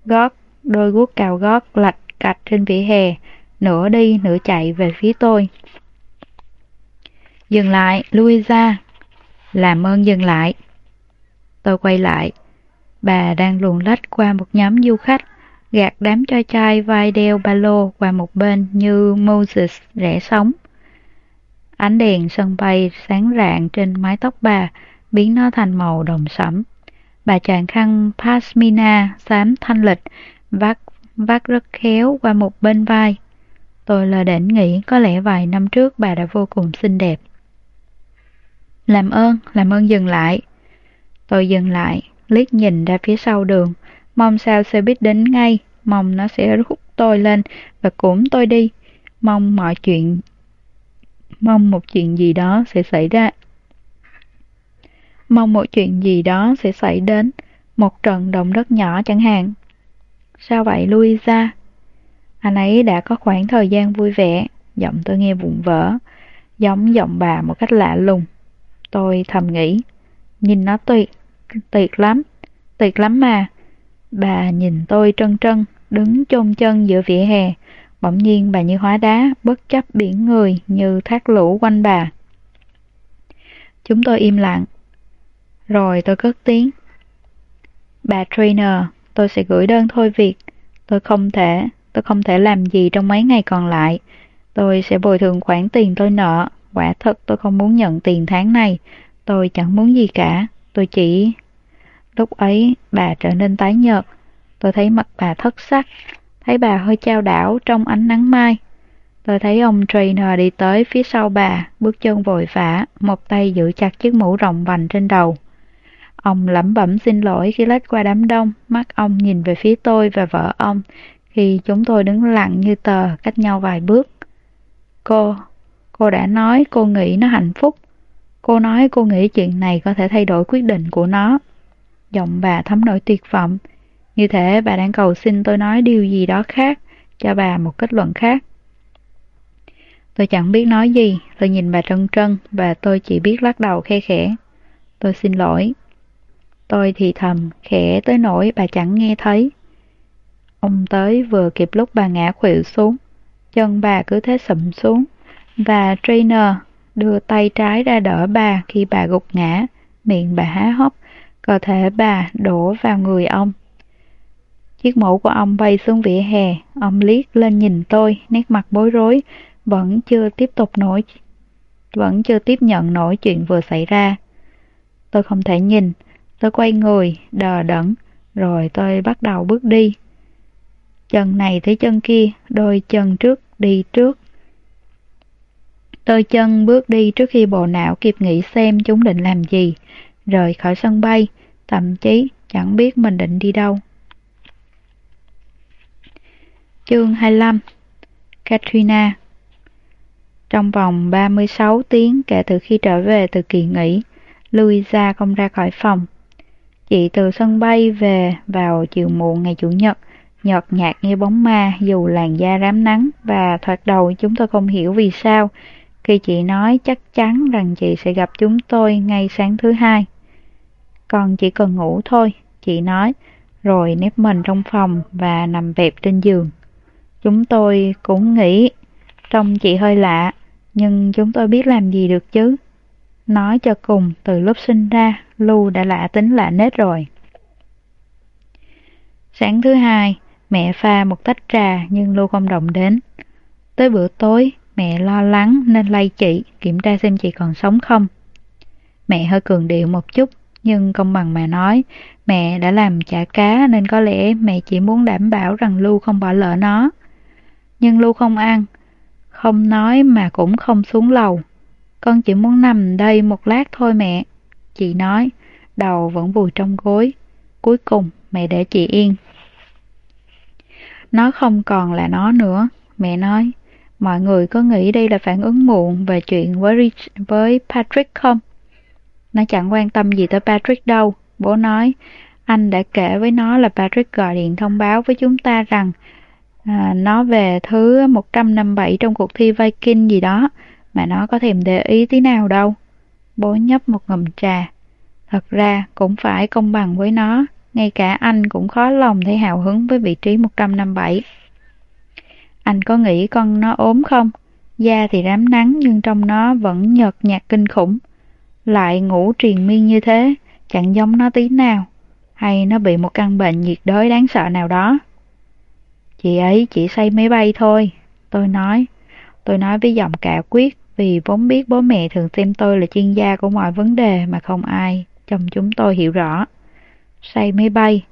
gót, đôi guốc cao gót lạch cạch trên vỉa hè, nửa đi nửa chạy về phía tôi. Dừng lại, Louisa. Làm ơn dừng lại. Tôi quay lại, Bà đang luồn lách qua một nhóm du khách, gạt đám trai trai vai đeo ba lô qua một bên như Moses rẽ sóng. Ánh đèn sân bay sáng rạng trên mái tóc bà, biến nó thành màu đồng sẫm. Bà chàng khăn Pasmina xám thanh lịch, vắt vắt rất khéo qua một bên vai. Tôi lờ đỉnh nghĩ có lẽ vài năm trước bà đã vô cùng xinh đẹp. Làm ơn, làm ơn dừng lại. Tôi dừng lại, liếc nhìn ra phía sau đường, mong sao xe buýt đến ngay, mong nó sẽ hút tôi lên và cuốn tôi đi, mong mọi chuyện, mong một chuyện gì đó sẽ xảy ra. Mong một chuyện gì đó sẽ xảy đến, một trận động đất nhỏ chẳng hạn. Sao vậy Louisa? Anh ấy đã có khoảng thời gian vui vẻ, giọng tôi nghe vụn vỡ, giống giọng bà một cách lạ lùng. Tôi thầm nghĩ, nhìn nó tuyệt, tuyệt lắm, tuyệt lắm mà. Bà nhìn tôi trân trân, đứng chôn chân giữa vỉa hè, Bỗng nhiên bà như hóa đá, bất chấp biển người như thác lũ quanh bà. Chúng tôi im lặng. Rồi tôi cất tiếng. Bà trainer, tôi sẽ gửi đơn thôi việc. Tôi không thể, tôi không thể làm gì trong mấy ngày còn lại. Tôi sẽ bồi thường khoản tiền tôi nợ. Quả thật tôi không muốn nhận tiền tháng này. Tôi chẳng muốn gì cả. Tôi chỉ... Lúc ấy, bà trở nên tái nhợt. Tôi thấy mặt bà thất sắc. Thấy bà hơi trao đảo trong ánh nắng mai. Tôi thấy ông trainer đi tới phía sau bà, bước chân vội vã, một tay giữ chặt chiếc mũ rộng vành trên đầu. Ông lẩm bẩm xin lỗi khi lách qua đám đông, mắt ông nhìn về phía tôi và vợ ông, khi chúng tôi đứng lặng như tờ cách nhau vài bước. Cô, cô đã nói cô nghĩ nó hạnh phúc. Cô nói cô nghĩ chuyện này có thể thay đổi quyết định của nó. Giọng bà thấm nỗi tuyệt vọng, như thể bà đang cầu xin tôi nói điều gì đó khác, cho bà một kết luận khác. Tôi chẳng biết nói gì, tôi nhìn bà trân trân và tôi chỉ biết lắc đầu khe khẽ. Tôi xin lỗi. Tôi thì thầm, khẽ tới nỗi bà chẳng nghe thấy. Ông tới vừa kịp lúc bà ngã khuỵu xuống, chân bà cứ thế sụm xuống, và trainer đưa tay trái ra đỡ bà khi bà gục ngã, miệng bà há hốc, cơ thể bà đổ vào người ông. Chiếc mũ của ông bay xuống vỉa hè, ông liếc lên nhìn tôi, nét mặt bối rối, vẫn chưa tiếp tục nổi vẫn chưa tiếp nhận nổi chuyện vừa xảy ra. Tôi không thể nhìn, tôi quay người, đờ đẫn, rồi tôi bắt đầu bước đi. Chân này tới chân kia, đôi chân trước đi trước. Đôi chân bước đi trước khi bộ não kịp nghĩ xem chúng định làm gì, rời khỏi sân bay, thậm chí chẳng biết mình định đi đâu. Chương 25 Katrina trong vòng 36 tiếng kể từ khi trở về từ kỳ nghỉ, Louisa không ra khỏi phòng. Chị từ sân bay về vào chiều muộn ngày Chủ nhật, nhợt nhạt như bóng ma dù làn da rám nắng và thoạt đầu chúng tôi không hiểu vì sao khi chị nói chắc chắn rằng chị sẽ gặp chúng tôi ngay sáng thứ hai. Còn chỉ cần ngủ thôi, chị nói, rồi nếp mình trong phòng và nằm bẹp trên giường. Chúng tôi cũng nghĩ trông chị hơi lạ, nhưng chúng tôi biết làm gì được chứ. Nói cho cùng, từ lúc sinh ra, Lu đã lạ tính lạ nết rồi. Sáng thứ hai, mẹ pha một tách trà nhưng Lu không động đến. Tới bữa tối, mẹ lo lắng nên lay chị, kiểm tra xem chị còn sống không. Mẹ hơi cường điệu một chút, nhưng công bằng mà nói, mẹ đã làm chả cá nên có lẽ mẹ chỉ muốn đảm bảo rằng Lu không bỏ lỡ nó. Nhưng Lu không ăn, không nói mà cũng không xuống lầu. Con chỉ muốn nằm đây một lát thôi mẹ. Chị nói, đầu vẫn vùi trong gối. Cuối cùng, mẹ để chị yên. Nó không còn là nó nữa, mẹ nói. Mọi người có nghĩ đây là phản ứng muộn về chuyện với Rich, với Patrick không? Nó chẳng quan tâm gì tới Patrick đâu. Bố nói, anh đã kể với nó là Patrick gọi điện thông báo với chúng ta rằng à, nó về thứ 157 trong cuộc thi Viking gì đó mà nó có thèm để ý tí nào đâu. Bố nhấp một ngụm trà. Thật ra cũng phải công bằng với nó, ngay cả anh cũng khó lòng thấy hào hứng với vị trí 157. Anh có nghĩ con nó ốm không? Da thì rám nắng nhưng trong nó vẫn nhợt nhạt kinh khủng. Lại ngủ triền miên như thế, chẳng giống nó tí nào. Hay nó bị một căn bệnh nhiệt đới đáng sợ nào đó. Chị ấy chỉ say máy bay thôi, tôi nói. Tôi nói với giọng cả quyết vì vốn biết bố mẹ thường xem tôi là chuyên gia của mọi vấn đề mà không ai trong chúng tôi hiểu rõ. Say máy bay.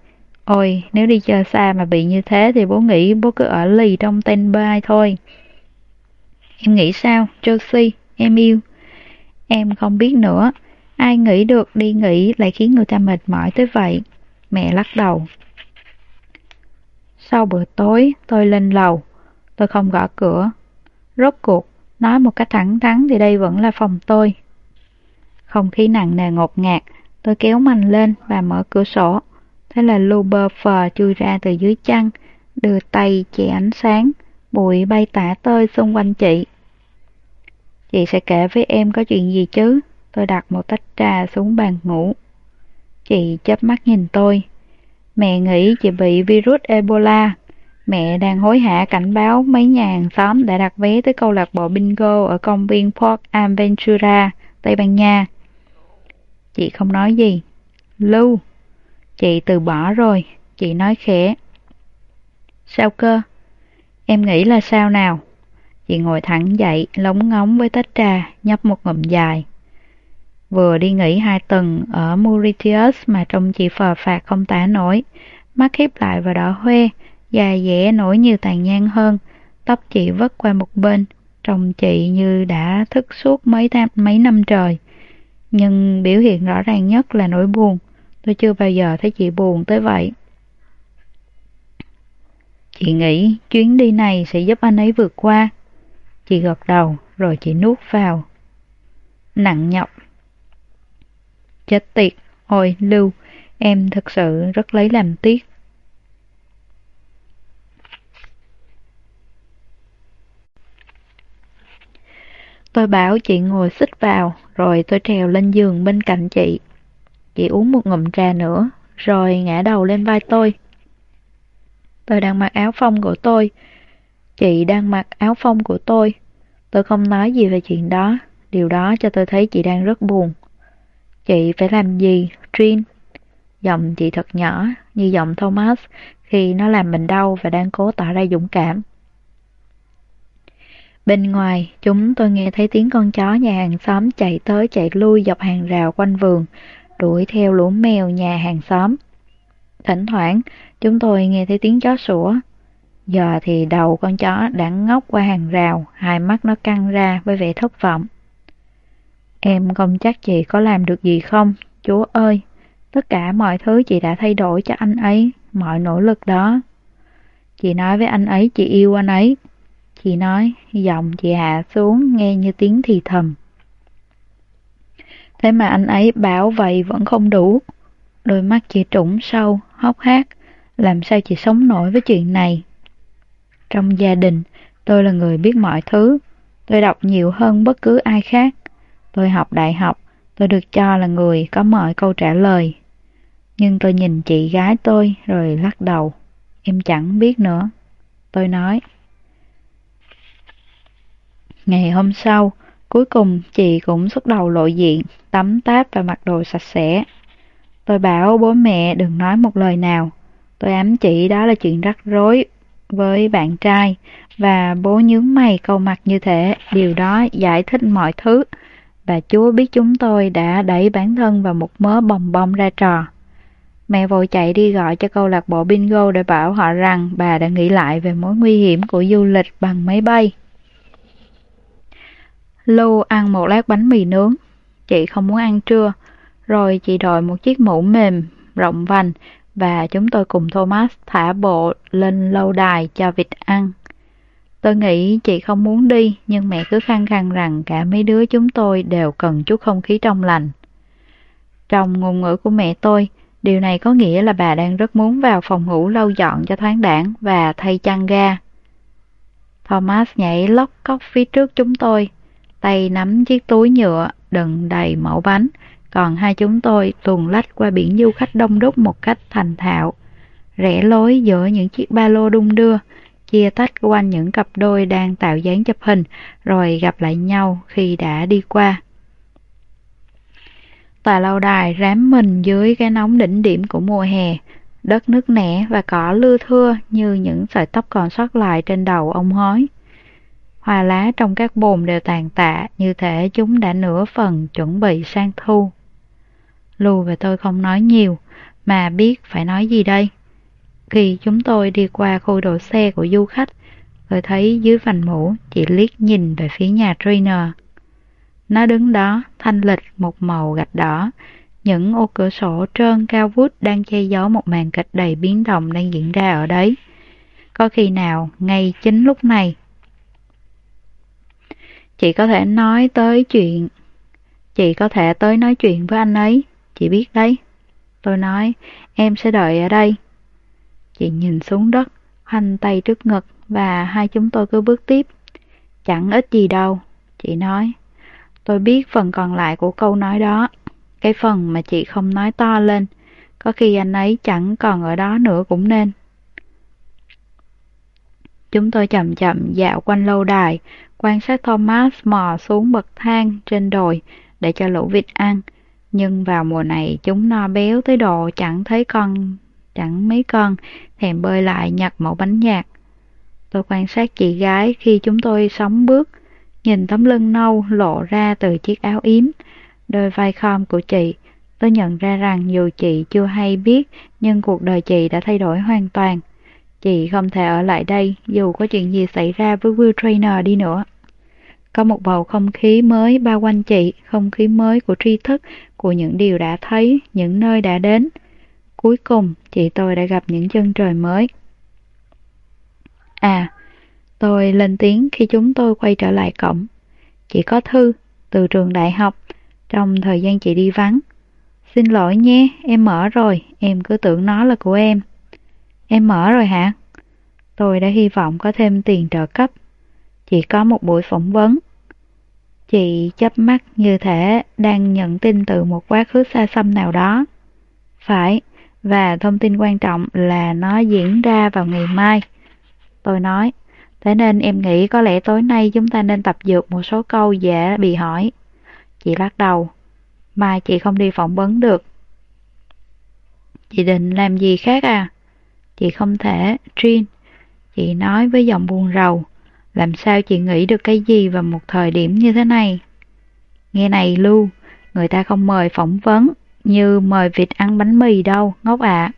Ôi, nếu đi chơi xa mà bị như thế thì bố nghĩ bố cứ ở lì trong tên bay thôi. Em nghĩ sao, Josie, em yêu? Em không biết nữa. Ai nghĩ được đi nghỉ lại khiến người ta mệt mỏi tới vậy? Mẹ lắc đầu. Sau bữa tối, tôi lên lầu. Tôi không gõ cửa. Rốt cuộc, nói một cách thẳng thắn thì đây vẫn là phòng tôi. Không khí nặng nề ngột ngạt, tôi kéo mạnh lên và mở cửa sổ. Thế là Luber phờ chui ra từ dưới chăn, đưa tay che ánh sáng, bụi bay tả tơi xung quanh chị. Chị sẽ kể với em có chuyện gì chứ? Tôi đặt một tách trà xuống bàn ngủ. Chị chớp mắt nhìn tôi. Mẹ nghĩ chị bị virus Ebola, Mẹ đang hối hả cảnh báo mấy nhà hàng xóm đã đặt vé tới câu lạc bộ bingo ở công viên Port Aventura, Tây Ban Nha. Chị không nói gì. Lưu, chị từ bỏ rồi, chị nói khẽ. Sao cơ? Em nghĩ là sao nào? Chị ngồi thẳng dậy, lóng ngóng với tách trà, nhấp một ngụm dài. Vừa đi nghỉ hai tuần ở Mauritius mà trông chị phờ phạt không tả nổi, mắt hiếp lại và đỏ hoe, da dẻ nổi nhiều tàn nhang hơn, tóc chị vất qua một bên, trông chị như đã thức suốt mấy tháng, mấy năm trời. Nhưng biểu hiện rõ ràng nhất là nỗi buồn, tôi chưa bao giờ thấy chị buồn tới vậy. Chị nghĩ chuyến đi này sẽ giúp anh ấy vượt qua. Chị gật đầu rồi chị nuốt vào. Nặng nhọc. Chết tiệt, ôi Lưu, em thật sự rất lấy làm tiếc. Tôi bảo chị ngồi xích vào, rồi tôi trèo lên giường bên cạnh chị. Chị uống một ngụm trà nữa, rồi ngã đầu lên vai tôi. Tôi đang mặc áo phông của tôi. Chị đang mặc áo phông của tôi. Tôi không nói gì về chuyện đó. Điều đó cho tôi thấy chị đang rất buồn. Chị phải làm gì, Trin? Giọng chị thật nhỏ, như giọng Thomas khi nó làm mình đau và đang cố tỏ ra dũng cảm. Bên ngoài, chúng tôi nghe thấy tiếng con chó nhà hàng xóm chạy tới chạy lui dọc hàng rào quanh vườn, đuổi theo lũ mèo nhà hàng xóm. Thỉnh thoảng, chúng tôi nghe thấy tiếng chó sủa. Giờ thì đầu con chó đã ngóc qua hàng rào, hai mắt nó căng ra với vẻ thất vọng. Em không chắc chị có làm được gì không, chúa ơi. Tất cả mọi thứ chị đã thay đổi cho anh ấy, mọi nỗ lực đó. Chị nói với anh ấy chị yêu anh ấy. Chị nói, giọng chị hạ xuống nghe như tiếng thì thầm. Thế mà anh ấy bảo vậy vẫn không đủ. Đôi mắt chị trũng sâu, hốc hác. Làm sao chị sống nổi với chuyện này? Trong gia đình, tôi là người biết mọi thứ. Tôi đọc nhiều hơn bất cứ ai khác. Tôi học đại học, tôi được cho là người có mọi câu trả lời. Nhưng tôi nhìn chị gái tôi rồi lắc đầu. Em chẳng biết nữa. Tôi nói. Ngày hôm sau, cuối cùng chị cũng xuất đầu lộ diện, tắm táp và mặc đồ sạch sẽ. Tôi bảo bố mẹ đừng nói một lời nào. Tôi ám chỉ đó là chuyện rắc rối với bạn trai và bố nhướng mày câu mặt như thế, điều đó giải thích mọi thứ. Và Chúa biết chúng tôi đã đẩy bản thân vào một mớ bồng bông ra trò. Mẹ vội chạy đi gọi cho câu lạc bộ bingo để bảo họ rằng bà đã nghĩ lại về mối nguy hiểm của du lịch bằng máy bay. Lưu ăn một lát bánh mì nướng. Chị không muốn ăn trưa. Rồi chị đội một chiếc mũ mềm, rộng vành và chúng tôi cùng Thomas thả bộ lên lâu đài cho vịt ăn. Tôi nghĩ chị không muốn đi, nhưng mẹ cứ khăng khăng rằng cả mấy đứa chúng tôi đều cần chút không khí trong lành. Trong ngôn ngữ của mẹ tôi, điều này có nghĩa là bà đang rất muốn vào phòng ngủ lau dọn cho thoáng đảng và thay chăn ga. Thomas nhảy lóc cốc phía trước chúng tôi, tay nắm chiếc túi nhựa đựng đầy mẫu bánh, còn hai chúng tôi tuồn lách qua biển du khách đông đúc một cách thành thạo, rẽ lối giữa những chiếc ba lô đung đưa, chia tách quanh những cặp đôi đang tạo dáng chụp hình, rồi gặp lại nhau khi đã đi qua. Tòa lâu đài rám mình dưới cái nóng đỉnh điểm của mùa hè, đất nước nẻ và cỏ lưa thưa như những sợi tóc còn sót lại trên đầu ông hói. Hoa lá trong các bồn đều tàn tạ, như thể chúng đã nửa phần chuẩn bị sang thu. Lưu và tôi không nói nhiều, mà biết phải nói gì đây. Khi chúng tôi đi qua khu đổ xe của du khách, tôi thấy dưới vành mũ chị liếc nhìn về phía nhà trainer. Nó đứng đó, thanh lịch một màu gạch đỏ, những ô cửa sổ trơn cao vút đang che giấu một màn kịch đầy biến động đang diễn ra ở đấy. Có khi nào, ngay chính lúc này, chị có thể nói tới chuyện, chị có thể tới nói chuyện với anh ấy, chị biết đấy. Tôi nói, em sẽ đợi ở đây. Chị nhìn xuống đất, khoanh tay trước ngực và hai chúng tôi cứ bước tiếp. Chẳng ít gì đâu, chị nói. Tôi biết phần còn lại của câu nói đó, cái phần mà chị không nói to lên, có khi anh ấy chẳng còn ở đó nữa cũng nên. Chúng tôi chậm chậm dạo quanh lâu đài, quan sát Thomas mò xuống bậc thang trên đồi để cho lũ vịt ăn. Nhưng vào mùa này chúng no béo tới độ chẳng thấy con, chẳng mấy con, thèm bơi lại nhặt mẫu bánh nhạt. Tôi quan sát chị gái khi chúng tôi sóng bước, nhìn tấm lưng nâu lộ ra từ chiếc áo yếm, đôi vai khom của chị. Tôi nhận ra rằng dù chị chưa hay biết, nhưng cuộc đời chị đã thay đổi hoàn toàn. Chị không thể ở lại đây dù có chuyện gì xảy ra với Will Trainer đi nữa. Có một bầu không khí mới bao quanh chị, không khí mới của tri thức, của những điều đã thấy, những nơi đã đến. Cuối cùng, chị tôi đã gặp những chân trời mới. À, tôi lên tiếng khi chúng tôi quay trở lại cổng. Chị có thư, từ trường đại học, trong thời gian chị đi vắng. Xin lỗi nhé, em mở rồi, em cứ tưởng nó là của em. Em mở rồi hả? Tôi đã hy vọng có thêm tiền trợ cấp. Chỉ có một buổi phỏng vấn. Chị chớp mắt như thể đang nhận tin từ một quá khứ xa xăm nào đó. Phải, và thông tin quan trọng là nó diễn ra vào ngày mai. Tôi nói, thế nên em nghĩ có lẽ tối nay chúng ta nên tập dượt một số câu dễ bị hỏi. Chị lắc đầu, mai chị không đi phỏng vấn được. Chị định làm gì khác à? Chị không thể, Trin. Chị nói với giọng buồn rầu. Làm sao chị nghĩ được cái gì vào một thời điểm như thế này? Nghe này Lưu, người ta không mời phỏng vấn như mời vịt ăn bánh mì đâu, ngốc ạ. À.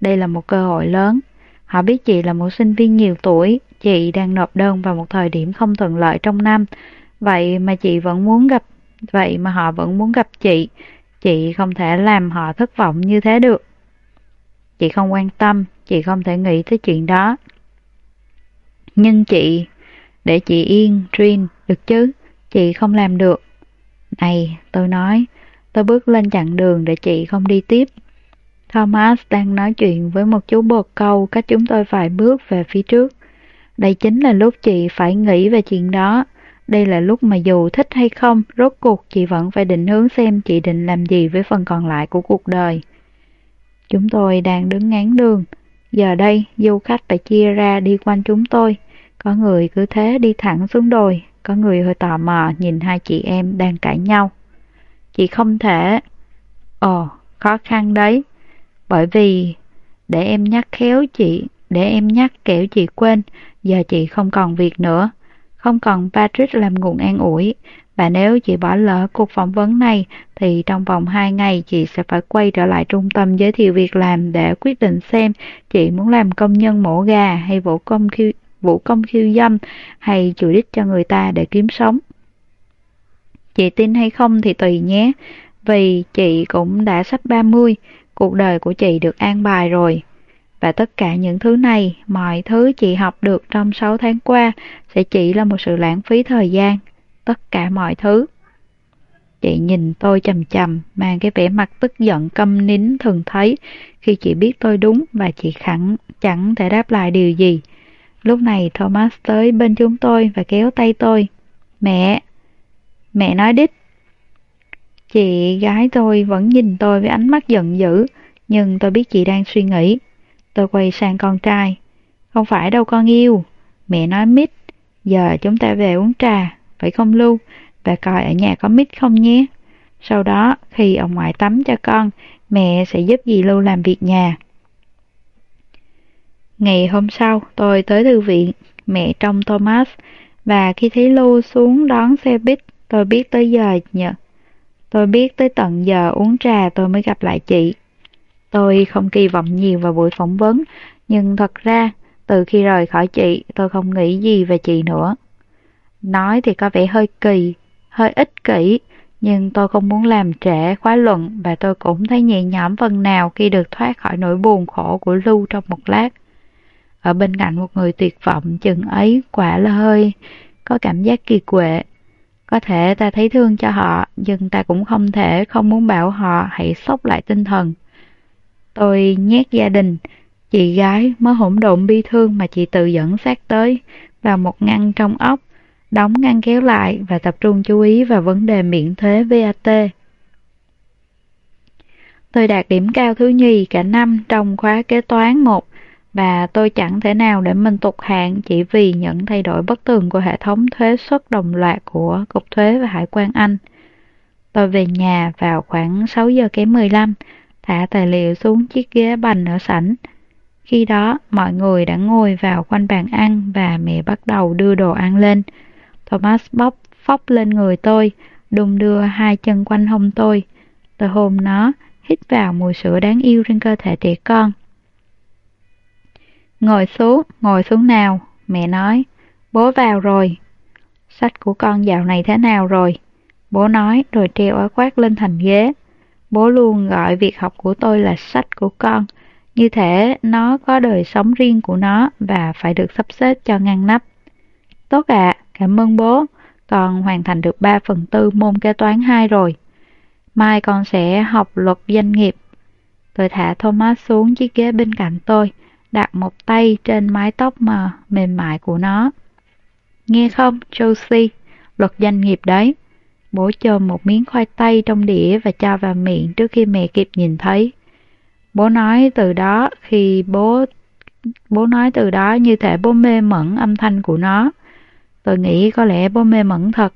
Đây là một cơ hội lớn. Họ biết chị là một sinh viên nhiều tuổi, chị đang nộp đơn vào một thời điểm không thuận lợi trong năm. Vậy mà chị vẫn muốn gặp, vậy mà họ vẫn muốn gặp chị. Chị không thể làm họ thất vọng như thế được. Chị không quan tâm, chị không thể nghĩ tới chuyện đó. Nhưng chị, để chị yên, Trin, được chứ, chị không làm được. Này, tôi nói, tôi bước lên chặng đường để chị không đi tiếp. Thomas đang nói chuyện với một chú bồ câu cách chúng tôi vài bước về phía trước. Đây chính là lúc chị phải nghĩ về chuyện đó. Đây là lúc mà dù thích hay không, rốt cuộc chị vẫn phải định hướng xem chị định làm gì với phần còn lại của cuộc đời. Chúng tôi đang đứng ngán đường. Giờ đây, du khách phải chia ra đi quanh chúng tôi. Có người cứ thế đi thẳng xuống đồi, có người hơi tò mò nhìn hai chị em đang cãi nhau. Chị không thể... Ồ, khó khăn đấy. Bởi vì... Để em nhắc khéo chị, để em nhắc kẻo chị quên, giờ chị không còn việc nữa. Không còn Patrick làm nguồn an ủi, và nếu chị bỏ lỡ cuộc phỏng vấn này thì trong vòng 2 ngày chị sẽ phải quay trở lại trung tâm giới thiệu việc làm để quyết định xem chị muốn làm công nhân mổ gà hay vũ công vũ công khiêu dâm hay chủ đích cho người ta để kiếm sống. Chị tin hay không thì tùy nhé, vì chị cũng đã sắp 30, cuộc đời của chị được an bài rồi. Và tất cả những thứ này, mọi thứ chị học được trong 6 tháng qua sẽ chỉ là một sự lãng phí thời gian tất cả mọi thứ. Chị nhìn tôi chầm chầm, mang cái vẻ mặt tức giận câm nín thường thấy khi chị biết tôi đúng và chị khẳng chẳng thể đáp lại điều gì. Lúc này Thomas tới bên chúng tôi và kéo tay tôi. Mẹ! Mẹ nói đích. Chị gái tôi vẫn nhìn tôi với ánh mắt giận dữ, nhưng tôi biết chị đang suy nghĩ. Tôi quay sang con trai. Không phải đâu con yêu. Mẹ nói mít. Giờ chúng ta về uống trà phải không Lưu? Và coi ở nhà có mít không nhé. Sau đó, khi ông ngoại tắm cho con, mẹ sẽ giúp dì Lưu làm việc nhà. Ngày hôm sau, tôi tới thư viện, mẹ trông Thomas, và khi thấy Lưu xuống đón xe buýt, tôi biết tới giờ nhờ. Tôi biết tới tận giờ uống trà tôi mới gặp lại chị. Tôi không kỳ vọng nhiều vào buổi phỏng vấn, nhưng thật ra, từ khi rời khỏi chị, tôi không nghĩ gì về chị nữa. Nói thì có vẻ hơi kỳ, hơi ích kỷ, nhưng tôi không muốn làm trễ khóa luận và tôi cũng thấy nhẹ nhõm phần nào khi được thoát khỏi nỗi buồn khổ của Lưu trong một lát. Ở bên cạnh một người tuyệt vọng chừng ấy quả là hơi có cảm giác kỳ quệ. Có thể ta thấy thương cho họ, nhưng ta cũng không thể không muốn bảo họ hãy sốc lại tinh thần. Tôi nhét gia đình, chị gái mới hỗn độn bi thương mà chị tự dẫn sát tới vào một ngăn trong ốc đóng ngăn kéo lại và tập trung chú ý vào vấn đề miễn thuế VAT. Tôi đạt điểm cao thứ nhì cả năm trong khóa kế toán 1 và tôi chẳng thể nào để mình tục hạng chỉ vì những thay đổi bất thường của hệ thống thuế suất đồng loạt của Cục Thuế và Hải quan Anh. Tôi về nhà vào khoảng 6 giờ kém 15, thả tài liệu xuống chiếc ghế bành ở sảnh. Khi đó, mọi người đã ngồi vào quanh bàn ăn và mẹ bắt đầu đưa đồ ăn lên. Thomas bóp phóc lên người tôi, đung đưa hai chân quanh hông tôi. Tôi hôn nó, hít vào mùi sữa đáng yêu trên cơ thể trẻ con. Ngồi xuống, ngồi xuống nào, mẹ nói. Bố vào rồi. Sách của con dạo này thế nào rồi? Bố nói rồi treo ở quát lên thành ghế. Bố luôn gọi việc học của tôi là sách của con. Như thể nó có đời sống riêng của nó và phải được sắp xếp cho ngăn nắp. Tốt ạ, à, cảm ơn bố. Con hoàn thành được 3 phần tư môn kế toán 2 rồi. Mai con sẽ học luật doanh nghiệp. Tôi thả Thomas xuống chiếc ghế bên cạnh tôi đặt một tay trên mái tóc mà mềm mại của nó. Nghe không, Josie, luật doanh nghiệp đấy. Bố chôm một miếng khoai tây trong đĩa và cho vào miệng trước khi mẹ kịp nhìn thấy. Bố nói từ đó khi bố bố nói từ đó như thể bố mê mẩn âm thanh của nó. Tôi nghĩ có lẽ bố mê mẩn thật.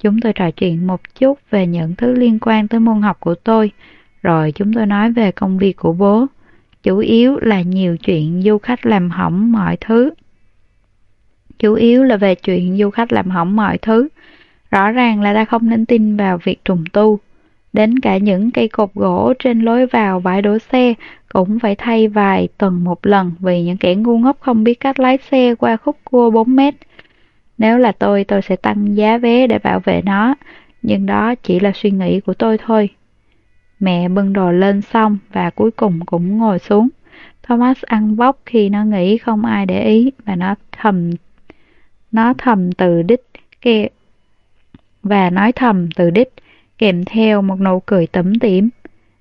Chúng tôi trò chuyện một chút về những thứ liên quan tới môn học của tôi, rồi chúng tôi nói về công việc của bố chủ yếu là nhiều chuyện du khách làm hỏng mọi thứ. Chủ yếu là về chuyện du khách làm hỏng mọi thứ. Rõ ràng là ta không nên tin vào việc trùng tu. Đến cả những cây cột gỗ trên lối vào bãi đổ xe cũng phải thay vài tuần một lần vì những kẻ ngu ngốc không biết cách lái xe qua khúc cua 4 mét. Nếu là tôi, tôi sẽ tăng giá vé để bảo vệ nó, nhưng đó chỉ là suy nghĩ của tôi thôi. Mẹ bưng đồ lên xong và cuối cùng cũng ngồi xuống. Thomas ăn bóc khi nó nghĩ không ai để ý và nó thầm nó thầm từ đích kề và nói thầm từ đích kèm theo một nụ cười tấm tỉm.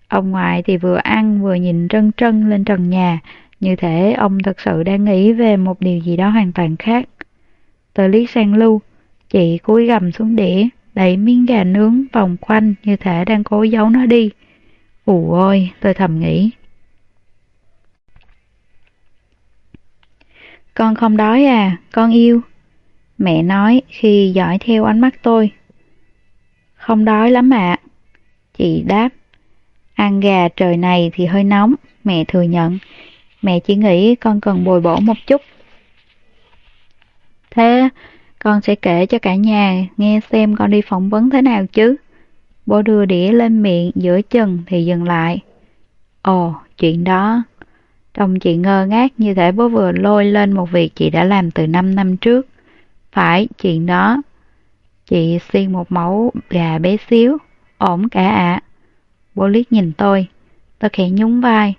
Ông ngoại thì vừa ăn vừa nhìn trân trân lên trần nhà, như thể ông thật sự đang nghĩ về một điều gì đó hoàn toàn khác. Tôi liếc sang Lưu, chị cúi gầm xuống đĩa, đẩy miếng gà nướng vòng quanh như thể đang cố giấu nó đi. Ù ôi, tôi thầm nghĩ. Con không đói à, con yêu. Mẹ nói khi dõi theo ánh mắt tôi. Không đói lắm ạ. Chị đáp. Ăn gà trời này thì hơi nóng, mẹ thừa nhận. Mẹ chỉ nghĩ con cần bồi bổ một chút. Thế con sẽ kể cho cả nhà nghe xem con đi phỏng vấn thế nào chứ. Bố đưa đĩa lên miệng giữa chừng thì dừng lại. Ồ, chuyện đó. Trông chị ngơ ngác như thể bố vừa lôi lên một việc chị đã làm từ 5 năm trước. Phải, chuyện đó. Chị xiên một mẫu gà bé xíu. Ổn cả ạ. À. Bố liếc nhìn tôi. Tôi khẽ nhún vai.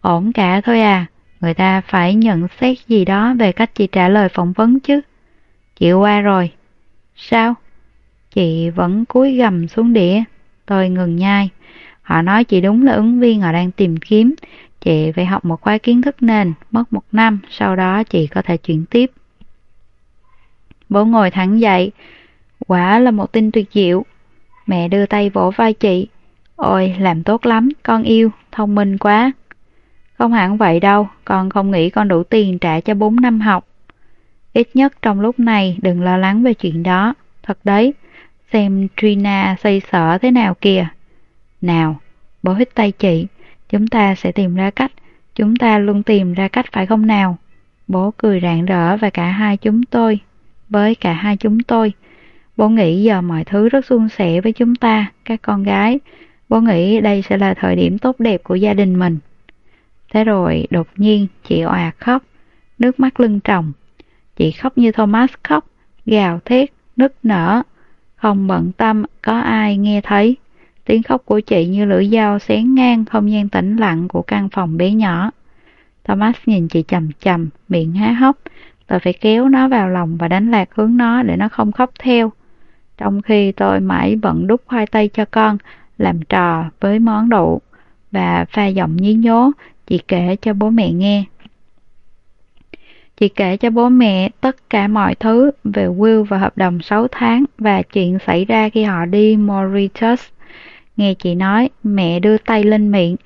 Ổn cả thôi à. Người ta phải nhận xét gì đó về cách chị trả lời phỏng vấn chứ. Chị qua rồi. Sao? Chị vẫn cúi gầm xuống đĩa. Tôi ngừng nhai. Họ nói chị đúng là ứng viên họ đang tìm kiếm. Chị phải học một khóa kiến thức nền, mất một năm, sau đó chị có thể chuyển tiếp. Bố ngồi thẳng dậy. Quả là một tin tuyệt diệu. Mẹ đưa tay vỗ vai chị. Ôi, làm tốt lắm, con yêu, thông minh quá. Không hẳn vậy đâu, con không nghĩ con đủ tiền trả cho 4 năm học. Ít nhất trong lúc này đừng lo lắng về chuyện đó. Thật đấy, xem Trina xây sở thế nào kìa. Nào, bố hít tay chị, chúng ta sẽ tìm ra cách, chúng ta luôn tìm ra cách phải không nào? Bố cười rạng rỡ và cả hai chúng tôi, với cả hai chúng tôi. Bố nghĩ giờ mọi thứ rất suôn sẻ với chúng ta, các con gái. Bố nghĩ đây sẽ là thời điểm tốt đẹp của gia đình mình. Thế rồi đột nhiên chị òa khóc, nước mắt lưng tròng. Chị khóc như Thomas khóc, gào thét, nức nở, không bận tâm có ai nghe thấy. Tiếng khóc của chị như lưỡi dao xén ngang không gian tĩnh lặng của căn phòng bé nhỏ. Thomas nhìn chị chầm chầm, miệng há hốc. Tôi phải kéo nó vào lòng và đánh lạc hướng nó để nó không khóc theo. Trong khi tôi mãi bận đút khoai tây cho con, làm trò với món đậu và pha giọng nhí nhố, chị kể cho bố mẹ nghe. Chị kể cho bố mẹ tất cả mọi thứ về Will và hợp đồng 6 tháng và chuyện xảy ra khi họ đi Mauritius. Nghe chị nói, mẹ đưa tay lên miệng.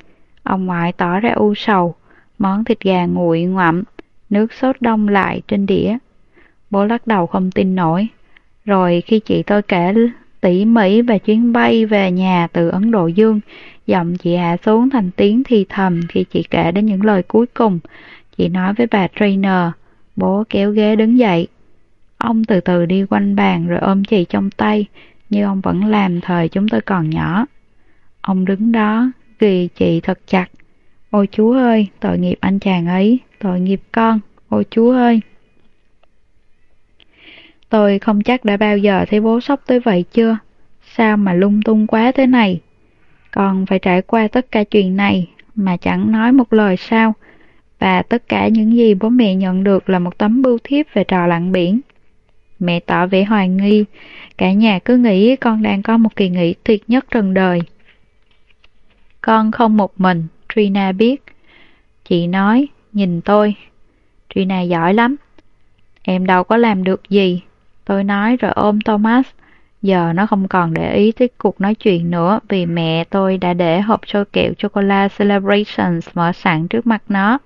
Ông ngoại tỏ ra u sầu. món thịt gà nguội ngoậm, nước sốt đông lại trên đĩa. Bố lắc đầu không tin nổi. Rồi khi chị tôi kể tỉ mỉ về chuyến bay về nhà từ Ấn Độ Dương, giọng chị hạ xuống thành tiếng thì thầm khi chị kể đến những lời cuối cùng. Chị nói với bà trainer, bố kéo ghế đứng dậy. Ông từ từ đi quanh bàn rồi ôm chị trong tay, như ông vẫn làm thời chúng tôi còn nhỏ. Ông đứng đó, ghi chị thật chặt. Ôi chú ơi, tội nghiệp anh chàng ấy, tội nghiệp con, ôi chú ơi. Tôi không chắc đã bao giờ thấy bố sốc tới vậy chưa? Sao mà lung tung quá thế này? Còn phải trải qua tất cả chuyện này mà chẳng nói một lời sao? Và tất cả những gì bố mẹ nhận được là một tấm bưu thiếp về trò lặn biển. Mẹ tỏ vẻ hoài nghi, cả nhà cứ nghĩ con đang có một kỳ nghỉ tuyệt nhất trần đời. Con không một mình, Trina biết. Chị nói, nhìn tôi. Trina giỏi lắm. Em đâu có làm được gì. Tôi nói rồi ôm Thomas. Giờ nó không còn để ý tới cuộc nói chuyện nữa vì mẹ tôi đã để hộp sôi kẹo chocolate Celebrations mở sẵn trước mặt nó.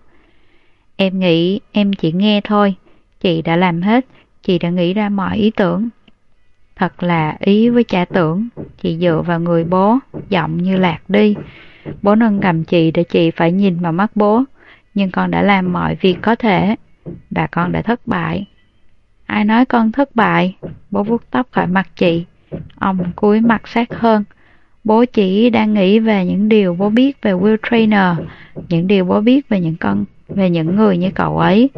Em nghĩ em chỉ nghe thôi. Chị đã làm hết. Chị đã nghĩ ra mọi ý tưởng. Thật là ý với cha tưởng. Chị dựa vào người bố, giọng như lạc đi. Bố nâng cầm chị để chị phải nhìn vào mắt bố. Nhưng con đã làm mọi việc có thể. Và con đã thất bại. Ai nói con thất bại? Bố vuốt tóc khỏi mặt chị. Ông cúi mặt sát hơn. Bố chỉ đang nghĩ về những điều bố biết về Will Trainer, những điều bố biết về những con, về những người như cậu ấy.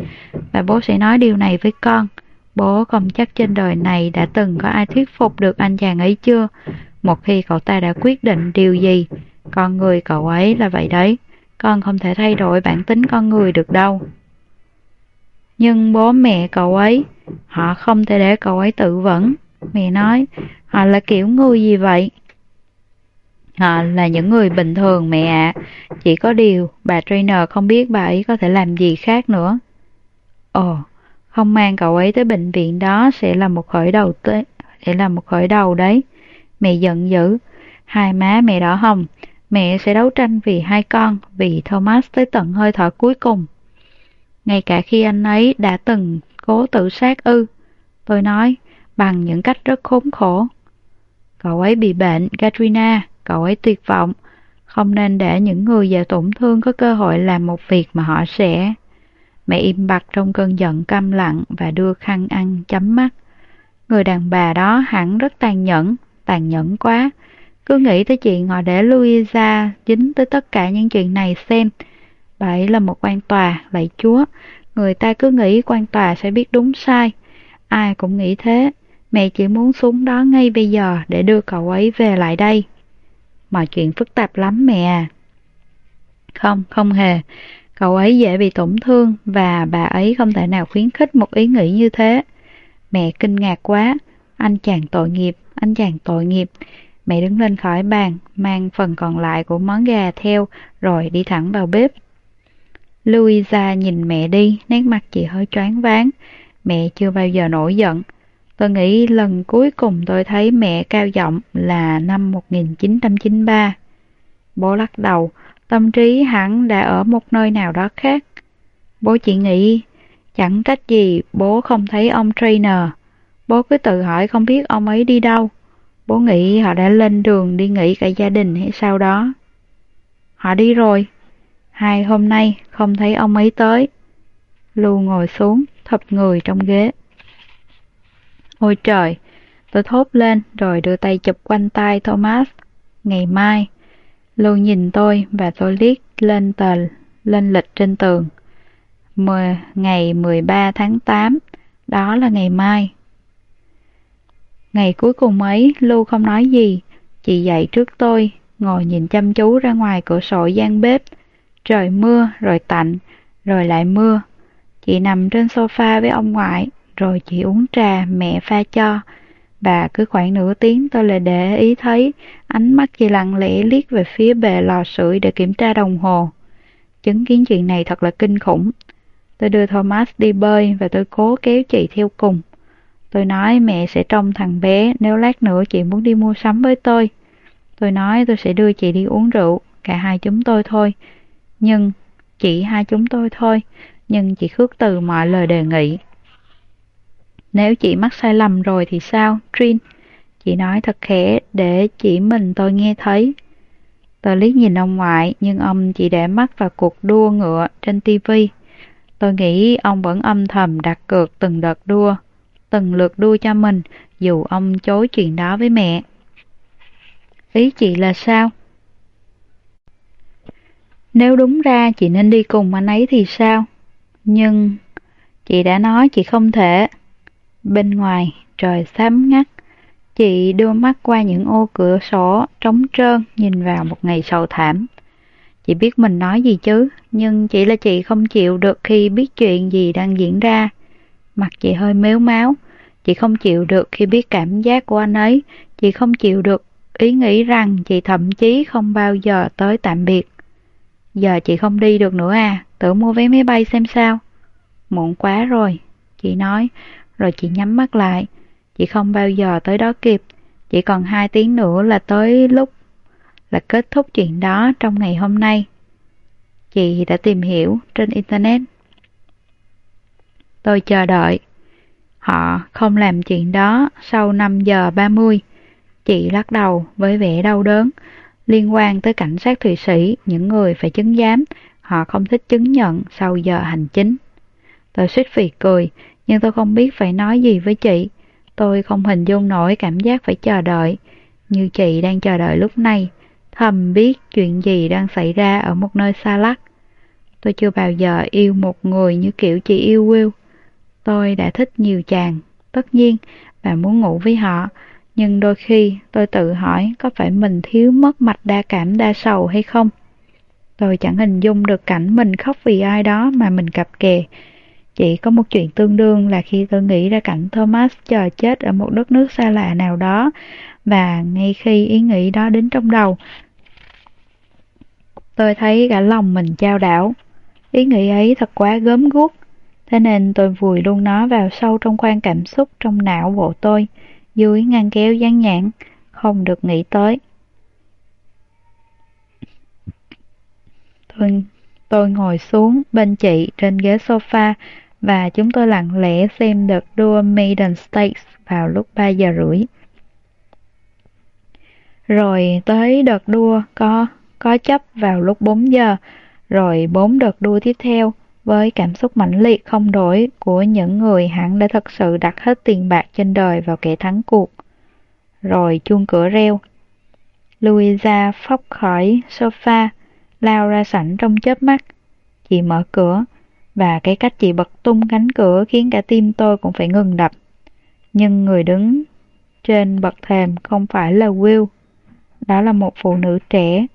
Và bố sẽ nói điều này với con. Bố không chắc trên đời này đã từng có ai thuyết phục được anh chàng ấy chưa. Một khi cậu ta đã quyết định điều gì, con người cậu ấy là vậy đấy. Con không thể thay đổi bản tính con người được đâu. Nhưng bố mẹ cậu ấy, họ không thể để cậu ấy tự vẫn. Mẹ nói, họ là kiểu người gì vậy? Họ là những người bình thường mẹ ạ. À. Chỉ có điều, bà trainer không biết bà ấy có thể làm gì khác nữa. Ồ, không mang cậu ấy tới bệnh viện đó sẽ là một khởi đầu tới, sẽ là một khởi đầu đấy. Mẹ giận dữ, hai má mẹ đỏ hồng, mẹ sẽ đấu tranh vì hai con, vì Thomas tới tận hơi thở cuối cùng. Ngay cả khi anh ấy đã từng cố tự sát ư, tôi nói, bằng những cách rất khốn khổ. Cậu ấy bị bệnh, Katrina, cậu ấy tuyệt vọng, không nên để những người già tổn thương có cơ hội làm một việc mà họ sẽ... Mẹ im bặt trong cơn giận câm lặng và đưa khăn ăn chấm mắt. Người đàn bà đó hẳn rất tàn nhẫn, tàn nhẫn quá. Cứ nghĩ tới chuyện họ để Louisa dính tới tất cả những chuyện này xem. Bà ấy là một quan tòa, lạy chúa. Người ta cứ nghĩ quan tòa sẽ biết đúng sai. Ai cũng nghĩ thế. Mẹ chỉ muốn xuống đó ngay bây giờ để đưa cậu ấy về lại đây. Mọi chuyện phức tạp lắm mẹ à. Không, không hề. Cậu ấy dễ bị tổn thương và bà ấy không thể nào khuyến khích một ý nghĩ như thế. Mẹ kinh ngạc quá. Anh chàng tội nghiệp, anh chàng tội nghiệp. Mẹ đứng lên khỏi bàn, mang phần còn lại của món gà theo, rồi đi thẳng vào bếp. Louisa nhìn mẹ đi, nét mặt chị hơi choáng váng. Mẹ chưa bao giờ nổi giận. Tôi nghĩ lần cuối cùng tôi thấy mẹ cao giọng là năm 1993. Bố lắc đầu, tâm trí hẳn đã ở một nơi nào đó khác. Bố chỉ nghĩ, chẳng trách gì bố không thấy ông trainer. Bố cứ tự hỏi không biết ông ấy đi đâu. Bố nghĩ họ đã lên đường đi nghỉ cả gia đình hay sao đó. Họ đi rồi. Hai hôm nay không thấy ông ấy tới. Lưu ngồi xuống, thập người trong ghế. Ôi trời! Tôi thốt lên rồi đưa tay chụp quanh tay Thomas. Ngày mai. Lưu nhìn tôi và tôi liếc lên tờ lên lịch trên tường. Mười, ngày 13 tháng 8, đó là ngày mai. Ngày cuối cùng ấy, Lưu không nói gì, chị dậy trước tôi, ngồi nhìn chăm chú ra ngoài cửa sổ gian bếp. Trời mưa, rồi tạnh, rồi lại mưa. Chị nằm trên sofa với ông ngoại, rồi chị uống trà mẹ pha cho. Và cứ khoảng nửa tiếng tôi lại để ý thấy ánh mắt chị lặng lẽ liếc về phía bề lò sưởi để kiểm tra đồng hồ. Chứng kiến chuyện này thật là kinh khủng. Tôi đưa Thomas đi bơi và tôi cố kéo chị theo cùng. Tôi nói mẹ sẽ trông thằng bé nếu lát nữa chị muốn đi mua sắm với tôi. Tôi nói tôi sẽ đưa chị đi uống rượu, cả hai chúng tôi thôi. Nhưng chỉ hai chúng tôi thôi, nhưng chị khước từ mọi lời đề nghị. Nếu chị mắc sai lầm rồi thì sao, Trin? Chị nói thật khẽ để chỉ mình tôi nghe thấy. Tôi liếc nhìn ông ngoại, nhưng ông chỉ để mắt vào cuộc đua ngựa trên tivi. Tôi nghĩ ông vẫn âm thầm đặt cược từng đợt đua, từng lượt đua cho mình, dù ông chối chuyện đó với mẹ. Ý chị là sao? Nếu đúng ra chị nên đi cùng anh ấy thì sao? Nhưng chị đã nói chị không thể. Bên ngoài, trời xám ngắt. Chị đưa mắt qua những ô cửa sổ trống trơn nhìn vào một ngày sầu thảm. Chị biết mình nói gì chứ, nhưng chỉ là chị không chịu được khi biết chuyện gì đang diễn ra. Mặt chị hơi méo máu, chị không chịu được khi biết cảm giác của anh ấy, chị không chịu được ý nghĩ rằng chị thậm chí không bao giờ tới tạm biệt. Giờ chị không đi được nữa à, tự mua vé máy bay xem sao. Muộn quá rồi, chị nói, rồi chị nhắm mắt lại. Chị không bao giờ tới đó kịp, chỉ còn hai tiếng nữa là tới lúc là kết thúc chuyện đó trong ngày hôm nay. Chị đã tìm hiểu trên Internet. Tôi chờ đợi. Họ không làm chuyện đó sau 5 giờ 30. Chị lắc đầu với vẻ đau đớn. Liên quan tới cảnh sát Thụy Sĩ, những người phải chứng giám, họ không thích chứng nhận sau giờ hành chính. Tôi suýt phì cười, nhưng tôi không biết phải nói gì với chị. Tôi không hình dung nổi cảm giác phải chờ đợi, như chị đang chờ đợi lúc này, thầm biết chuyện gì đang xảy ra ở một nơi xa lắc. Tôi chưa bao giờ yêu một người như kiểu chị yêu Will. Tôi đã thích nhiều chàng, tất nhiên, và muốn ngủ với họ, nhưng đôi khi tôi tự hỏi có phải mình thiếu mất mạch đa cảm đa sầu hay không? Tôi chẳng hình dung được cảnh mình khóc vì ai đó mà mình cặp kè. Chỉ có một chuyện tương đương là khi tôi nghĩ ra cảnh Thomas chờ chết ở một đất nước xa lạ nào đó, và ngay khi ý nghĩ đó đến trong đầu, tôi thấy cả lòng mình trao đảo. Ý nghĩ ấy thật quá gớm guốc, thế nên tôi vùi luôn nó vào sâu trong khoang cảm xúc trong não bộ tôi dưới ngăn kéo gián nhãn, không được nghĩ tới. Tôi, tôi ngồi xuống bên chị trên ghế sofa và chúng tôi lặng lẽ xem đợt đua Maiden Stakes vào lúc 3 giờ rưỡi. Rồi tới đợt đua có có chấp vào lúc 4 giờ, rồi 4 đợt đua tiếp theo với cảm xúc mãnh liệt không đổi của những người hẳn đã thật sự đặt hết tiền bạc trên đời vào kẻ thắng cuộc. Rồi chuông cửa reo. Louisa phóc khỏi sofa, lao ra sảnh trong chớp mắt. Chị mở cửa, và cái cách chị bật tung cánh cửa khiến cả tim tôi cũng phải ngừng đập. Nhưng người đứng trên bậc thềm không phải là Will. Đó là một phụ nữ trẻ,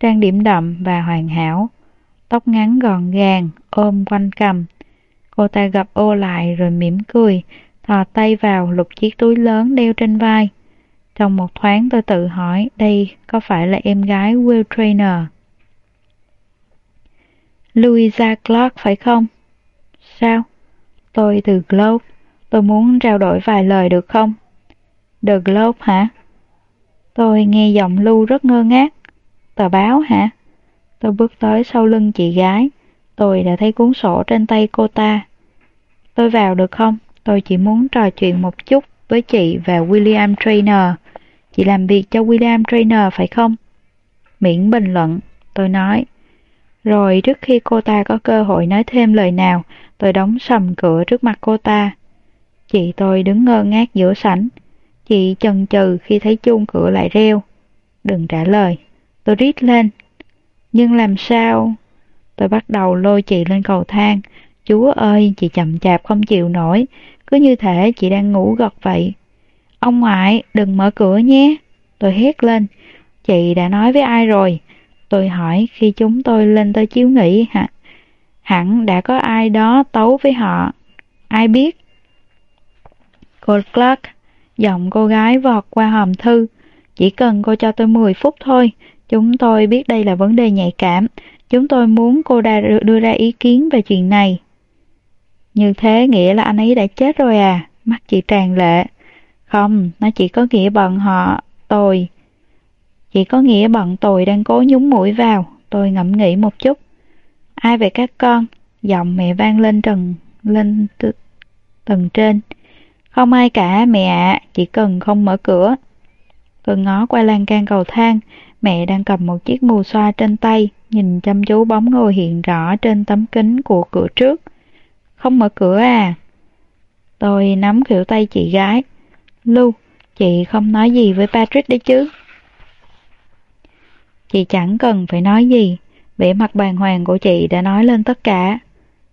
trang điểm đậm và hoàn hảo tóc ngắn gọn gàng, ôm quanh cầm. Cô ta gặp ô lại rồi mỉm cười, thò tay vào lục chiếc túi lớn đeo trên vai. Trong một thoáng tôi tự hỏi đây có phải là em gái Will Trainer? Louisa Clark phải không? Sao? Tôi từ Globe. Tôi muốn trao đổi vài lời được không? The Globe hả? Tôi nghe giọng Lu rất ngơ ngác. Tờ báo hả? Tôi bước tới sau lưng chị gái. Tôi đã thấy cuốn sổ trên tay cô ta. Tôi vào được không? Tôi chỉ muốn trò chuyện một chút với chị và William Trainer. Chị làm việc cho William Trainer phải không? Miễn bình luận, tôi nói. Rồi trước khi cô ta có cơ hội nói thêm lời nào, tôi đóng sầm cửa trước mặt cô ta. Chị tôi đứng ngơ ngác giữa sảnh. Chị chần chừ khi thấy chuông cửa lại reo. Đừng trả lời. Tôi rít lên, nhưng làm sao? Tôi bắt đầu lôi chị lên cầu thang. Chúa ơi, chị chậm chạp không chịu nổi. Cứ như thể chị đang ngủ gật vậy. Ông ngoại, đừng mở cửa nhé. Tôi hét lên. Chị đã nói với ai rồi? Tôi hỏi khi chúng tôi lên tới chiếu nghỉ hả? Hẳn đã có ai đó tấu với họ. Ai biết? Cô Clark, giọng cô gái vọt qua hòm thư. Chỉ cần cô cho tôi 10 phút thôi, Chúng tôi biết đây là vấn đề nhạy cảm. Chúng tôi muốn cô đã đưa ra ý kiến về chuyện này. Như thế nghĩa là anh ấy đã chết rồi à? Mắt chị tràn lệ. Không, nó chỉ có nghĩa bọn họ, tôi. Chỉ có nghĩa bọn tôi đang cố nhúng mũi vào. Tôi ngẫm nghĩ một chút. Ai về các con? Giọng mẹ vang lên trần lên tầng trên. Không ai cả mẹ ạ, chỉ cần không mở cửa. Tôi ngó qua lan can cầu thang, mẹ đang cầm một chiếc mù xoa trên tay, nhìn chăm chú bóng ngồi hiện rõ trên tấm kính của cửa trước. Không mở cửa à? Tôi nắm kiểu tay chị gái. Lu, chị không nói gì với Patrick đấy chứ? Chị chẳng cần phải nói gì, vẻ mặt bàng hoàng của chị đã nói lên tất cả.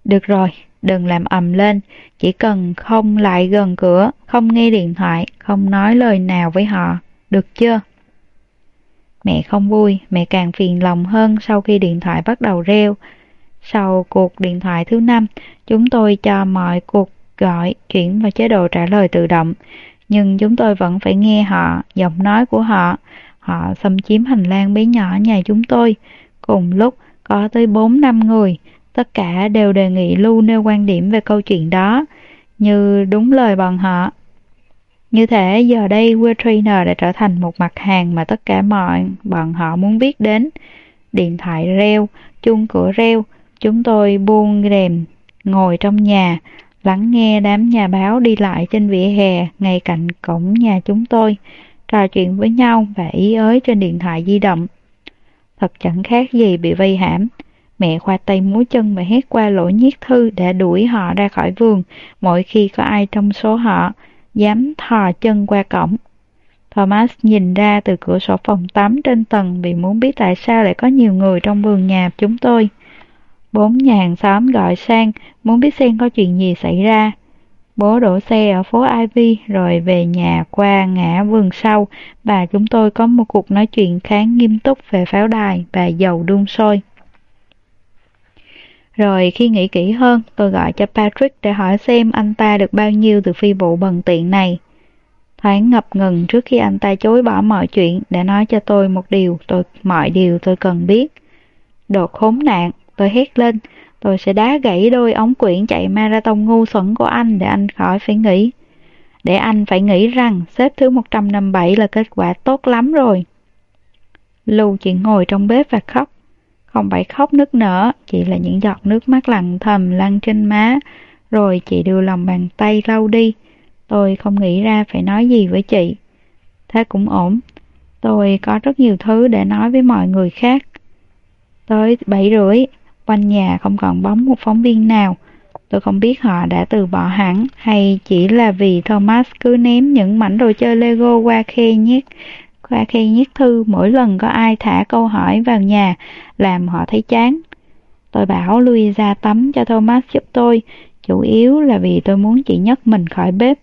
Được rồi, đừng làm ầm lên, chỉ cần không lại gần cửa, không nghe điện thoại, không nói lời nào với họ, được chưa? Mẹ không vui, mẹ càng phiền lòng hơn sau khi điện thoại bắt đầu reo. Sau cuộc điện thoại thứ năm, chúng tôi cho mọi cuộc gọi chuyển vào chế độ trả lời tự động, nhưng chúng tôi vẫn phải nghe họ, giọng nói của họ. Họ xâm chiếm hành lang bé nhỏ nhà chúng tôi. Cùng lúc có tới 4 năm người, tất cả đều đề nghị Lưu nêu quan điểm về câu chuyện đó, như đúng lời bọn họ. Như thế giờ đây We Trainer đã trở thành một mặt hàng mà tất cả mọi bọn họ muốn biết đến. Điện thoại reo, chung cửa reo, chúng tôi buông rèm, ngồi trong nhà, lắng nghe đám nhà báo đi lại trên vỉa hè ngay cạnh cổng nhà chúng tôi, trò chuyện với nhau và ý ới trên điện thoại di động. Thật chẳng khác gì bị vây hãm. Mẹ khoa tay múa chân và hét qua lỗ nhiết thư để đuổi họ ra khỏi vườn mỗi khi có ai trong số họ dám thò chân qua cổng. Thomas nhìn ra từ cửa sổ phòng tắm trên tầng vì muốn biết tại sao lại có nhiều người trong vườn nhà chúng tôi. Bốn nhà hàng xóm gọi sang, muốn biết xem có chuyện gì xảy ra. Bố đổ xe ở phố Ivy rồi về nhà qua ngã vườn sau và chúng tôi có một cuộc nói chuyện khá nghiêm túc về pháo đài và dầu đun sôi. Rồi khi nghĩ kỹ hơn, tôi gọi cho Patrick để hỏi xem anh ta được bao nhiêu từ phi vụ bần tiện này. Thoáng ngập ngừng trước khi anh ta chối bỏ mọi chuyện để nói cho tôi một điều, tôi mọi điều tôi cần biết. Đồ khốn nạn, tôi hét lên, tôi sẽ đá gãy đôi ống quyển chạy marathon ngu xuẩn của anh để anh khỏi phải nghĩ. Để anh phải nghĩ rằng xếp thứ 157 là kết quả tốt lắm rồi. Lưu chỉ ngồi trong bếp và khóc. Không phải khóc nức nở, chỉ là những giọt nước mắt lặng thầm lăn trên má, rồi chị đưa lòng bàn tay lau đi. Tôi không nghĩ ra phải nói gì với chị. Thế cũng ổn. Tôi có rất nhiều thứ để nói với mọi người khác. Tới bảy rưỡi, quanh nhà không còn bóng một phóng viên nào. Tôi không biết họ đã từ bỏ hẳn hay chỉ là vì Thomas cứ ném những mảnh đồ chơi Lego qua khe nhét qua khe nhét thư mỗi lần có ai thả câu hỏi vào nhà làm họ thấy chán. Tôi bảo Luisa tắm cho Thomas giúp tôi, chủ yếu là vì tôi muốn chị nhấc mình khỏi bếp.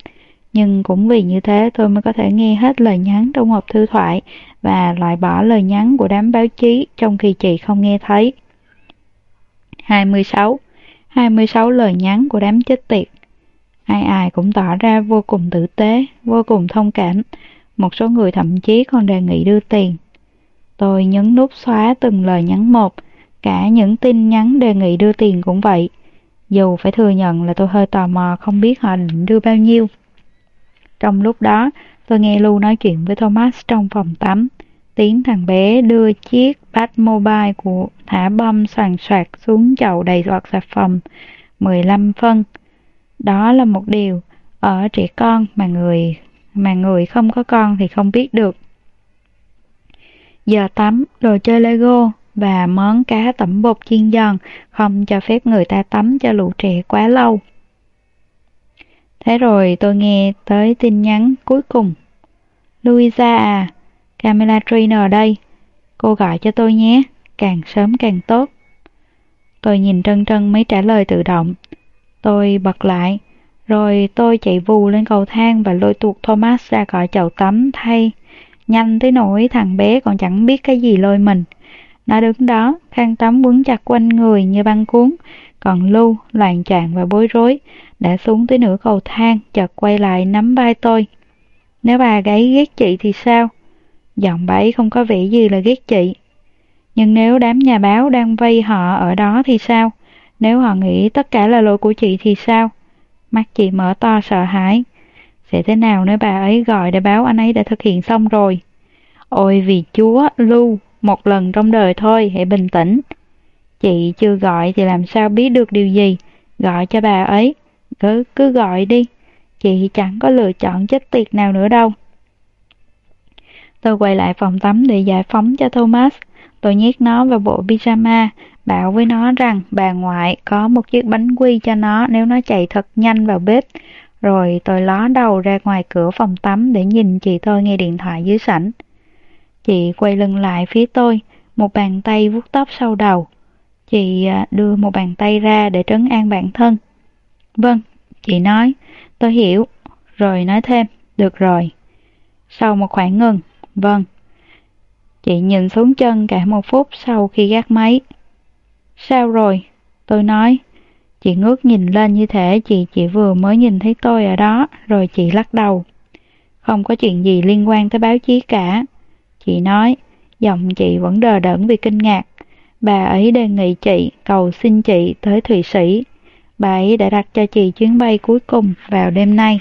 Nhưng cũng vì như thế tôi mới có thể nghe hết lời nhắn trong hộp thư thoại và loại bỏ lời nhắn của đám báo chí trong khi chị không nghe thấy. 26. 26 lời nhắn của đám chết tiệt. Ai ai cũng tỏ ra vô cùng tử tế, vô cùng thông cảm. Một số người thậm chí còn đề nghị đưa tiền. Tôi nhấn nút xóa từng lời nhắn một, cả những tin nhắn đề nghị đưa tiền cũng vậy. Dù phải thừa nhận là tôi hơi tò mò không biết họ định đưa bao nhiêu. Trong lúc đó, tôi nghe Lu nói chuyện với Thomas trong phòng tắm. Tiếng thằng bé đưa chiếc Batmobile của thả bom soàn soạt xuống chậu đầy giọt xà phòng 15 phân. Đó là một điều ở trẻ con mà người mà người không có con thì không biết được. Giờ tắm, đồ chơi Lego và món cá tẩm bột chiên giòn không cho phép người ta tắm cho lũ trẻ quá lâu. Thế rồi tôi nghe tới tin nhắn cuối cùng. Louisa à, Camilla Trainer đây. Cô gọi cho tôi nhé, càng sớm càng tốt. Tôi nhìn trân trân mấy trả lời tự động. Tôi bật lại, rồi tôi chạy vù lên cầu thang và lôi tuột Thomas ra khỏi chậu tắm thay. Nhanh tới nỗi thằng bé còn chẳng biết cái gì lôi mình. Nó đứng đó, khăn tắm quấn chặt quanh người như băng cuốn, còn Lưu loạn trạng và bối rối, đã xuống tới nửa cầu thang, chợt quay lại nắm vai tôi. Nếu bà gái ghét chị thì sao? Giọng bà ấy không có vẻ gì là ghét chị. Nhưng nếu đám nhà báo đang vây họ ở đó thì sao? Nếu họ nghĩ tất cả là lỗi của chị thì sao? Mắt chị mở to sợ hãi. Sẽ thế nào nếu bà ấy gọi để báo anh ấy đã thực hiện xong rồi? Ôi vì chúa, Lưu, một lần trong đời thôi, hãy bình tĩnh. Chị chưa gọi thì làm sao biết được điều gì, gọi cho bà ấy, cứ, cứ gọi đi, chị chẳng có lựa chọn chết tiệt nào nữa đâu. Tôi quay lại phòng tắm để giải phóng cho Thomas. Tôi nhét nó vào bộ pyjama, bảo với nó rằng bà ngoại có một chiếc bánh quy cho nó nếu nó chạy thật nhanh vào bếp. Rồi tôi ló đầu ra ngoài cửa phòng tắm để nhìn chị tôi nghe điện thoại dưới sảnh. Chị quay lưng lại phía tôi, một bàn tay vuốt tóc sau đầu. Chị à, đưa một bàn tay ra để trấn an bản thân. Vâng, chị nói, tôi hiểu. Rồi nói thêm, được rồi. Sau một khoảng ngừng, vâng. Chị nhìn xuống chân cả một phút sau khi gác máy. Sao rồi? Tôi nói. Chị ngước nhìn lên như thể chị chỉ vừa mới nhìn thấy tôi ở đó, rồi chị lắc đầu. Không có chuyện gì liên quan tới báo chí cả. Chị nói, giọng chị vẫn đờ đẫn vì kinh ngạc. Bà ấy đề nghị chị, cầu xin chị tới Thụy Sĩ. Bà ấy đã đặt cho chị chuyến bay cuối cùng vào đêm nay.